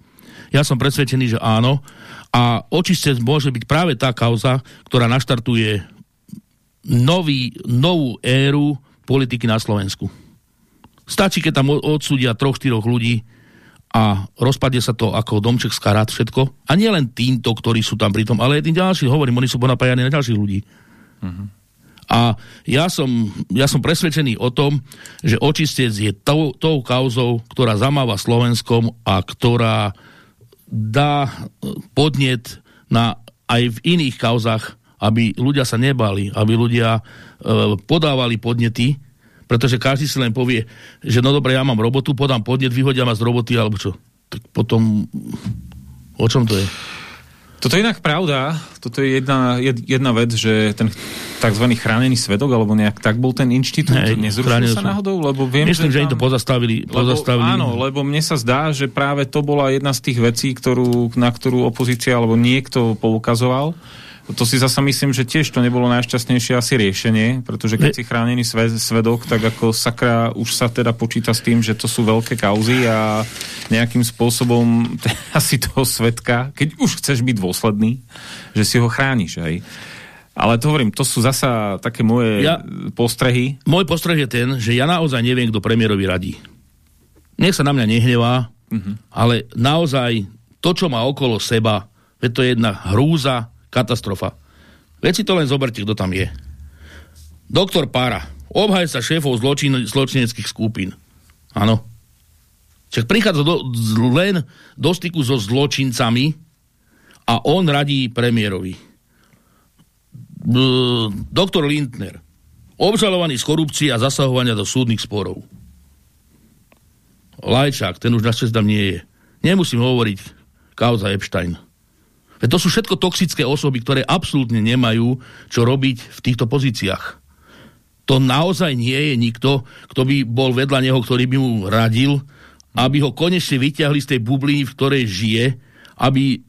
ja som presvedčený, že áno. A očiste môže byť práve tá kauza, ktorá naštartuje nový, novú éru politiky na Slovensku. Stačí, keď tam odsúdia troch, štyroch ľudí a rozpadne sa to ako domček z všetko. A nie len týmto, ktorí sú tam pritom, ale aj tým ďalším, hovorím, oni sú ponapájani na ďalších ľudí. Uh-huh. A ja som, ja som presvedčený o tom, že očistec je tou, tou kauzou, ktorá zamáva Slovenskom a ktorá dá podnet na, aj v iných kauzach, aby ľudia sa nebali, aby ľudia e, podávali podnety, pretože každý si len povie, že no dobre, ja mám robotu, podám podnet, vyhodia ma z roboty, alebo čo. Tak potom, o čom to je? Toto je inak pravda. Toto je jedna, jedna vec, že ten, tzv. chránený svedok, alebo nejak tak bol ten inštitút, Hej, nezrušil sa náhodou? Lebo viem, Myslím, že, že im to pozastavili. pozastavili. Lebo, áno, lebo mne sa zdá, že práve to bola jedna z tých vecí, ktorú, na ktorú opozícia alebo niekto poukazoval, to si zasa myslím, že tiež to nebolo najšťastnejšie asi riešenie, pretože keď si chránený svedok, tak ako sakra už sa teda počíta s tým, že to sú veľké kauzy a nejakým spôsobom asi toho svedka, keď už chceš byť dôsledný, že si ho chrániš aj. Ale to hovorím, to sú zasa také moje ja, postrehy. Môj postreh je ten, že ja naozaj neviem, kto premiérovi radí. Nech sa na mňa nehnevá, uh mhm. -huh. ale naozaj to, čo má okolo seba, je to jedna hrúza, Katastrofa. Veď si to len zoberte, kto tam je. Doktor Pára, obhajca šéfov zločin, zločineckých skupín. Áno. Čak prichádza do, len do styku so zločincami a on radí premiérovi. Doktor Lindner, obžalovaný z korupcie a zasahovania do súdnych sporov. Lajčák, ten už našťastie tam nie je. Nemusím hovoriť kauza Epstein. To sú všetko toxické osoby, ktoré absolútne nemajú čo robiť v týchto pozíciách. To naozaj nie je nikto, kto by bol vedľa neho, ktorý by mu radil, aby ho konečne vyťahli z tej bubliny, v ktorej žije, aby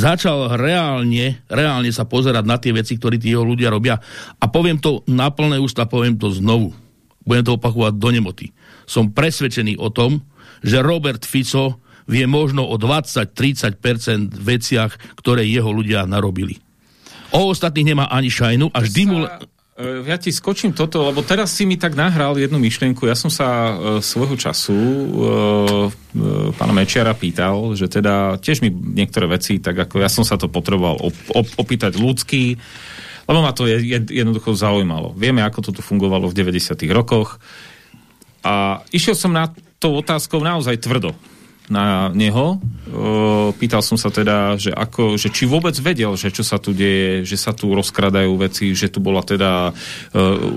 začal reálne, reálne sa pozerať na tie veci, ktoré tí jeho ľudia robia. A poviem to na plné ústa, poviem to znovu. Budem to opakovať do nemoty. Som presvedčený o tom, že Robert Fico vie možno o 20-30% veciach, ktoré jeho ľudia narobili. O ostatných nemá ani šajnu a vždy mu... E, ja ti skočím toto, lebo teraz si mi tak nahral jednu myšlienku. Ja som sa e, svojho času e, e, pána Mečiara pýtal, že teda tiež mi niektoré veci, tak ako ja som sa to potreboval op, op, opýtať ľudský, lebo ma to je, je, jednoducho zaujímalo. Vieme, ako to tu fungovalo v 90 rokoch a išiel som na to otázkou naozaj tvrdo na neho. Pýtal som sa teda, že, ako, že či vôbec vedel, že čo sa tu deje, že sa tu rozkradajú veci, že tu bola teda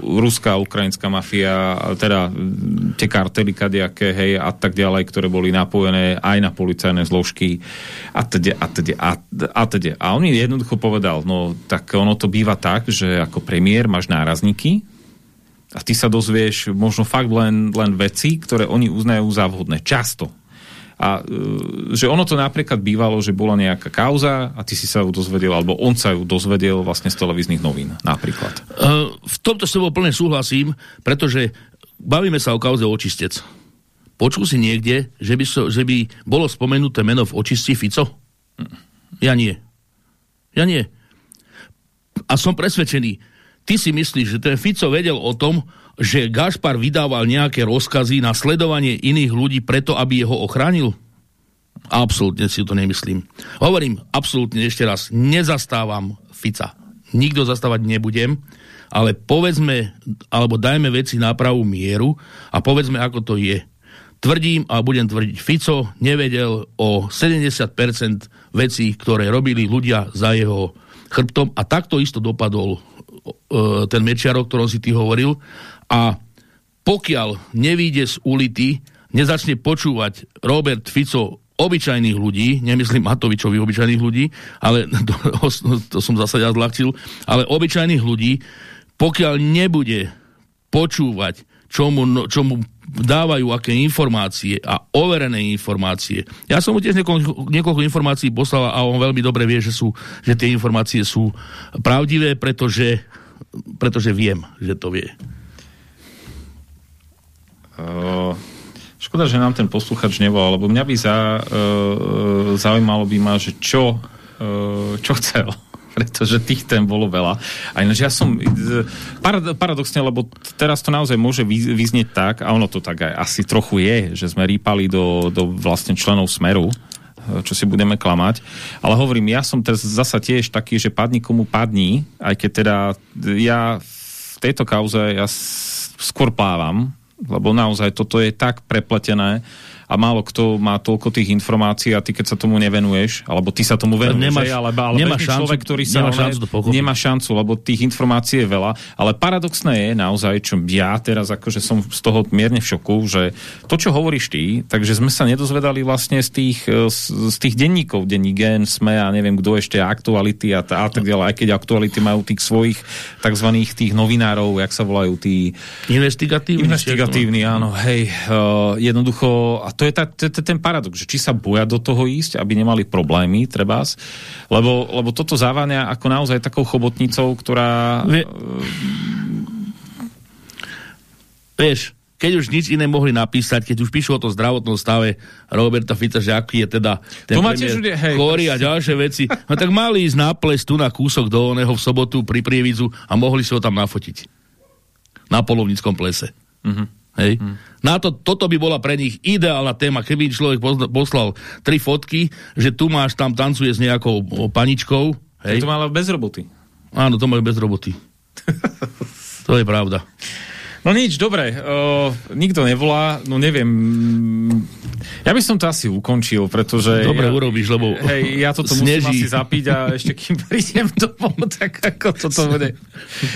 ruská, ukrajinská mafia, teda tie kartely kadejaké, hej, a tak ďalej, ktoré boli napojené aj na policajné zložky a teda, a teda, a teda. A on mi jednoducho povedal, no tak ono to býva tak, že ako premiér máš nárazníky, a ty sa dozvieš možno fakt len, len veci, ktoré oni uznajú za vhodné. Často a e, že ono to napríklad bývalo, že bola nejaká kauza a ty si sa ju dozvedel, alebo on sa ju dozvedel vlastne z televíznych novín napríklad. Uh, v tomto s tebou plne súhlasím, pretože bavíme sa o kauze očistec. Počul si niekde, že by, so, že by bolo spomenuté meno v očisti Fico? Ja nie. Ja nie. A som presvedčený, ty si myslíš, že ten Fico vedel o tom, že Gašpar vydával nejaké rozkazy na sledovanie iných ľudí preto, aby ho ochránil? Absolútne si to nemyslím. Hovorím, absolútne ešte raz, nezastávam Fica. Nikto zastávať nebudem, ale povedzme, alebo dajme veci na pravú mieru a povedzme, ako to je. Tvrdím a budem tvrdiť, Fico nevedel o 70% vecí, ktoré robili ľudia za jeho chrbtom a takto isto dopadol e, ten Mečiar, o ktorom si ty hovoril a pokiaľ nevíde z ulity, nezačne počúvať Robert Fico obyčajných ľudí, nemyslím Matovičovi obyčajných ľudí, ale to, to som zase ja zľahčil, ale obyčajných ľudí, pokiaľ nebude počúvať, čo mu, no, dávajú aké informácie a overené informácie. Ja som mu tiež niekoľko, niekoľko informácií poslal a on veľmi dobre vie, že, sú, že tie informácie sú pravdivé, pretože, pretože viem, že to vie. Uh, škoda, že nám ten posluchač nevolal, lebo mňa by za, uh, zaujímalo by ma, že čo, uh, čo chcel pretože tých tém bolo veľa. A ináč ja som, paradoxne, lebo teraz to naozaj môže vyznieť tak, a ono to tak aj asi trochu je, že sme rýpali do, do vlastne členov Smeru, čo si budeme klamať. Ale hovorím, ja som teraz zasa tiež taký, že padni komu padni, aj keď teda ja v tejto kauze ja skôr plávam, lebo naozaj toto je tak prepletené a málo kto má toľko tých informácií a ty keď sa tomu nevenuješ, alebo ty sa tomu venuješ, nemáš, ale, ale nemá šancu, človek, ktorý sa nemá šancu, nemá šancu, lebo tých informácií je veľa, ale paradoxné je naozaj, čo ja teraz akože som z toho mierne v šoku, že to, čo hovoríš ty, takže sme sa nedozvedali vlastne z tých, e, z, z tých denníkov, denní gen, sme a neviem kto ešte, aktuality a, a tak ďalej, aj keď aktuality majú tých svojich tzv. tých novinárov, jak sa volajú tí... Investigatívni. Investigatívni, áno, hej. Uh, jednoducho, a to je, tá, to je ten paradox, že či sa boja do toho ísť, aby nemali problémy, trebás, lebo, lebo toto závania ako naozaj takou chobotnicou, ktorá... Vie... Vieš, keď už nič iné mohli napísať, keď už píšu o tom zdravotnom stave Roberta Fica, že aký je teda ten premiér hej, chorý a ďalšie veci, no tak mali ísť na ples tu na kúsok do oného v sobotu pri prievidzu a mohli si ho tam nafotiť. Na polovníckom plese. Uh-huh. Hej? Uh-huh. Na to, toto by bola pre nich ideálna téma, keby človek poslal tri fotky, že tu máš, tam tancuje s nejakou paničkou. Hej? To má bez roboty. Áno, to majú bez roboty. to je pravda. No nič, dobre. Uh, nikto nevolá, no neviem. Ja by som to asi ukončil, pretože... Dobre, ja, urobíš, lebo Hej, ja toto sneží. musím asi zapiť a ešte kým prídem domov, tak ako toto bude.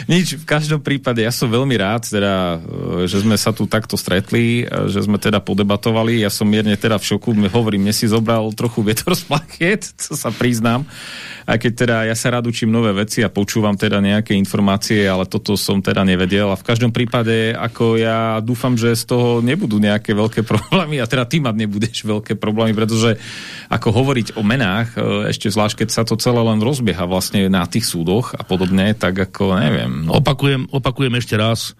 Nič, v každom prípade ja som veľmi rád, teda, e, že sme sa tu takto stretli, e, že sme teda podebatovali. Ja som mierne teda v šoku, hovorím, mne si zobral trochu vietor z plakiet, co sa priznám aj keď teda ja sa rád učím nové veci a počúvam teda nejaké informácie, ale toto som teda nevedel a v každom prípade ako ja dúfam, že z toho nebudú nejaké veľké problémy a teda ty mať nebudeš veľké problémy, pretože ako hovoriť o menách, e, ešte zvlášť keď sa to celé len rozbieha vlastne na tých súdoch a podobne, tak ako neviem. No. Opakujem, opakujem ešte raz,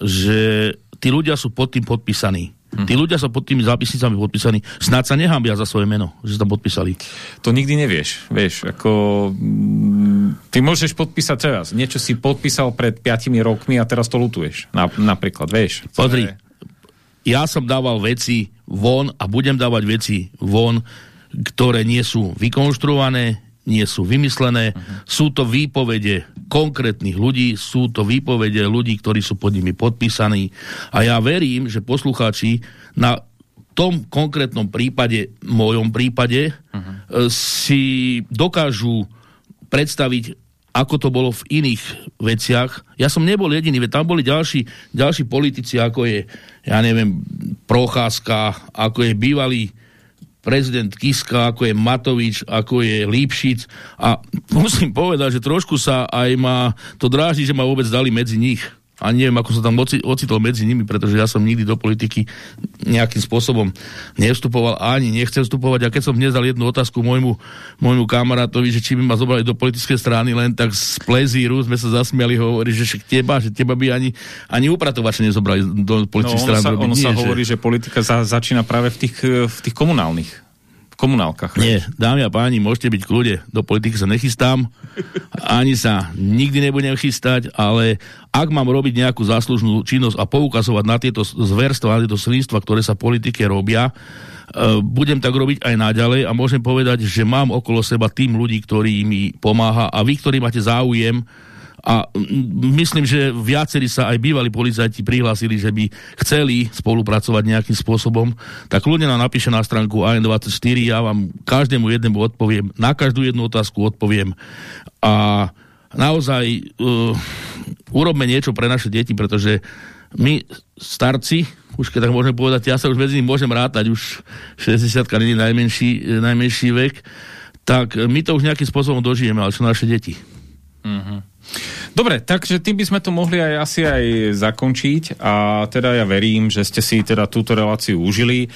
že tí ľudia sú pod tým podpísaní Mm. Tí ľudia sa pod tými zápisnicami podpísaní, snáď sa nehambia za svoje meno, že sa tam podpísali. To nikdy nevieš, vieš, ako mm, ty môžeš podpísať teraz, niečo si podpísal pred 5 rokmi a teraz to lutuješ, na, napríklad, vieš. Pozri, je... ja som dával veci von a budem dávať veci von, ktoré nie sú vykonštruované, nie sú vymyslené, uh-huh. sú to výpovede konkrétnych ľudí, sú to výpovede ľudí, ktorí sú pod nimi podpísaní a ja verím, že poslucháči na tom konkrétnom prípade, mojom prípade, uh-huh. si dokážu predstaviť, ako to bolo v iných veciach. Ja som nebol jediný, veď tam boli ďalší, ďalší politici, ako je, ja neviem, Procházka, ako je bývalý prezident Kiska, ako je Matovič, ako je Lípšic a musím povedať, že trošku sa aj ma to dráždi, že ma vôbec dali medzi nich a neviem, ako sa tam ocitol medzi nimi, pretože ja som nikdy do politiky nejakým spôsobom nevstupoval ani nechcem vstupovať. A keď som dnes dal jednu otázku môjmu, môjmu kamarátovi, že či by ma zobrali do politickej strany, len tak z plezíru sme sa zasmiali, hovorí, že teba, že teba by ani, ani upratovače nezobrali do politickej no, strany. Sa, ono Nie, sa že... hovorí, že politika za, začína práve v tých, v tých komunálnych komunálkach. Nie, dámy a páni, môžete byť kľude, do politiky sa nechystám, ani sa nikdy nebudem chystať, ale ak mám robiť nejakú záslužnú činnosť a poukazovať na tieto zverstva, na tieto slinstva, ktoré sa politike robia, e, budem tak robiť aj naďalej a môžem povedať, že mám okolo seba tým ľudí, ktorí mi pomáha a vy, ktorí máte záujem, a myslím, že viacerí sa aj bývalí policajti prihlásili, že by chceli spolupracovať nejakým spôsobom, tak ľudia nám napíše na stránku AN24, ja vám každému jednému odpoviem, na každú jednu otázku odpoviem a naozaj uh, urobme niečo pre naše deti, pretože my starci, už keď tak môžem povedať, ja sa už medzi nimi môžem rátať, už 60 nie je najmenší, najmenší vek, tak my to už nejakým spôsobom dožijeme, ale čo naše deti. Uh-huh. Dobre, takže tým by sme to mohli aj asi aj zakončiť a teda ja verím, že ste si teda túto reláciu užili.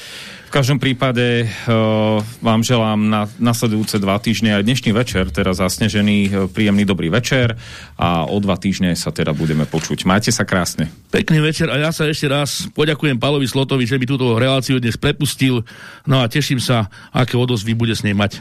V každom prípade uh, vám želám na nasledujúce dva týždne aj dnešný večer, teraz zasnežený, uh, príjemný dobrý večer a o dva týždne sa teda budeme počuť. Majte sa krásne. Pekný večer a ja sa ešte raz poďakujem Palovi Slotovi, že by túto reláciu dnes prepustil. No a teším sa, aké odozvy bude s nej mať.